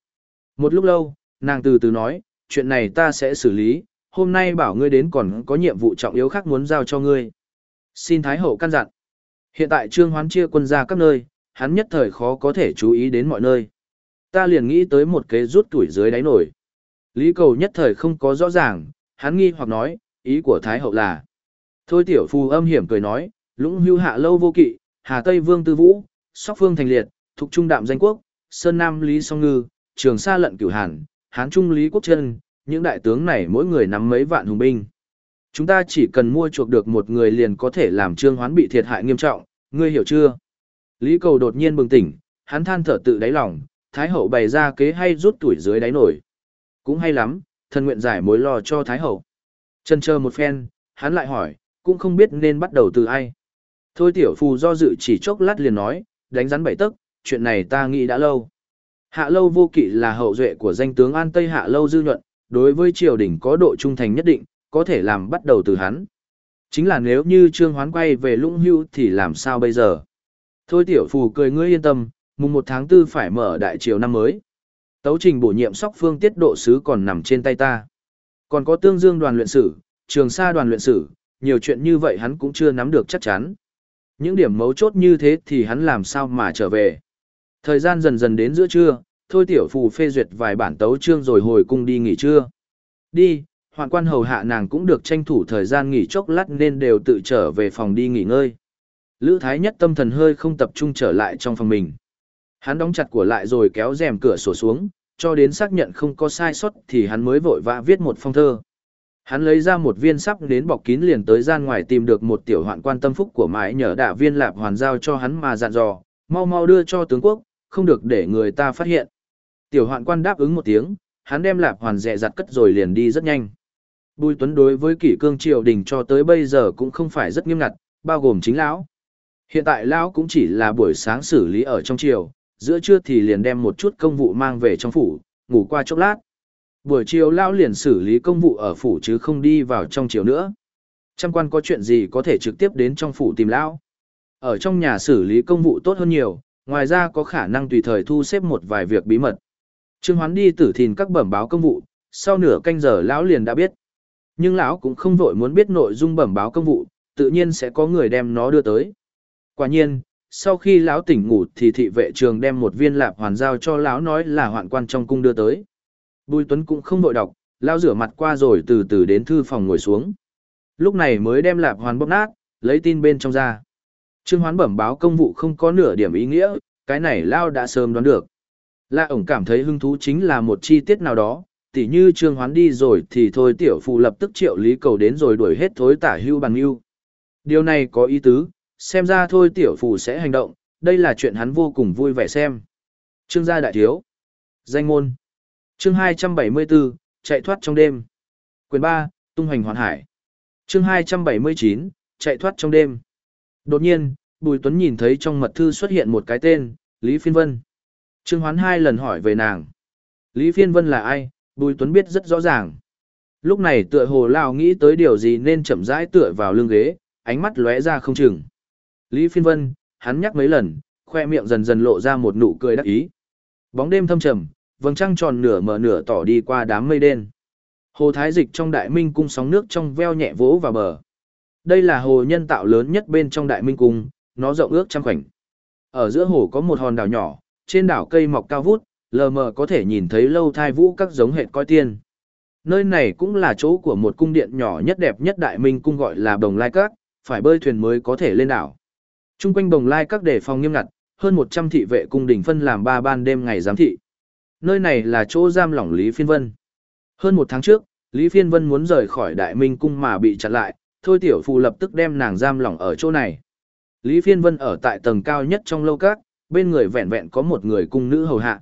Một lúc lâu, nàng từ từ nói, chuyện này ta sẽ xử lý, hôm nay bảo ngươi đến còn có nhiệm vụ trọng yếu khác muốn giao cho ngươi. Xin Thái Hậu căn dặn. Hiện tại Trương Hoán chia quân ra các nơi, hắn nhất thời khó có thể chú ý đến mọi nơi. Ta liền nghĩ tới một kế rút tuổi dưới đáy nổi. Lý cầu nhất thời không có rõ ràng, hắn nghi hoặc nói, ý của Thái Hậu là. Thôi tiểu phù âm hiểm cười nói, lũng hưu hạ lâu vô kỵ, hà tây vương tư vũ, sóc phương thành liệt, thuộc trung đạm danh quốc, sơn nam lý song ngư, trường sa lận cửu hàn, hán trung lý quốc chân, những đại tướng này mỗi người nắm mấy vạn hùng binh. Chúng ta chỉ cần mua chuộc được một người liền có thể làm trương hoán bị thiệt hại nghiêm trọng, ngươi hiểu chưa? Lý cầu đột nhiên bừng tỉnh, hắn than thở tự đáy lòng, Thái hậu bày ra kế hay rút tuổi dưới đáy nổi. Cũng hay lắm, thần nguyện giải mối lo cho Thái hậu. Chân chờ một phen, hắn lại hỏi, cũng không biết nên bắt đầu từ ai. Thôi tiểu phù do dự chỉ chốc lát liền nói, đánh rắn bảy tức, chuyện này ta nghĩ đã lâu. Hạ lâu vô kỵ là hậu duệ của danh tướng An Tây Hạ lâu dư nhuận, đối với triều đình có độ trung thành nhất định, có thể làm bắt đầu từ hắn. Chính là nếu như Trương Hoán quay về lũng hưu thì làm sao bây giờ? Thôi tiểu phù cười ngươi yên tâm, mùng 1 tháng 4 phải mở đại triều năm mới. Tấu trình bổ nhiệm sóc phương tiết độ sứ còn nằm trên tay ta. Còn có tương dương đoàn luyện sử, trường sa đoàn luyện sử, nhiều chuyện như vậy hắn cũng chưa nắm được chắc chắn. Những điểm mấu chốt như thế thì hắn làm sao mà trở về. Thời gian dần dần đến giữa trưa, thôi tiểu phù phê duyệt vài bản tấu chương rồi hồi cung đi nghỉ trưa. Đi, hoạn quan hầu hạ nàng cũng được tranh thủ thời gian nghỉ chốc lát nên đều tự trở về phòng đi nghỉ ngơi. Lữ Thái nhất tâm thần hơi không tập trung trở lại trong phòng mình. Hắn đóng chặt của lại rồi kéo rèm cửa sổ xuống, cho đến xác nhận không có sai sót thì hắn mới vội vã viết một phong thơ. Hắn lấy ra một viên sắp đến bọc kín liền tới gian ngoài tìm được một tiểu hoạn quan tâm phúc của mãi nhờ đạ viên lạp hoàn giao cho hắn mà dặn dò, mau mau đưa cho tướng quốc, không được để người ta phát hiện. Tiểu hoạn quan đáp ứng một tiếng, hắn đem lạp hoàn dẹ dặt cất rồi liền đi rất nhanh. Bùi Tuấn đối với kỷ cương triều đình cho tới bây giờ cũng không phải rất nghiêm ngặt, bao gồm chính lão. Hiện tại lão cũng chỉ là buổi sáng xử lý ở trong triều, giữa trưa thì liền đem một chút công vụ mang về trong phủ, ngủ qua chốc lát. Buổi chiều lão liền xử lý công vụ ở phủ chứ không đi vào trong triều nữa. Trăm quan có chuyện gì có thể trực tiếp đến trong phủ tìm lão. Ở trong nhà xử lý công vụ tốt hơn nhiều, ngoài ra có khả năng tùy thời thu xếp một vài việc bí mật. Trương Hoán đi tử thìn các bẩm báo công vụ, sau nửa canh giờ lão liền đã biết. Nhưng lão cũng không vội muốn biết nội dung bẩm báo công vụ, tự nhiên sẽ có người đem nó đưa tới. Quả nhiên, sau khi lão tỉnh ngủ thì thị vệ trường đem một viên lạp hoàn giao cho lão nói là hoạn quan trong cung đưa tới. Bùi Tuấn cũng không vội đọc, lão rửa mặt qua rồi từ từ đến thư phòng ngồi xuống. Lúc này mới đem lạp hoàn bóp nát, lấy tin bên trong ra. Trương Hoán bẩm báo công vụ không có nửa điểm ý nghĩa, cái này lão đã sớm đoán được. La ổng cảm thấy hứng thú chính là một chi tiết nào đó, tỉ như Trương Hoán đi rồi thì thôi tiểu phụ lập tức triệu lý cầu đến rồi đuổi hết thối tả hưu bằng hưu. Điều này có ý tứ, xem ra thôi tiểu phù sẽ hành động, đây là chuyện hắn vô cùng vui vẻ xem. Trương gia đại thiếu. Danh ngôn. Chương 274, chạy thoát trong đêm. Quyền 3, tung hoành hoàn hải. Chương 279, chạy thoát trong đêm. Đột nhiên, Bùi Tuấn nhìn thấy trong mật thư xuất hiện một cái tên, Lý Phiên Vân. Trương Hoán hai lần hỏi về nàng. Lý Phiên Vân là ai, Bùi Tuấn biết rất rõ ràng. Lúc này tựa hồ lao nghĩ tới điều gì nên chậm rãi tựa vào lưng ghế, ánh mắt lóe ra không chừng. Lý Phiên Vân, hắn nhắc mấy lần, khoe miệng dần dần lộ ra một nụ cười đắc ý. Bóng đêm thâm trầm, vầng trăng tròn nửa mở nửa tỏ đi qua đám mây đen. Hồ Thái Dịch trong Đại Minh cung sóng nước trong veo nhẹ vỗ vào bờ. Đây là hồ nhân tạo lớn nhất bên trong Đại Minh cung, nó rộng ước trăm khoảnh. Ở giữa hồ có một hòn đảo nhỏ, trên đảo cây mọc cao vút, lờ mờ có thể nhìn thấy lâu thai vũ các giống hệt coi tiên. Nơi này cũng là chỗ của một cung điện nhỏ nhất đẹp nhất Đại Minh cung gọi là Đồng Lai Các, phải bơi thuyền mới có thể lên đảo. Trung quanh bồng Lai Các đề phòng nghiêm ngặt, hơn 100 thị vệ cung đình phân làm 3 ban đêm ngày giám thị. Nơi này là chỗ giam lỏng Lý Phiên Vân. Hơn một tháng trước, Lý Phiên Vân muốn rời khỏi Đại Minh cung mà bị chặn lại, thôi tiểu phù lập tức đem nàng giam lỏng ở chỗ này. Lý Phiên Vân ở tại tầng cao nhất trong lâu các, bên người vẹn vẹn có một người cung nữ hầu hạ.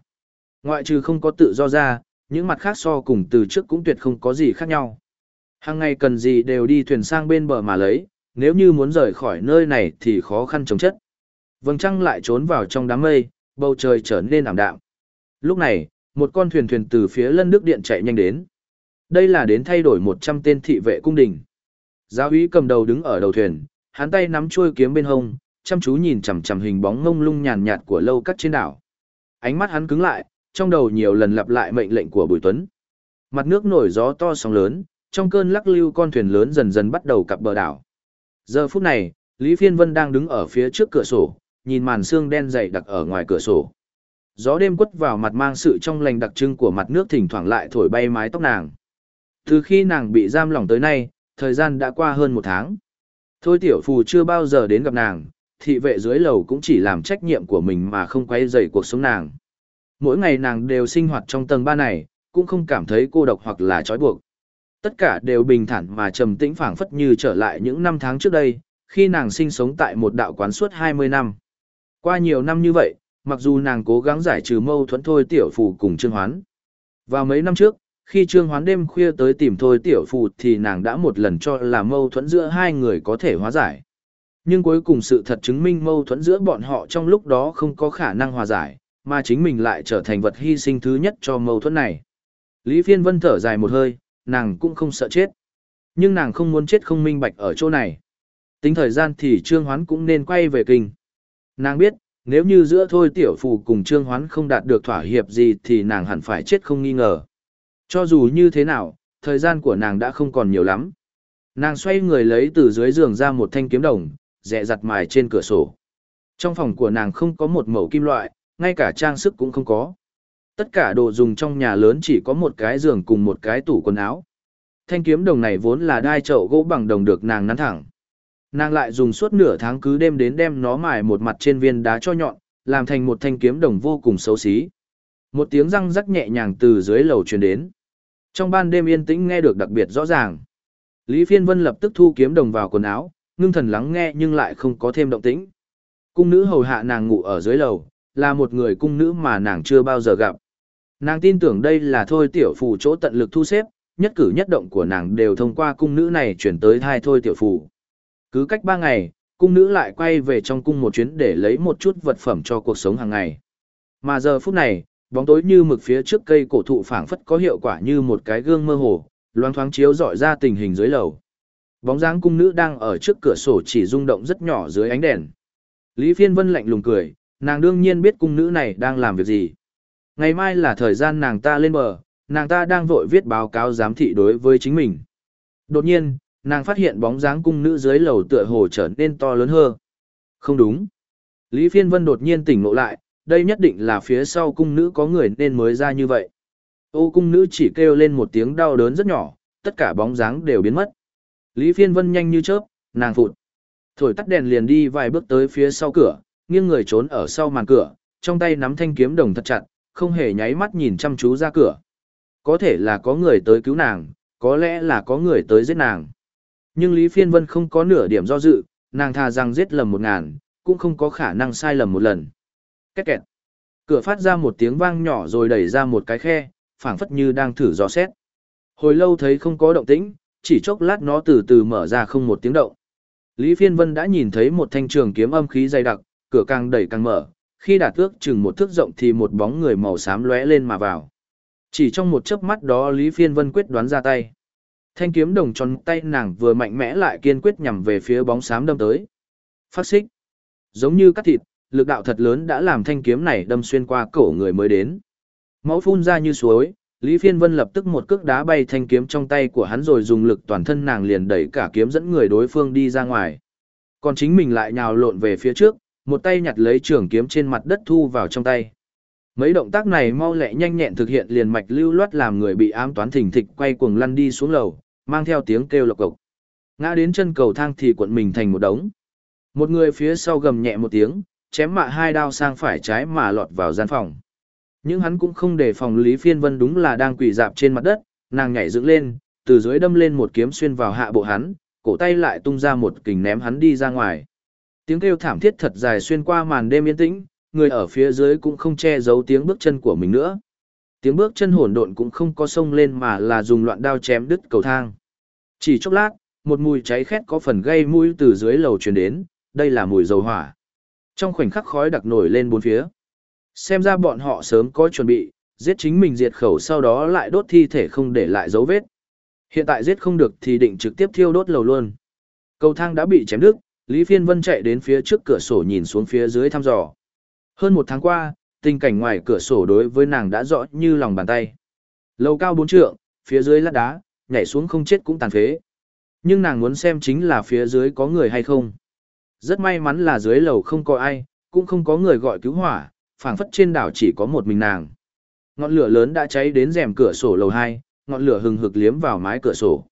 Ngoại trừ không có tự do ra, những mặt khác so cùng từ trước cũng tuyệt không có gì khác nhau. Hàng ngày cần gì đều đi thuyền sang bên bờ mà lấy, nếu như muốn rời khỏi nơi này thì khó khăn chống chất. Vầng trăng lại trốn vào trong đám mây, bầu trời trở nên ảm đạm. Lúc này, một con thuyền thuyền từ phía lân nước điện chạy nhanh đến. Đây là đến thay đổi 100 tên thị vệ cung đình. Giáo úy cầm đầu đứng ở đầu thuyền, hắn tay nắm chuôi kiếm bên hông, chăm chú nhìn chằm chằm hình bóng ngông lung nhàn nhạt của lâu cắt trên đảo. Ánh mắt hắn cứng lại, trong đầu nhiều lần lặp lại mệnh lệnh của Bùi Tuấn. Mặt nước nổi gió to sóng lớn, trong cơn lắc lưu con thuyền lớn dần dần bắt đầu cặp bờ đảo. Giờ phút này, Lý Phiên Vân đang đứng ở phía trước cửa sổ, nhìn màn sương đen dày đặc ở ngoài cửa sổ. Gió đêm quất vào mặt mang sự trong lành đặc trưng của mặt nước thỉnh thoảng lại thổi bay mái tóc nàng. Từ khi nàng bị giam lỏng tới nay, thời gian đã qua hơn một tháng. Thôi tiểu phù chưa bao giờ đến gặp nàng, thị vệ dưới lầu cũng chỉ làm trách nhiệm của mình mà không quay dày cuộc sống nàng. Mỗi ngày nàng đều sinh hoạt trong tầng ba này, cũng không cảm thấy cô độc hoặc là trói buộc. Tất cả đều bình thản mà trầm tĩnh phảng phất như trở lại những năm tháng trước đây, khi nàng sinh sống tại một đạo quán suốt 20 năm. Qua nhiều năm như vậy, mặc dù nàng cố gắng giải trừ mâu thuẫn thôi tiểu phù cùng Trương Hoán. Vào mấy năm trước, khi Trương Hoán đêm khuya tới tìm thôi tiểu phù thì nàng đã một lần cho là mâu thuẫn giữa hai người có thể hóa giải. Nhưng cuối cùng sự thật chứng minh mâu thuẫn giữa bọn họ trong lúc đó không có khả năng hòa giải, mà chính mình lại trở thành vật hy sinh thứ nhất cho mâu thuẫn này. Lý Phiên Vân thở dài một hơi, nàng cũng không sợ chết. Nhưng nàng không muốn chết không minh bạch ở chỗ này. Tính thời gian thì Trương Hoán cũng nên quay về kinh. Nàng biết, nếu như giữa thôi tiểu phù cùng Trương Hoán không đạt được thỏa hiệp gì thì nàng hẳn phải chết không nghi ngờ. Cho dù như thế nào, thời gian của nàng đã không còn nhiều lắm. Nàng xoay người lấy từ dưới giường ra một thanh kiếm đồng, dẹ giặt mài trên cửa sổ. Trong phòng của nàng không có một mẩu kim loại, ngay cả trang sức cũng không có. Tất cả đồ dùng trong nhà lớn chỉ có một cái giường cùng một cái tủ quần áo. Thanh kiếm đồng này vốn là đai chậu gỗ bằng đồng được nàng nắn thẳng. Nàng lại dùng suốt nửa tháng cứ đêm đến đem nó mài một mặt trên viên đá cho nhọn, làm thành một thanh kiếm đồng vô cùng xấu xí. Một tiếng răng rắc nhẹ nhàng từ dưới lầu truyền đến. Trong ban đêm yên tĩnh nghe được đặc biệt rõ ràng. Lý Phiên Vân lập tức thu kiếm đồng vào quần áo, ngưng thần lắng nghe nhưng lại không có thêm động tĩnh. Cung nữ hầu hạ nàng ngủ ở dưới lầu, là một người cung nữ mà nàng chưa bao giờ gặp. Nàng tin tưởng đây là thôi tiểu phù chỗ tận lực thu xếp, nhất cử nhất động của nàng đều thông qua cung nữ này chuyển tới thai thôi tiểu phù. Cứ cách ba ngày, cung nữ lại quay về trong cung một chuyến để lấy một chút vật phẩm cho cuộc sống hàng ngày. Mà giờ phút này, bóng tối như mực phía trước cây cổ thụ phảng phất có hiệu quả như một cái gương mơ hồ, loáng thoáng chiếu rọi ra tình hình dưới lầu. Bóng dáng cung nữ đang ở trước cửa sổ chỉ rung động rất nhỏ dưới ánh đèn. Lý Phiên Vân lạnh lùng cười, nàng đương nhiên biết cung nữ này đang làm việc gì. Ngày mai là thời gian nàng ta lên bờ, nàng ta đang vội viết báo cáo giám thị đối với chính mình. Đột nhiên, nàng phát hiện bóng dáng cung nữ dưới lầu tựa hồ trở nên to lớn hơn. Không đúng. Lý Phiên Vân đột nhiên tỉnh ngộ lại, đây nhất định là phía sau cung nữ có người nên mới ra như vậy. Ô cung nữ chỉ kêu lên một tiếng đau đớn rất nhỏ, tất cả bóng dáng đều biến mất. Lý Phiên Vân nhanh như chớp, nàng phụt. Thổi tắt đèn liền đi vài bước tới phía sau cửa, nghiêng người trốn ở sau màn cửa, trong tay nắm thanh kiếm đồng thật chặt, không hề nháy mắt nhìn chăm chú ra cửa. Có thể là có người tới cứu nàng, có lẽ là có người tới giết nàng. Nhưng Lý Phiên Vân không có nửa điểm do dự, nàng thà rằng giết lầm một ngàn, cũng không có khả năng sai lầm một lần. Két kẹt. Cửa phát ra một tiếng vang nhỏ rồi đẩy ra một cái khe, phảng phất như đang thử dò xét. Hồi lâu thấy không có động tĩnh, chỉ chốc lát nó từ từ mở ra không một tiếng động. Lý Phiên Vân đã nhìn thấy một thanh trường kiếm âm khí dày đặc, cửa càng đẩy càng mở, khi đạt ước chừng một thước rộng thì một bóng người màu xám lóe lên mà vào. Chỉ trong một chớp mắt đó Lý Phiên Vân quyết đoán ra tay. Thanh kiếm đồng tròn tay nàng vừa mạnh mẽ lại kiên quyết nhằm về phía bóng xám đâm tới. Phát xích. Giống như cắt thịt, lực đạo thật lớn đã làm thanh kiếm này đâm xuyên qua cổ người mới đến. Máu phun ra như suối, Lý Phiên Vân lập tức một cước đá bay thanh kiếm trong tay của hắn rồi dùng lực toàn thân nàng liền đẩy cả kiếm dẫn người đối phương đi ra ngoài. Còn chính mình lại nhào lộn về phía trước, một tay nhặt lấy trường kiếm trên mặt đất thu vào trong tay. Mấy động tác này mau lẹ nhanh nhẹn thực hiện liền mạch lưu loát làm người bị ám toán thỉnh thịch quay cuồng lăn đi xuống lầu, mang theo tiếng kêu lộc cộc. Ngã đến chân cầu thang thì cuộn mình thành một đống. Một người phía sau gầm nhẹ một tiếng, chém mạ hai đao sang phải trái mà lọt vào gian phòng. Nhưng hắn cũng không để phòng Lý Phiên Vân đúng là đang quỳ dạp trên mặt đất, nàng nhảy dựng lên, từ dưới đâm lên một kiếm xuyên vào hạ bộ hắn, cổ tay lại tung ra một kình ném hắn đi ra ngoài. Tiếng kêu thảm thiết thật dài xuyên qua màn đêm yên tĩnh, người ở phía dưới cũng không che giấu tiếng bước chân của mình nữa. Tiếng bước chân hỗn độn cũng không có sông lên mà là dùng loạn đao chém đứt cầu thang. Chỉ chốc lát, một mùi cháy khét có phần gây mũi từ dưới lầu truyền đến, đây là mùi dầu hỏa. Trong khoảnh khắc khói đặc nổi lên bốn phía. Xem ra bọn họ sớm có chuẩn bị, giết chính mình diệt khẩu sau đó lại đốt thi thể không để lại dấu vết. Hiện tại giết không được thì định trực tiếp thiêu đốt lầu luôn. Cầu thang đã bị chém đứt, Lý Phiên Vân chạy đến phía trước cửa sổ nhìn xuống phía dưới thăm dò. Hơn một tháng qua, tình cảnh ngoài cửa sổ đối với nàng đã rõ như lòng bàn tay. Lầu cao bốn trượng, phía dưới lát đá, nhảy xuống không chết cũng tàn phế. Nhưng nàng muốn xem chính là phía dưới có người hay không. Rất may mắn là dưới lầu không có ai, cũng không có người gọi cứu hỏa, phảng phất trên đảo chỉ có một mình nàng. Ngọn lửa lớn đã cháy đến rèm cửa sổ lầu 2, ngọn lửa hừng hực liếm vào mái cửa sổ.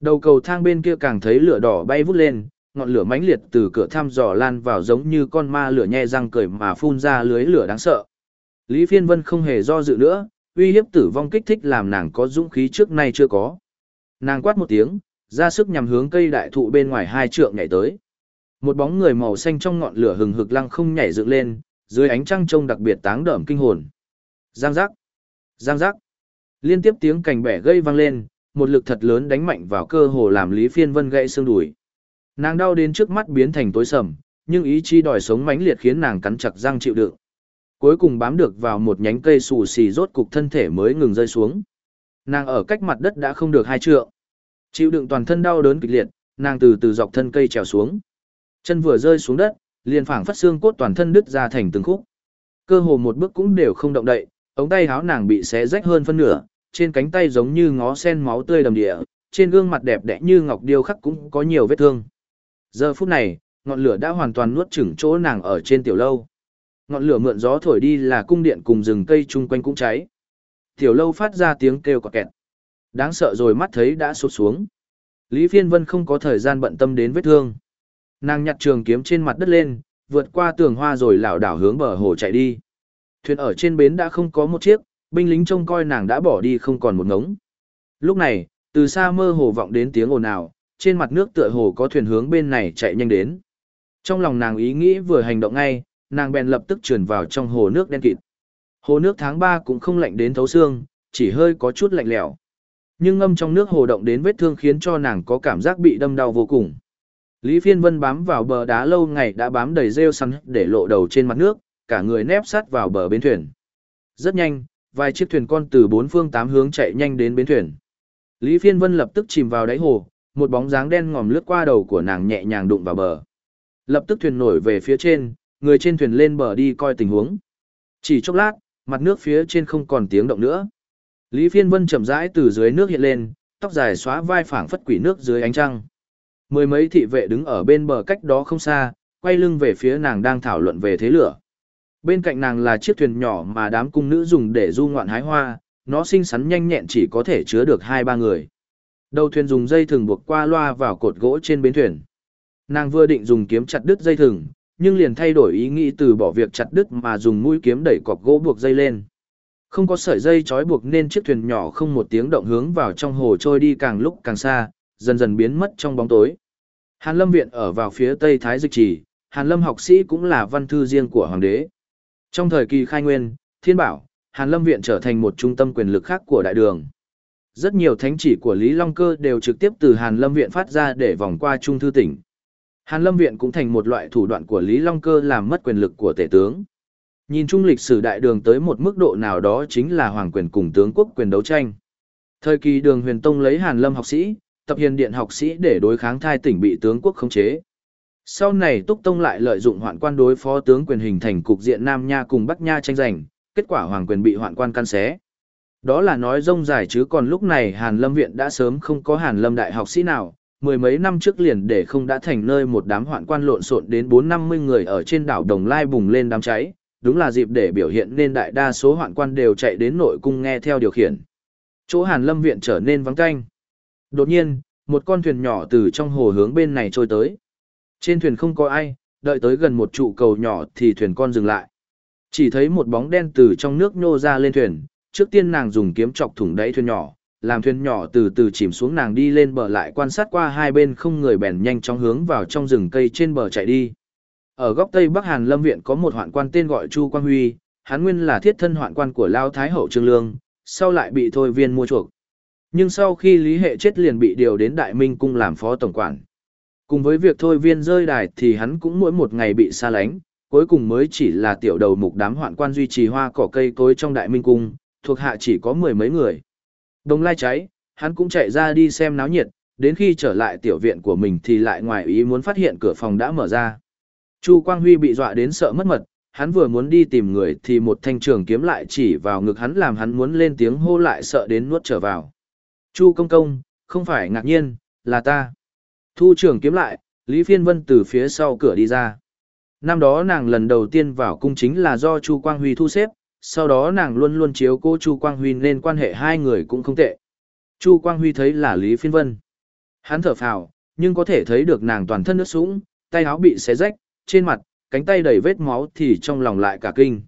Đầu cầu thang bên kia càng thấy lửa đỏ bay vút lên, ngọn lửa mãnh liệt từ cửa thăm dò lan vào giống như con ma lửa nhe răng cười mà phun ra lưới lửa đáng sợ. Lý Phiên Vân không hề do dự nữa, uy hiếp tử vong kích thích làm nàng có dũng khí trước nay chưa có. Nàng quát một tiếng, ra sức nhằm hướng cây đại thụ bên ngoài hai trượng nhảy tới. Một bóng người màu xanh trong ngọn lửa hừng hực lăng không nhảy dựng lên, dưới ánh trăng trông đặc biệt táng đởm kinh hồn. Giang giác, giang giác. Liên tiếp tiếng cành bẻ gây vang lên, một lực thật lớn đánh mạnh vào cơ hồ làm Lý Phiên Vân gãy xương đùi. Nàng đau đến trước mắt biến thành tối sầm, nhưng ý chí đòi sống mãnh liệt khiến nàng cắn chặt răng chịu đựng. Cuối cùng bám được vào một nhánh cây xù xì rốt cục thân thể mới ngừng rơi xuống. Nàng ở cách mặt đất đã không được hai trượng. Chịu đựng toàn thân đau đớn kịch liệt, nàng từ từ dọc thân cây trèo xuống. Chân vừa rơi xuống đất, liền phảng phất xương cốt toàn thân đứt ra thành từng khúc. Cơ hồ một bước cũng đều không động đậy, ống tay áo nàng bị xé rách hơn phân nửa, trên cánh tay giống như ngó sen máu tươi đầm địa, trên gương mặt đẹp đẽ như ngọc điêu khắc cũng có nhiều vết thương. Giờ phút này, ngọn lửa đã hoàn toàn nuốt chửng chỗ nàng ở trên tiểu lâu. Ngọn lửa mượn gió thổi đi là cung điện cùng rừng cây chung quanh cũng cháy. Tiểu lâu phát ra tiếng kêu quạt kẹt. Đáng sợ rồi mắt thấy đã sụt xuống. Lý Phiên Vân không có thời gian bận tâm đến vết thương. Nàng nhặt trường kiếm trên mặt đất lên, vượt qua tường hoa rồi lảo đảo hướng bờ hồ chạy đi. Thuyền ở trên bến đã không có một chiếc, binh lính trông coi nàng đã bỏ đi không còn một ngống. Lúc này, từ xa mơ hồ vọng đến tiếng ồn ào, trên mặt nước tựa hồ có thuyền hướng bên này chạy nhanh đến. Trong lòng nàng ý nghĩ vừa hành động ngay, nàng bèn lập tức trườn vào trong hồ nước đen kịt. Hồ nước tháng 3 cũng không lạnh đến thấu xương, chỉ hơi có chút lạnh lẽo. Nhưng ngâm trong nước hồ động đến vết thương khiến cho nàng có cảm giác bị đâm đau vô cùng. Lý Phiên Vân bám vào bờ đá lâu ngày đã bám đầy rêu săn để lộ đầu trên mặt nước, cả người nép sát vào bờ bến thuyền. Rất nhanh, vài chiếc thuyền con từ bốn phương tám hướng chạy nhanh đến bến thuyền. Lý Phiên Vân lập tức chìm vào đáy hồ, một bóng dáng đen ngòm lướt qua đầu của nàng nhẹ nhàng đụng vào bờ. Lập tức thuyền nổi về phía trên, người trên thuyền lên bờ đi coi tình huống. Chỉ chốc lát, mặt nước phía trên không còn tiếng động nữa. Lý Phiên Vân chậm rãi từ dưới nước hiện lên, tóc dài xóa vai phảng phất quỷ nước dưới ánh trăng. Mười mấy thị vệ đứng ở bên bờ cách đó không xa, quay lưng về phía nàng đang thảo luận về thế lửa. Bên cạnh nàng là chiếc thuyền nhỏ mà đám cung nữ dùng để du ngoạn hái hoa, nó xinh xắn nhanh nhẹn chỉ có thể chứa được hai ba người. Đầu thuyền dùng dây thừng buộc qua loa vào cột gỗ trên bến thuyền. Nàng vừa định dùng kiếm chặt đứt dây thừng, nhưng liền thay đổi ý nghĩ từ bỏ việc chặt đứt mà dùng mũi kiếm đẩy cọc gỗ buộc dây lên. Không có sợi dây trói buộc nên chiếc thuyền nhỏ không một tiếng động hướng vào trong hồ trôi đi càng lúc càng xa, dần dần biến mất trong bóng tối. Hàn Lâm Viện ở vào phía tây Thái Dịch Trì, Hàn Lâm học sĩ cũng là văn thư riêng của Hoàng đế. Trong thời kỳ khai nguyên, Thiên Bảo, Hàn Lâm Viện trở thành một trung tâm quyền lực khác của đại đường. Rất nhiều thánh chỉ của Lý Long Cơ đều trực tiếp từ Hàn Lâm Viện phát ra để vòng qua Trung Thư tỉnh. Hàn Lâm Viện cũng thành một loại thủ đoạn của Lý Long Cơ làm mất quyền lực của tể tướng. Nhìn chung lịch sử đại đường tới một mức độ nào đó chính là hoàng quyền cùng tướng quốc quyền đấu tranh. Thời kỳ đường huyền tông lấy Hàn Lâm học sĩ, tập hiền điện học sĩ để đối kháng thai tỉnh bị tướng quốc khống chế. Sau này Túc Tông lại lợi dụng hoạn quan đối phó tướng quyền hình thành cục diện Nam Nha cùng Bắc Nha tranh giành, kết quả hoàng quyền bị hoạn quan căn xé. Đó là nói rông dài chứ còn lúc này Hàn Lâm Viện đã sớm không có Hàn Lâm đại học sĩ nào, mười mấy năm trước liền để không đã thành nơi một đám hoạn quan lộn xộn đến bốn năm mươi người ở trên đảo Đồng Lai bùng lên đám cháy, đúng là dịp để biểu hiện nên đại đa số hoạn quan đều chạy đến nội cung nghe theo điều khiển. Chỗ Hàn Lâm Viện trở nên vắng canh Đột nhiên, một con thuyền nhỏ từ trong hồ hướng bên này trôi tới. Trên thuyền không có ai, đợi tới gần một trụ cầu nhỏ thì thuyền con dừng lại. Chỉ thấy một bóng đen từ trong nước nhô ra lên thuyền, trước tiên nàng dùng kiếm chọc thủng đáy thuyền nhỏ, làm thuyền nhỏ từ từ chìm xuống nàng đi lên bờ lại quan sát qua hai bên không người bèn nhanh chóng hướng vào trong rừng cây trên bờ chạy đi. Ở góc tây Bắc Hàn Lâm Viện có một hoạn quan tên gọi Chu Quang Huy, hắn nguyên là thiết thân hoạn quan của Lao Thái Hậu Trương Lương, sau lại bị thôi viên mua chuộc. Nhưng sau khi Lý Hệ chết liền bị điều đến Đại Minh Cung làm phó tổng quản. Cùng với việc thôi viên rơi đài thì hắn cũng mỗi một ngày bị xa lánh, cuối cùng mới chỉ là tiểu đầu mục đám hoạn quan duy trì hoa cỏ cây cối trong Đại Minh Cung, thuộc hạ chỉ có mười mấy người. Đồng lai cháy, hắn cũng chạy ra đi xem náo nhiệt, đến khi trở lại tiểu viện của mình thì lại ngoài ý muốn phát hiện cửa phòng đã mở ra. Chu Quang Huy bị dọa đến sợ mất mật, hắn vừa muốn đi tìm người thì một thanh trường kiếm lại chỉ vào ngực hắn làm hắn muốn lên tiếng hô lại sợ đến nuốt trở vào. Chu công công, không phải ngạc nhiên, là ta. Thu trường kiếm lại, Lý Phiên Vân từ phía sau cửa đi ra. Năm đó nàng lần đầu tiên vào cung chính là do Chu Quang Huy thu xếp, sau đó nàng luôn luôn chiếu cô Chu Quang Huy nên quan hệ hai người cũng không tệ. Chu Quang Huy thấy là Lý Phiên Vân. Hắn thở phào, nhưng có thể thấy được nàng toàn thân nước sũng, tay áo bị xé rách, trên mặt, cánh tay đầy vết máu thì trong lòng lại cả kinh.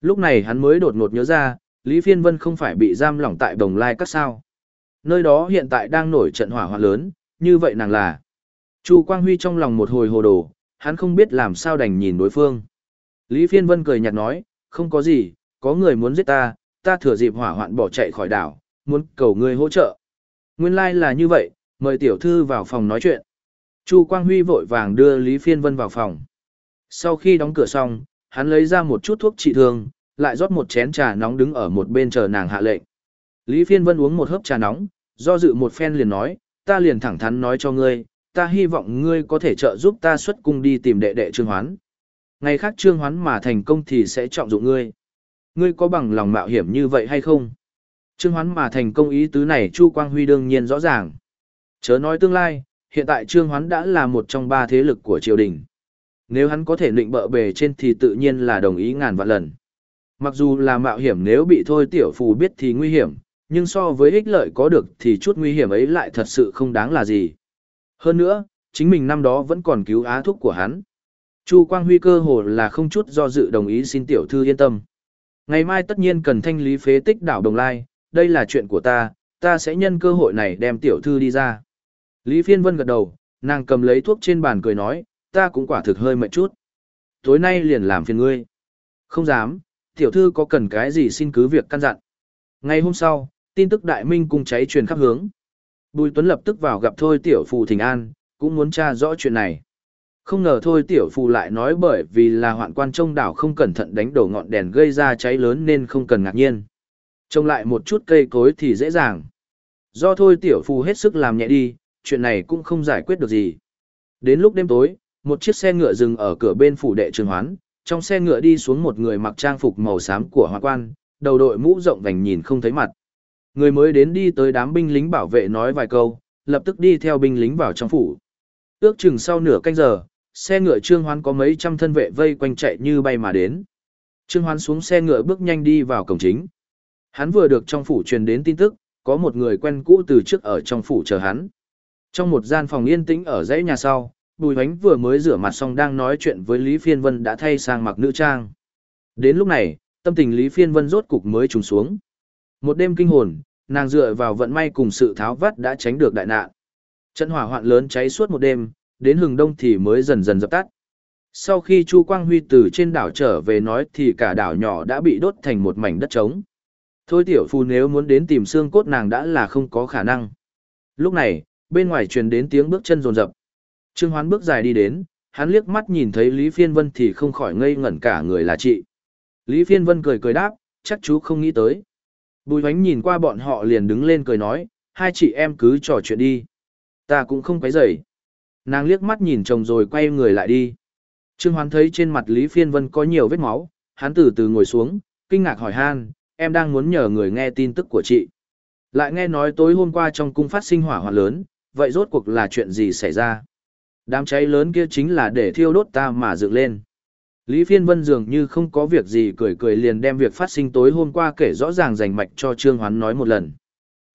Lúc này hắn mới đột ngột nhớ ra, Lý Phiên Vân không phải bị giam lỏng tại Đồng Lai các sao. Nơi đó hiện tại đang nổi trận hỏa hoạn lớn, như vậy nàng là. Chu Quang Huy trong lòng một hồi hồ đồ, hắn không biết làm sao đành nhìn đối phương. Lý Phiên Vân cười nhạt nói, không có gì, có người muốn giết ta, ta thừa dịp hỏa hoạn bỏ chạy khỏi đảo, muốn cầu người hỗ trợ. Nguyên lai like là như vậy, mời tiểu thư vào phòng nói chuyện. Chu Quang Huy vội vàng đưa Lý Phiên Vân vào phòng. Sau khi đóng cửa xong, hắn lấy ra một chút thuốc trị thương, lại rót một chén trà nóng đứng ở một bên chờ nàng hạ lệnh. Lý Phiên Vân uống một hớp trà nóng, do dự một phen liền nói, ta liền thẳng thắn nói cho ngươi, ta hy vọng ngươi có thể trợ giúp ta xuất cung đi tìm đệ đệ Trương Hoán. Ngày khác Trương Hoán mà thành công thì sẽ trọng dụng ngươi. Ngươi có bằng lòng mạo hiểm như vậy hay không? Trương Hoán mà thành công ý tứ này Chu Quang Huy đương nhiên rõ ràng. Chớ nói tương lai, hiện tại Trương Hoán đã là một trong ba thế lực của triều đình. Nếu hắn có thể định bợ bề trên thì tự nhiên là đồng ý ngàn vạn lần. Mặc dù là mạo hiểm nếu bị thôi tiểu phù biết thì nguy hiểm, nhưng so với ích lợi có được thì chút nguy hiểm ấy lại thật sự không đáng là gì. Hơn nữa, chính mình năm đó vẫn còn cứu á thúc của hắn. Chu Quang Huy cơ hồ là không chút do dự đồng ý xin tiểu thư yên tâm. Ngày mai tất nhiên cần thanh lý phế tích đảo Đồng Lai, đây là chuyện của ta, ta sẽ nhân cơ hội này đem tiểu thư đi ra. Lý Phiên Vân gật đầu, nàng cầm lấy thuốc trên bàn cười nói, ta cũng quả thực hơi mệt chút. Tối nay liền làm phiền ngươi. Không dám, tiểu thư có cần cái gì xin cứ việc căn dặn. Ngày hôm sau, tin tức đại minh cung cháy truyền khắp hướng. Bùi Tuấn lập tức vào gặp Thôi Tiểu Phù Thình An, cũng muốn tra rõ chuyện này. Không ngờ Thôi Tiểu Phù lại nói bởi vì là hoạn quan trông đảo không cẩn thận đánh đổ ngọn đèn gây ra cháy lớn nên không cần ngạc nhiên. Trông lại một chút cây cối thì dễ dàng. Do Thôi Tiểu Phù hết sức làm nhẹ đi, chuyện này cũng không giải quyết được gì. Đến lúc đêm tối, một chiếc xe ngựa dừng ở cửa bên phủ đệ trường hoán, trong xe ngựa đi xuống một người mặc trang phục màu xám của hoạn quan, đầu đội mũ rộng vành nhìn không thấy mặt. Người mới đến đi tới đám binh lính bảo vệ nói vài câu, lập tức đi theo binh lính vào trong phủ. Ước chừng sau nửa canh giờ, xe ngựa Trương Hoán có mấy trăm thân vệ vây quanh chạy như bay mà đến. Trương Hoán xuống xe ngựa bước nhanh đi vào cổng chính. Hắn vừa được trong phủ truyền đến tin tức, có một người quen cũ từ trước ở trong phủ chờ hắn. Trong một gian phòng yên tĩnh ở dãy nhà sau, Bùi Hoánh vừa mới rửa mặt xong đang nói chuyện với Lý Phiên Vân đã thay sang mặc nữ trang. Đến lúc này, tâm tình Lý Phiên Vân rốt cục mới trùng xuống. Một đêm kinh hồn, nàng dựa vào vận may cùng sự tháo vắt đã tránh được đại nạn. Trận hỏa hoạn lớn cháy suốt một đêm, đến hừng đông thì mới dần dần dập tắt. Sau khi Chu Quang Huy từ trên đảo trở về nói thì cả đảo nhỏ đã bị đốt thành một mảnh đất trống. Thôi tiểu phu nếu muốn đến tìm xương cốt nàng đã là không có khả năng. Lúc này, bên ngoài truyền đến tiếng bước chân rồn rập. Trương Hoán bước dài đi đến, hắn liếc mắt nhìn thấy Lý Phiên Vân thì không khỏi ngây ngẩn cả người là chị. Lý Phiên Vân cười cười đáp, chắc chú không nghĩ tới. Bùi hoánh nhìn qua bọn họ liền đứng lên cười nói, hai chị em cứ trò chuyện đi. Ta cũng không quấy rầy. Nàng liếc mắt nhìn chồng rồi quay người lại đi. Trương Hoán thấy trên mặt Lý Phiên Vân có nhiều vết máu, hắn từ từ ngồi xuống, kinh ngạc hỏi han, em đang muốn nhờ người nghe tin tức của chị. Lại nghe nói tối hôm qua trong cung phát sinh hỏa hoạn lớn, vậy rốt cuộc là chuyện gì xảy ra? Đám cháy lớn kia chính là để thiêu đốt ta mà dựng lên. Lý Phiên Vân dường như không có việc gì cười cười liền đem việc phát sinh tối hôm qua kể rõ ràng rành mạch cho Trương Hoán nói một lần.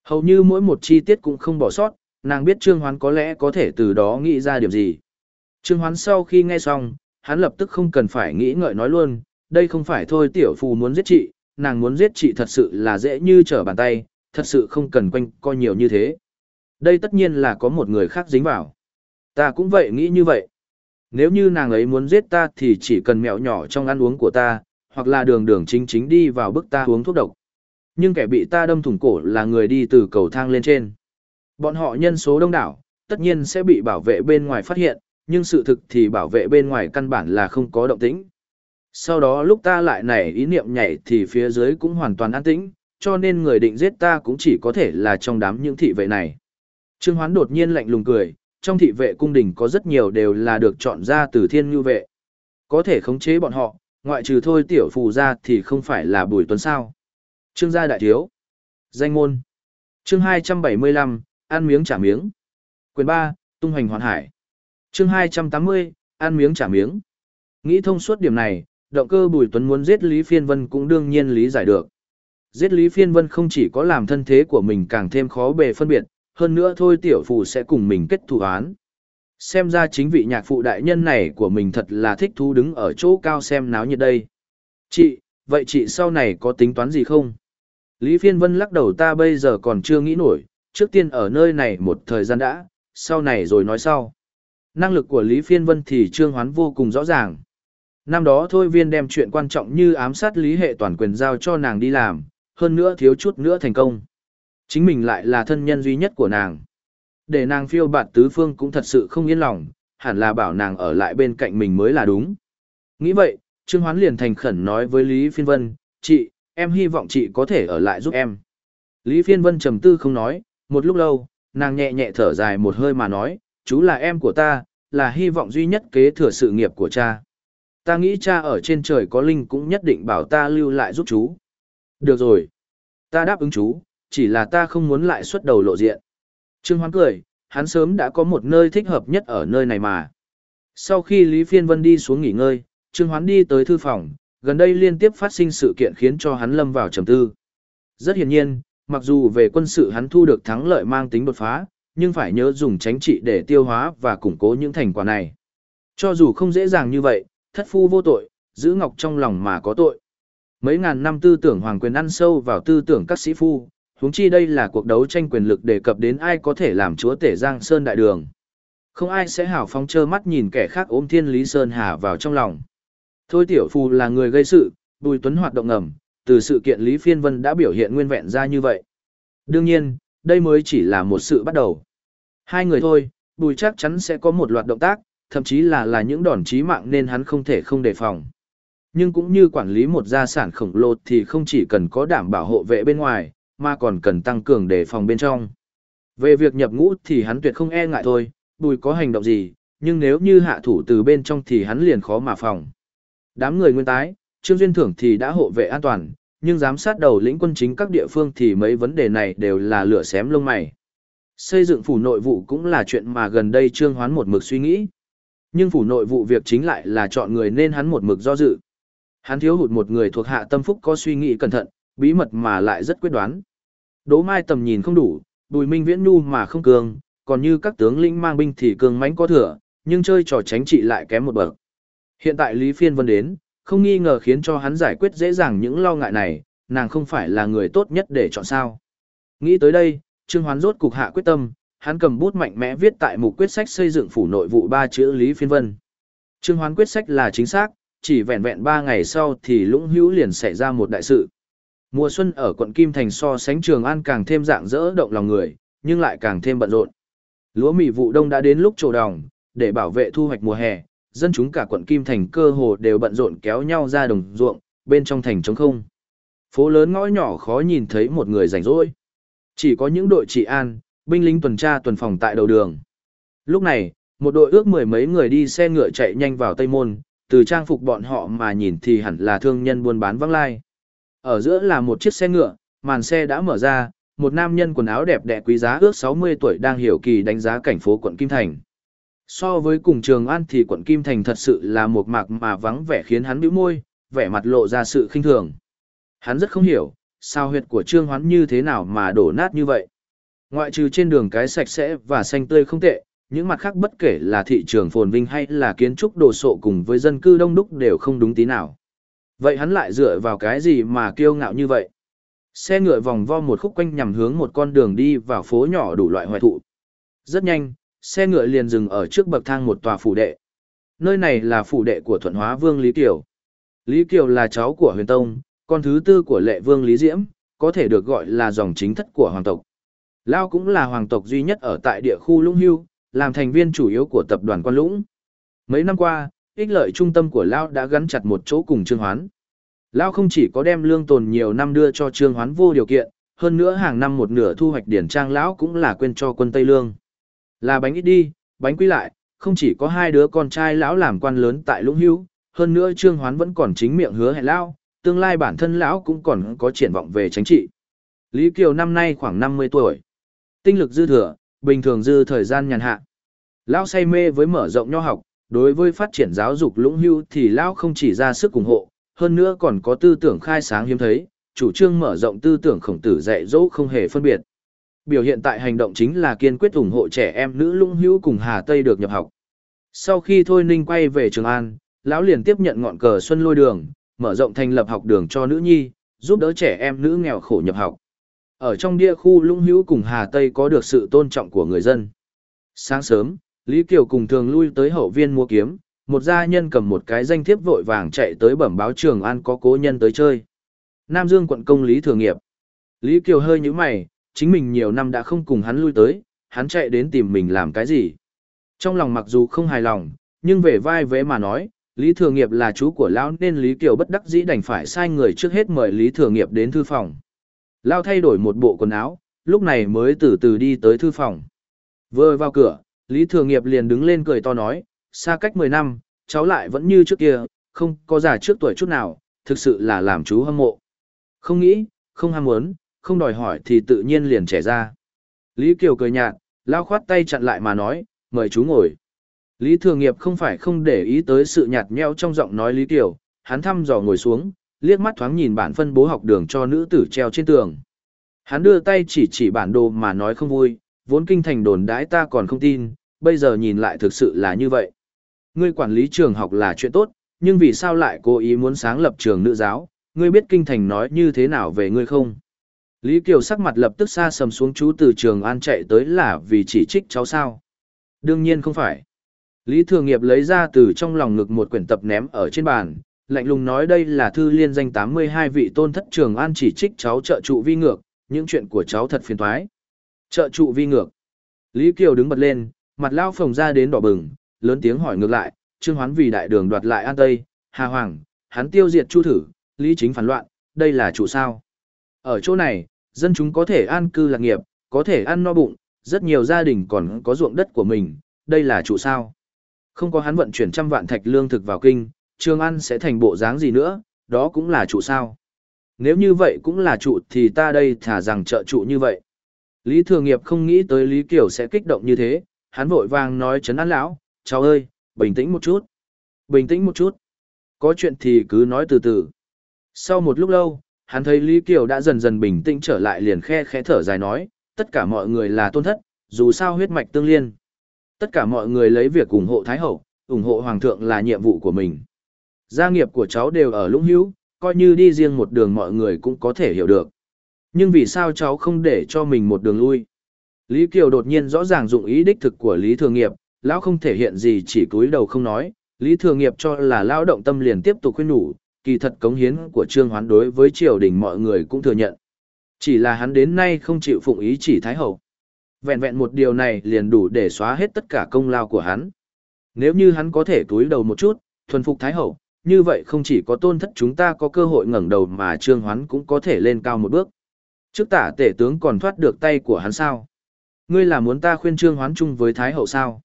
Hầu như mỗi một chi tiết cũng không bỏ sót, nàng biết Trương Hoán có lẽ có thể từ đó nghĩ ra điểm gì. Trương Hoán sau khi nghe xong, hắn lập tức không cần phải nghĩ ngợi nói luôn, đây không phải thôi tiểu phù muốn giết chị, nàng muốn giết chị thật sự là dễ như trở bàn tay, thật sự không cần quanh co nhiều như thế. Đây tất nhiên là có một người khác dính vào. Ta cũng vậy nghĩ như vậy. Nếu như nàng ấy muốn giết ta thì chỉ cần mẹo nhỏ trong ăn uống của ta, hoặc là đường đường chính chính đi vào bức ta uống thuốc độc. Nhưng kẻ bị ta đâm thủng cổ là người đi từ cầu thang lên trên. Bọn họ nhân số đông đảo, tất nhiên sẽ bị bảo vệ bên ngoài phát hiện, nhưng sự thực thì bảo vệ bên ngoài căn bản là không có động tĩnh. Sau đó lúc ta lại nảy ý niệm nhảy thì phía dưới cũng hoàn toàn an tĩnh, cho nên người định giết ta cũng chỉ có thể là trong đám những thị vệ này. Trương Hoán đột nhiên lạnh lùng cười, trong thị vệ cung đình có rất nhiều đều là được chọn ra từ thiên như vệ. Có thể khống chế bọn họ, ngoại trừ thôi tiểu phù ra thì không phải là bùi tuấn sao. Trương gia đại thiếu. Danh môn. Chương 275, ăn miếng trả miếng. Quyền 3, tung hoành hoàn hải. Chương 280, ăn miếng trả miếng. Nghĩ thông suốt điểm này, động cơ Bùi Tuấn muốn giết Lý Phiên Vân cũng đương nhiên lý giải được. Giết Lý Phiên Vân không chỉ có làm thân thế của mình càng thêm khó bề phân biệt, hơn nữa thôi tiểu phụ sẽ cùng mình kết thù án. Xem ra chính vị nhạc phụ đại nhân này của mình thật là thích thú đứng ở chỗ cao xem náo nhiệt đây. Chị, vậy chị sau này có tính toán gì không? Lý Phiên Vân lắc đầu ta bây giờ còn chưa nghĩ nổi, trước tiên ở nơi này một thời gian đã, sau này rồi nói sau. Năng lực của Lý Phiên Vân thì Trương Hoán vô cùng rõ ràng. Năm đó Thôi Viên đem chuyện quan trọng như ám sát Lý Hệ toàn quyền giao cho nàng đi làm, hơn nữa thiếu chút nữa thành công. Chính mình lại là thân nhân duy nhất của nàng. Để nàng phiêu bạt tứ phương cũng thật sự không yên lòng, hẳn là bảo nàng ở lại bên cạnh mình mới là đúng. Nghĩ vậy, Trương Hoán liền thành khẩn nói với Lý Phiên Vân, chị, em hy vọng chị có thể ở lại giúp em. Lý Phiên Vân trầm tư không nói, một lúc lâu, nàng nhẹ nhẹ thở dài một hơi mà nói, chú là em của ta, là hy vọng duy nhất kế thừa sự nghiệp của cha. Ta nghĩ cha ở trên trời có linh cũng nhất định bảo ta lưu lại giúp chú. Được rồi. Ta đáp ứng chú, chỉ là ta không muốn lại xuất đầu lộ diện. Trương Hoán cười, hắn sớm đã có một nơi thích hợp nhất ở nơi này mà. Sau khi Lý Phiên Vân đi xuống nghỉ ngơi, Trương Hoán đi tới thư phòng, gần đây liên tiếp phát sinh sự kiện khiến cho hắn lâm vào trầm tư. Rất hiển nhiên, mặc dù về quân sự hắn thu được thắng lợi mang tính đột phá, nhưng phải nhớ dùng tránh trị để tiêu hóa và củng cố những thành quả này. Cho dù không dễ dàng như vậy, thất phu vô tội, giữ ngọc trong lòng mà có tội. Mấy ngàn năm tư tưởng hoàng quyền ăn sâu vào tư tưởng các sĩ phu, huống chi đây là cuộc đấu tranh quyền lực đề cập đến ai có thể làm chúa tể Giang Sơn đại đường. Không ai sẽ hảo phóng trơ mắt nhìn kẻ khác ôm thiên lý Sơn Hà vào trong lòng. Thôi tiểu phu là người gây sự, bùi tuấn hoạt động ngầm, từ sự kiện Lý Phiên Vân đã biểu hiện nguyên vẹn ra như vậy. Đương nhiên, đây mới chỉ là một sự bắt đầu. Hai người thôi, bùi chắc chắn sẽ có một loạt động tác, thậm chí là là những đòn chí mạng nên hắn không thể không đề phòng. Nhưng cũng như quản lý một gia sản khổng lồ thì không chỉ cần có đảm bảo hộ vệ bên ngoài, mà còn cần tăng cường đề phòng bên trong. Về việc nhập ngũ thì hắn tuyệt không e ngại thôi, bùi có hành động gì, nhưng nếu như hạ thủ từ bên trong thì hắn liền khó mà phòng. Đám người nguyên tái, Trương Duyên Thưởng thì đã hộ vệ an toàn, nhưng giám sát đầu lĩnh quân chính các địa phương thì mấy vấn đề này đều là lửa xém lông mày. Xây dựng phủ nội vụ cũng là chuyện mà gần đây Trương Hoán một mực suy nghĩ. Nhưng phủ nội vụ việc chính lại là chọn người nên hắn một mực do dự. Hắn thiếu hụt một người thuộc hạ tâm phúc có suy nghĩ cẩn thận, bí mật mà lại rất quyết đoán. Đỗ Mai tầm nhìn không đủ, Bùi Minh Viễn nhu mà không cường, còn như các tướng lĩnh mang binh thì cường mãnh có thừa, nhưng chơi trò tránh trị lại kém một bậc. Hiện tại Lý Phiên Vân đến, không nghi ngờ khiến cho hắn giải quyết dễ dàng những lo ngại này, nàng không phải là người tốt nhất để chọn sao. Nghĩ tới đây, Trương Hoán rốt cục hạ quyết tâm, hắn cầm bút mạnh mẽ viết tại mục quyết sách xây dựng phủ nội vụ ba chữ Lý Phiên Vân. Trương Hoán quyết sách là chính xác, chỉ vẹn vẹn ba ngày sau thì lũng hữu liền xảy ra một đại sự. Mùa xuân ở quận Kim Thành so sánh Trường An càng thêm dạng dỡ động lòng người, nhưng lại càng thêm bận rộn. Lúa mì vụ đông đã đến lúc trổ đồng, để bảo vệ thu hoạch mùa hè, dân chúng cả quận Kim Thành cơ hồ đều bận rộn kéo nhau ra đồng ruộng, bên trong thành trống không. Phố lớn ngõ nhỏ khó nhìn thấy một người rảnh rỗi. Chỉ có những đội trị an, binh lính tuần tra tuần phòng tại đầu đường. Lúc này, một đội ước mười mấy người đi xe ngựa chạy nhanh vào Tây Môn, từ trang phục bọn họ mà nhìn thì hẳn là thương nhân buôn bán vắng lai. Ở giữa là một chiếc xe ngựa, màn xe đã mở ra, một nam nhân quần áo đẹp đẽ quý giá ước 60 tuổi đang hiểu kỳ đánh giá cảnh phố quận Kim Thành. So với cùng Trường An thì quận Kim Thành thật sự là một mạc mà vắng vẻ khiến hắn bĩu môi, vẻ mặt lộ ra sự khinh thường. Hắn rất không hiểu, sao huyệt của Trương Hoán như thế nào mà đổ nát như vậy. Ngoại trừ trên đường cái sạch sẽ và xanh tươi không tệ, những mặt khác bất kể là thị trường phồn vinh hay là kiến trúc đồ sộ cùng với dân cư đông đúc đều không đúng tí nào. Vậy hắn lại dựa vào cái gì mà kiêu ngạo như vậy? Xe ngựa vòng vo một khúc quanh nhằm hướng một con đường đi vào phố nhỏ đủ loại hoài thụ. Rất nhanh, xe ngựa liền dừng ở trước bậc thang một tòa phủ đệ. Nơi này là phủ đệ của thuận hóa vương Lý Kiều. Lý Kiều là cháu của huyền tông, con thứ tư của lệ vương Lý Diễm, có thể được gọi là dòng chính thất của hoàng tộc. Lao cũng là hoàng tộc duy nhất ở tại địa khu Lũng Hưu, làm thành viên chủ yếu của tập đoàn Quan Lũng. Mấy năm qua, ích lợi trung tâm của Lao đã gắn chặt một chỗ cùng Trương Hoán. Lao không chỉ có đem lương tồn nhiều năm đưa cho Trương Hoán vô điều kiện, hơn nữa hàng năm một nửa thu hoạch điển trang lão cũng là quên cho quân Tây Lương. Là bánh ít đi, bánh quy lại, không chỉ có hai đứa con trai lão làm quan lớn tại Lũng Hưu, hơn nữa Trương Hoán vẫn còn chính miệng hứa hẹn lão, tương lai bản thân lão cũng còn có triển vọng về chính trị. Lý Kiều năm nay khoảng 50 tuổi. Tinh lực dư thừa, bình thường dư thời gian nhàn hạ. Lão say mê với mở rộng nho học, đối với phát triển giáo dục lũng hưu thì lão không chỉ ra sức ủng hộ, hơn nữa còn có tư tưởng khai sáng hiếm thấy, chủ trương mở rộng tư tưởng khổng tử dạy dỗ không hề phân biệt. Biểu hiện tại hành động chính là kiên quyết ủng hộ trẻ em nữ lũng hữu cùng Hà Tây được nhập học. Sau khi Thôi Ninh quay về Trường An, lão liền tiếp nhận ngọn cờ Xuân Lôi Đường, mở rộng thành lập học đường cho nữ nhi, giúp đỡ trẻ em nữ nghèo khổ nhập học. Ở trong địa khu Lũng Hữu cùng Hà Tây có được sự tôn trọng của người dân. Sáng sớm, Lý Kiều cùng thường lui tới hậu viên mua kiếm, một gia nhân cầm một cái danh thiếp vội vàng chạy tới bẩm báo Trường An có cố nhân tới chơi. Nam Dương quận công Lý Thường Nghiệp. Lý Kiều hơi nhíu mày, chính mình nhiều năm đã không cùng hắn lui tới, hắn chạy đến tìm mình làm cái gì. Trong lòng mặc dù không hài lòng, nhưng về vai vế mà nói, Lý Thừa Nghiệp là chú của Lão nên Lý Kiều bất đắc dĩ đành phải sai người trước hết mời Lý Thừa Nghiệp đến thư phòng. lao thay đổi một bộ quần áo, lúc này mới từ từ đi tới thư phòng. Vừa vào cửa, Lý Thừa Nghiệp liền đứng lên cười to nói, xa cách 10 năm, cháu lại vẫn như trước kia, không có già trước tuổi chút nào, thực sự là làm chú hâm mộ. Không nghĩ, không ham muốn, không đòi hỏi thì tự nhiên liền trẻ ra. Lý Kiều cười nhạt, lao khoát tay chặn lại mà nói, mời chú ngồi. Lý Thường Nghiệp không phải không để ý tới sự nhạt nhẽo trong giọng nói Lý Kiều, hắn thăm dò ngồi xuống, liếc mắt thoáng nhìn bản phân bố học đường cho nữ tử treo trên tường. Hắn đưa tay chỉ chỉ bản đồ mà nói không vui, vốn kinh thành đồn đãi ta còn không tin, bây giờ nhìn lại thực sự là như vậy. Ngươi quản lý trường học là chuyện tốt, nhưng vì sao lại cố ý muốn sáng lập trường nữ giáo, ngươi biết kinh thành nói như thế nào về ngươi không? Lý Kiều sắc mặt lập tức xa sầm xuống chú từ trường an chạy tới là vì chỉ trích cháu sao. Đương nhiên không phải. Lý Thường Nghiệp lấy ra từ trong lòng ngực một quyển tập ném ở trên bàn, lạnh lùng nói đây là thư liên danh 82 vị tôn thất trường an chỉ trích cháu trợ trụ vi ngược, những chuyện của cháu thật phiền toái. Trợ trụ vi ngược. Lý Kiều đứng bật lên, mặt lao phồng ra đến đỏ bừng, lớn tiếng hỏi ngược lại, Trương Hoán vì đại đường đoạt lại An Tây, Hà Hoàng, hắn tiêu diệt Chu thử, Lý Chính phản loạn, đây là chủ sao? Ở chỗ này, dân chúng có thể an cư lạc nghiệp, có thể ăn no bụng, rất nhiều gia đình còn có ruộng đất của mình, đây là trụ sao? Không có hắn vận chuyển trăm vạn thạch lương thực vào kinh, Trường An sẽ thành bộ dáng gì nữa, đó cũng là trụ sao. Nếu như vậy cũng là trụ thì ta đây thả rằng trợ trụ như vậy. Lý Thừa Nghiệp không nghĩ tới Lý Kiều sẽ kích động như thế, hắn vội vàng nói chấn an lão, cháu ơi, bình tĩnh một chút. Bình tĩnh một chút. Có chuyện thì cứ nói từ từ. Sau một lúc lâu, hắn thấy Lý Kiều đã dần dần bình tĩnh trở lại liền khe khẽ thở dài nói, tất cả mọi người là tôn thất, dù sao huyết mạch tương liên. Tất cả mọi người lấy việc ủng hộ Thái Hậu, ủng hộ Hoàng thượng là nhiệm vụ của mình. Gia nghiệp của cháu đều ở lũng hữu, coi như đi riêng một đường mọi người cũng có thể hiểu được. Nhưng vì sao cháu không để cho mình một đường lui? Lý Kiều đột nhiên rõ ràng dụng ý đích thực của Lý Thường Nghiệp, lão không thể hiện gì chỉ cúi đầu không nói, Lý Thường Nghiệp cho là lão động tâm liền tiếp tục khuyên nhủ, kỳ thật cống hiến của Trương Hoán đối với triều đình mọi người cũng thừa nhận. Chỉ là hắn đến nay không chịu phụng ý chỉ Thái Hậu. Vẹn vẹn một điều này liền đủ để xóa hết tất cả công lao của hắn. Nếu như hắn có thể túi đầu một chút, thuần phục Thái Hậu, như vậy không chỉ có tôn thất chúng ta có cơ hội ngẩng đầu mà Trương Hoán cũng có thể lên cao một bước. Trước tả tể tướng còn thoát được tay của hắn sao? Ngươi là muốn ta khuyên Trương Hoán chung với Thái Hậu sao?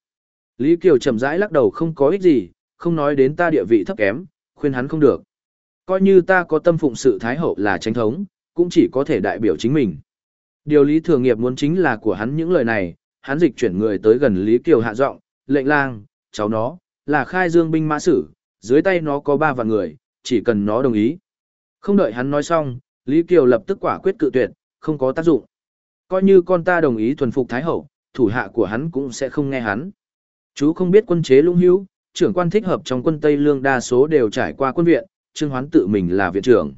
Lý Kiều chậm rãi lắc đầu không có ích gì, không nói đến ta địa vị thấp kém, khuyên hắn không được. Coi như ta có tâm phụng sự Thái Hậu là tranh thống, cũng chỉ có thể đại biểu chính mình. Điều Lý Thường Nghiệp muốn chính là của hắn những lời này, hắn dịch chuyển người tới gần Lý Kiều hạ giọng, lệnh lang, cháu nó, là khai dương binh mã sử, dưới tay nó có ba vạn người, chỉ cần nó đồng ý. Không đợi hắn nói xong, Lý Kiều lập tức quả quyết cự tuyệt, không có tác dụng. Coi như con ta đồng ý thuần phục Thái Hậu, thủ hạ của hắn cũng sẽ không nghe hắn. Chú không biết quân chế lũng hữu, trưởng quan thích hợp trong quân Tây Lương đa số đều trải qua quân viện, Trương Hoán tự mình là viện trưởng.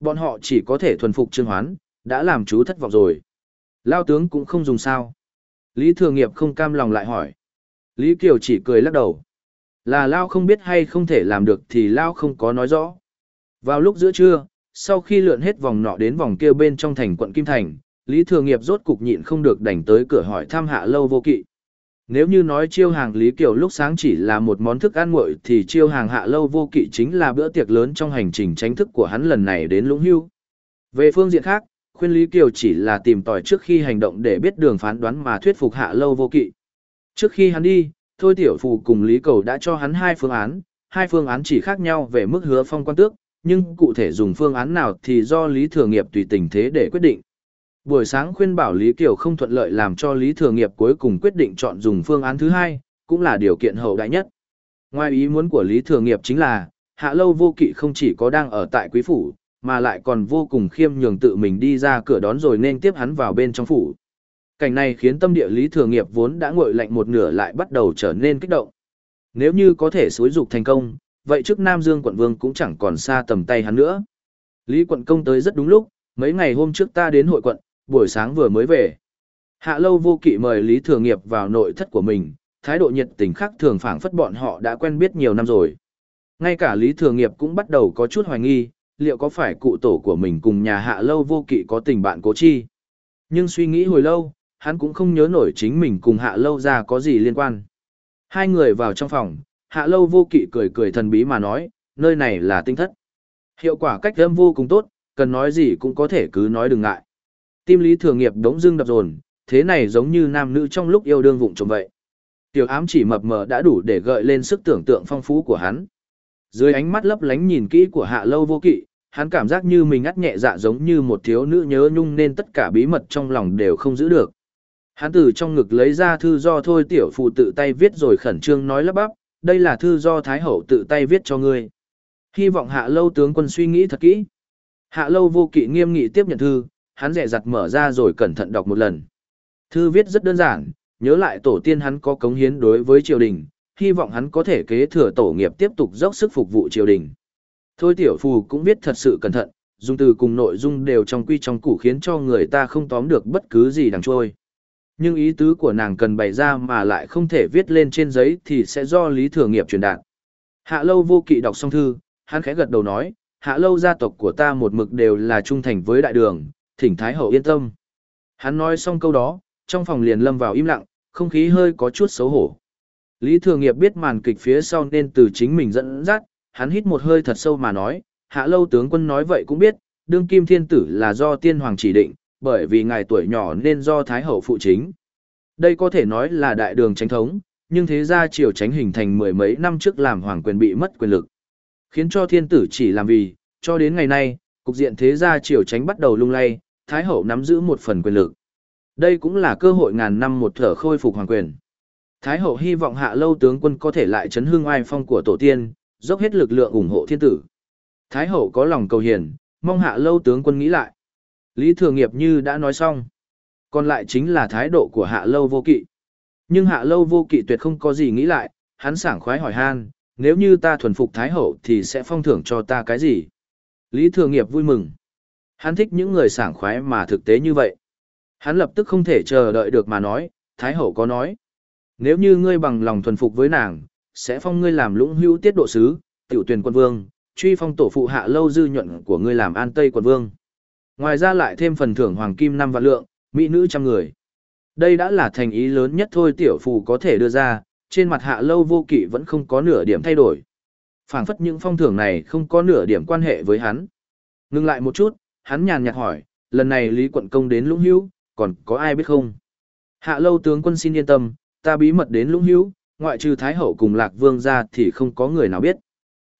Bọn họ chỉ có thể thuần phục Trương Hoán, đã làm chú thất vọng rồi. Lao tướng cũng không dùng sao. Lý Thừa Nghiệp không cam lòng lại hỏi. Lý Kiều chỉ cười lắc đầu. Là Lao không biết hay không thể làm được thì Lao không có nói rõ. Vào lúc giữa trưa, sau khi lượn hết vòng nọ đến vòng kia bên trong thành quận Kim Thành, Lý Thừa Nghiệp rốt cục nhịn không được đành tới cửa hỏi thăm hạ lâu vô kỵ. Nếu như nói chiêu hàng Lý Kiều lúc sáng chỉ là một món thức ăn nguội thì chiêu hàng hạ lâu vô kỵ chính là bữa tiệc lớn trong hành trình tránh thức của hắn lần này đến lũng hưu. Về phương diện khác, khuyên Lý Kiều chỉ là tìm tòi trước khi hành động để biết đường phán đoán mà thuyết phục hạ lâu vô kỵ. Trước khi hắn đi, Thôi Tiểu Phù cùng Lý Cầu đã cho hắn hai phương án, hai phương án chỉ khác nhau về mức hứa phong quan tước, nhưng cụ thể dùng phương án nào thì do Lý Thừa Nghiệp tùy tình thế để quyết định. Buổi sáng khuyên bảo Lý Kiều không thuận lợi làm cho Lý Thừa Nghiệp cuối cùng quyết định chọn dùng phương án thứ hai, cũng là điều kiện hậu đại nhất. Ngoài ý muốn của Lý Thừa Nghiệp chính là, Hạ Lâu Vô Kỵ không chỉ có đang ở tại quý phủ, mà lại còn vô cùng khiêm nhường tự mình đi ra cửa đón rồi nên tiếp hắn vào bên trong phủ. Cảnh này khiến tâm địa Lý Thừa Nghiệp vốn đã nguội lạnh một nửa lại bắt đầu trở nên kích động. Nếu như có thể xối dục thành công, vậy trước Nam Dương quận vương cũng chẳng còn xa tầm tay hắn nữa. Lý quận công tới rất đúng lúc, mấy ngày hôm trước ta đến hội quận, buổi sáng vừa mới về. Hạ lâu vô kỵ mời Lý Thừa Nghiệp vào nội thất của mình, thái độ nhiệt tình khác thường phảng phất bọn họ đã quen biết nhiều năm rồi. Ngay cả Lý Thừa Nghiệp cũng bắt đầu có chút hoài nghi, liệu có phải cụ tổ của mình cùng nhà hạ lâu vô kỵ có tình bạn cố chi. Nhưng suy nghĩ hồi lâu, hắn cũng không nhớ nổi chính mình cùng hạ lâu ra có gì liên quan. Hai người vào trong phòng, hạ lâu vô kỵ cười cười thần bí mà nói, nơi này là tinh thất. Hiệu quả cách âm vô cùng tốt, cần nói gì cũng có thể cứ nói đừng ngại. Tim lý thường nghiệp đống dưng đập dồn, thế này giống như nam nữ trong lúc yêu đương vụng trộm vậy. Tiểu ám chỉ mập mờ đã đủ để gợi lên sức tưởng tượng phong phú của hắn. Dưới ánh mắt lấp lánh nhìn kỹ của hạ lâu vô kỵ, hắn cảm giác như mình ngắt nhẹ dạ giống như một thiếu nữ nhớ nhung nên tất cả bí mật trong lòng đều không giữ được. Hắn từ trong ngực lấy ra thư do thôi tiểu phụ tự tay viết rồi khẩn trương nói lắp bắp, đây là thư do Thái Hậu tự tay viết cho ngươi. Hy vọng hạ lâu tướng quân suy nghĩ thật kỹ. Hạ lâu vô kỵ nghiêm nghị tiếp nhận thư, hắn dè dặt mở ra rồi cẩn thận đọc một lần. Thư viết rất đơn giản, nhớ lại tổ tiên hắn có cống hiến đối với triều đình, hy vọng hắn có thể kế thừa tổ nghiệp tiếp tục dốc sức phục vụ triều đình. Thôi tiểu phù cũng viết thật sự cẩn thận, dùng từ cùng nội dung đều trong quy trong củ khiến cho người ta không tóm được bất cứ gì đằng trôi. Nhưng ý tứ của nàng cần bày ra mà lại không thể viết lên trên giấy thì sẽ do lý thừa nghiệp truyền đạt. Hạ lâu vô kỵ đọc xong thư, hắn khẽ gật đầu nói, hạ lâu gia tộc của ta một mực đều là trung thành với đại đường, thỉnh Thái Hậu yên tâm. Hắn nói xong câu đó, trong phòng liền lâm vào im lặng, không khí hơi có chút xấu hổ. Lý Thừa Nghiệp biết màn kịch phía sau nên từ chính mình dẫn dắt, hắn hít một hơi thật sâu mà nói, hạ lâu tướng quân nói vậy cũng biết, đương kim thiên tử là do tiên hoàng chỉ định, bởi vì ngài tuổi nhỏ nên do Thái Hậu phụ chính. Đây có thể nói là đại đường tránh thống, nhưng thế ra triều tránh hình thành mười mấy năm trước làm hoàng quyền bị mất quyền lực. Khiến cho thiên tử chỉ làm vì, cho đến ngày nay, cục diện thế gia triều tránh bắt đầu lung lay, Thái Hậu nắm giữ một phần quyền lực. Đây cũng là cơ hội ngàn năm một thở khôi phục hoàng quyền. Thái hậu hy vọng hạ lâu tướng quân có thể lại chấn hương oai phong của tổ tiên, dốc hết lực lượng ủng hộ thiên tử. Thái hậu có lòng cầu hiền, mong hạ lâu tướng quân nghĩ lại. Lý Thừa Nghiệp như đã nói xong. Còn lại chính là thái độ của hạ lâu vô kỵ. Nhưng hạ lâu vô kỵ tuyệt không có gì nghĩ lại, hắn sảng khoái hỏi han, nếu như ta thuần phục thái hậu thì sẽ phong thưởng cho ta cái gì? Lý Thừa Nghiệp vui mừng. Hắn thích những người sảng khoái mà thực tế như vậy. Hắn lập tức không thể chờ đợi được mà nói, thái hậu có nói. Nếu như ngươi bằng lòng thuần phục với nàng, sẽ phong ngươi làm lũng hữu tiết độ sứ, tiểu tuyển quân vương, truy phong tổ phụ hạ lâu dư nhuận của ngươi làm an tây quân vương. Ngoài ra lại thêm phần thưởng hoàng kim năm vạn lượng, mỹ nữ trăm người. Đây đã là thành ý lớn nhất thôi tiểu phù có thể đưa ra, trên mặt hạ lâu vô kỵ vẫn không có nửa điểm thay đổi. phảng phất những phong thưởng này không có nửa điểm quan hệ với hắn. Ngưng lại một chút, hắn nhàn nhạt hỏi, lần này Lý Quận Công đến Lũng Hữu, còn có ai biết không? Hạ lâu tướng quân xin yên tâm, ta bí mật đến Lũng Hữu, ngoại trừ Thái Hậu cùng Lạc Vương ra thì không có người nào biết.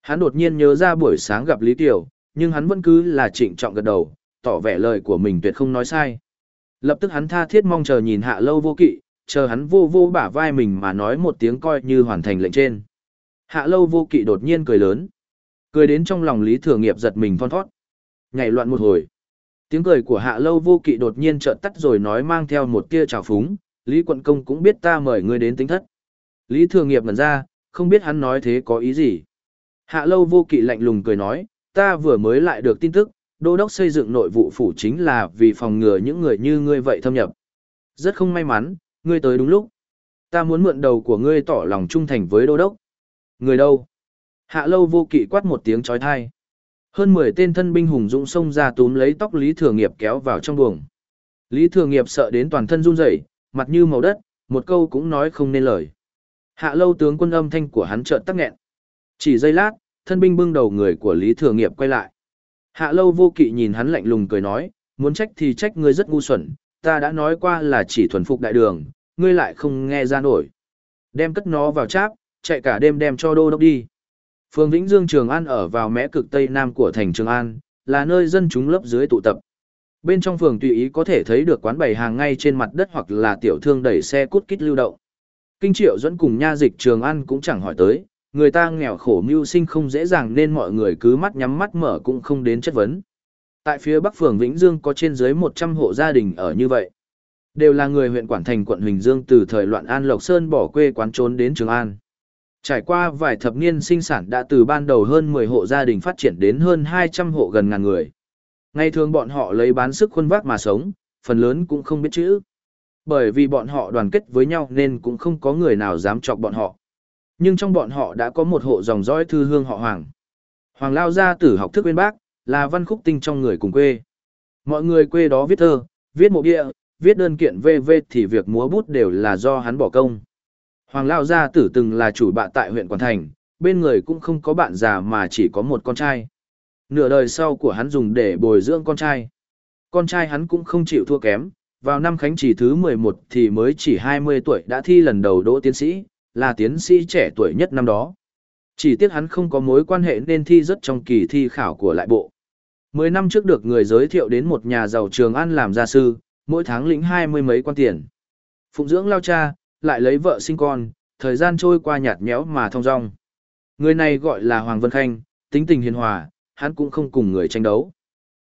Hắn đột nhiên nhớ ra buổi sáng gặp Lý Tiểu, nhưng hắn vẫn cứ là trịnh trọng gật đầu, tỏ vẻ lời của mình tuyệt không nói sai. Lập tức hắn tha thiết mong chờ nhìn hạ lâu vô kỵ, chờ hắn vô vô bả vai mình mà nói một tiếng coi như hoàn thành lệnh trên. Hạ lâu vô kỵ đột nhiên cười lớn. Cười đến trong lòng Lý Thừa Nghiệp giật mình thon thót, Nhảy loạn một hồi. Tiếng cười của hạ lâu vô kỵ đột nhiên trợn tắt rồi nói mang theo một tia trào phúng. Lý quận công cũng biết ta mời ngươi đến tính thất. Lý Thừa Nghiệp ngẩn ra, không biết hắn nói thế có ý gì. Hạ lâu vô kỵ lạnh lùng cười nói, ta vừa mới lại được tin tức, đô đốc xây dựng nội vụ phủ chính là vì phòng ngừa những người như ngươi vậy thâm nhập. Rất không may mắn, ngươi tới đúng lúc. Ta muốn mượn đầu của ngươi tỏ lòng trung thành với đô đốc. Người đâu? Hạ lâu vô kỵ quát một tiếng trói thai. Hơn 10 tên thân binh hùng dũng xông ra túm lấy tóc Lý Thừa Nghiệp kéo vào trong buồng. Lý Thừa Nghiệp sợ đến toàn thân run rẩy, mặt như màu đất, một câu cũng nói không nên lời. Hạ lâu tướng quân âm thanh của hắn chợt tắc nghẹn. Chỉ giây lát, thân binh bưng đầu người của Lý Thừa Nghiệp quay lại. Hạ lâu vô kỵ nhìn hắn lạnh lùng cười nói, muốn trách thì trách ngươi rất ngu xuẩn, ta đã nói qua là chỉ thuần phục đại đường, ngươi lại không nghe ra nổi. Đem cất nó vào cháp, chạy cả đêm đem cho đô đốc đi. Phương Vĩnh Dương Trường An ở vào mẽ cực tây nam của thành Trường An, là nơi dân chúng lớp dưới tụ tập. Bên trong phường tùy ý có thể thấy được quán bày hàng ngay trên mặt đất hoặc là tiểu thương đẩy xe cút kít lưu động. Kinh triệu dẫn cùng nha dịch Trường An cũng chẳng hỏi tới, người ta nghèo khổ mưu sinh không dễ dàng nên mọi người cứ mắt nhắm mắt mở cũng không đến chất vấn. Tại phía bắc phường Vĩnh Dương có trên dưới 100 hộ gia đình ở như vậy. Đều là người huyện Quản Thành quận Huỳnh Dương từ thời loạn An Lộc Sơn bỏ quê quán trốn đến Trường An. Trải qua vài thập niên sinh sản đã từ ban đầu hơn 10 hộ gia đình phát triển đến hơn 200 hộ gần ngàn người. Ngày thường bọn họ lấy bán sức khuôn vác mà sống, phần lớn cũng không biết chữ. Bởi vì bọn họ đoàn kết với nhau nên cũng không có người nào dám chọc bọn họ. Nhưng trong bọn họ đã có một hộ dòng dõi thư hương họ Hoàng. Hoàng Lao gia tử học thức bên bác, là văn khúc tinh trong người cùng quê. Mọi người quê đó viết thơ, viết mộ địa, viết đơn kiện VV thì việc múa bút đều là do hắn bỏ công. Hoàng Lao gia tử từng là chủ bạn tại huyện Quảng Thành, bên người cũng không có bạn già mà chỉ có một con trai. Nửa đời sau của hắn dùng để bồi dưỡng con trai. Con trai hắn cũng không chịu thua kém, vào năm khánh chỉ thứ 11 thì mới chỉ 20 tuổi đã thi lần đầu đỗ tiến sĩ, là tiến sĩ trẻ tuổi nhất năm đó. Chỉ tiếc hắn không có mối quan hệ nên thi rất trong kỳ thi khảo của lại bộ. Mười năm trước được người giới thiệu đến một nhà giàu trường ăn làm gia sư, mỗi tháng lĩnh hai mươi mấy quan tiền. Phụng dưỡng lao cha, lại lấy vợ sinh con, thời gian trôi qua nhạt nhẽo mà thong dong. Người này gọi là Hoàng Vân Khanh, tính tình hiền hòa, hắn cũng không cùng người tranh đấu.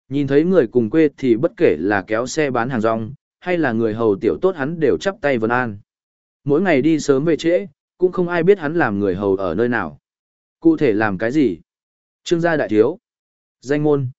Nhìn thấy người cùng quê thì bất kể là kéo xe bán hàng rong, hay là người hầu tiểu tốt hắn đều chắp tay vân an. Mỗi ngày đi sớm về trễ, cũng không ai biết hắn làm người hầu ở nơi nào. Cụ thể làm cái gì? Trương gia đại thiếu. Danh môn.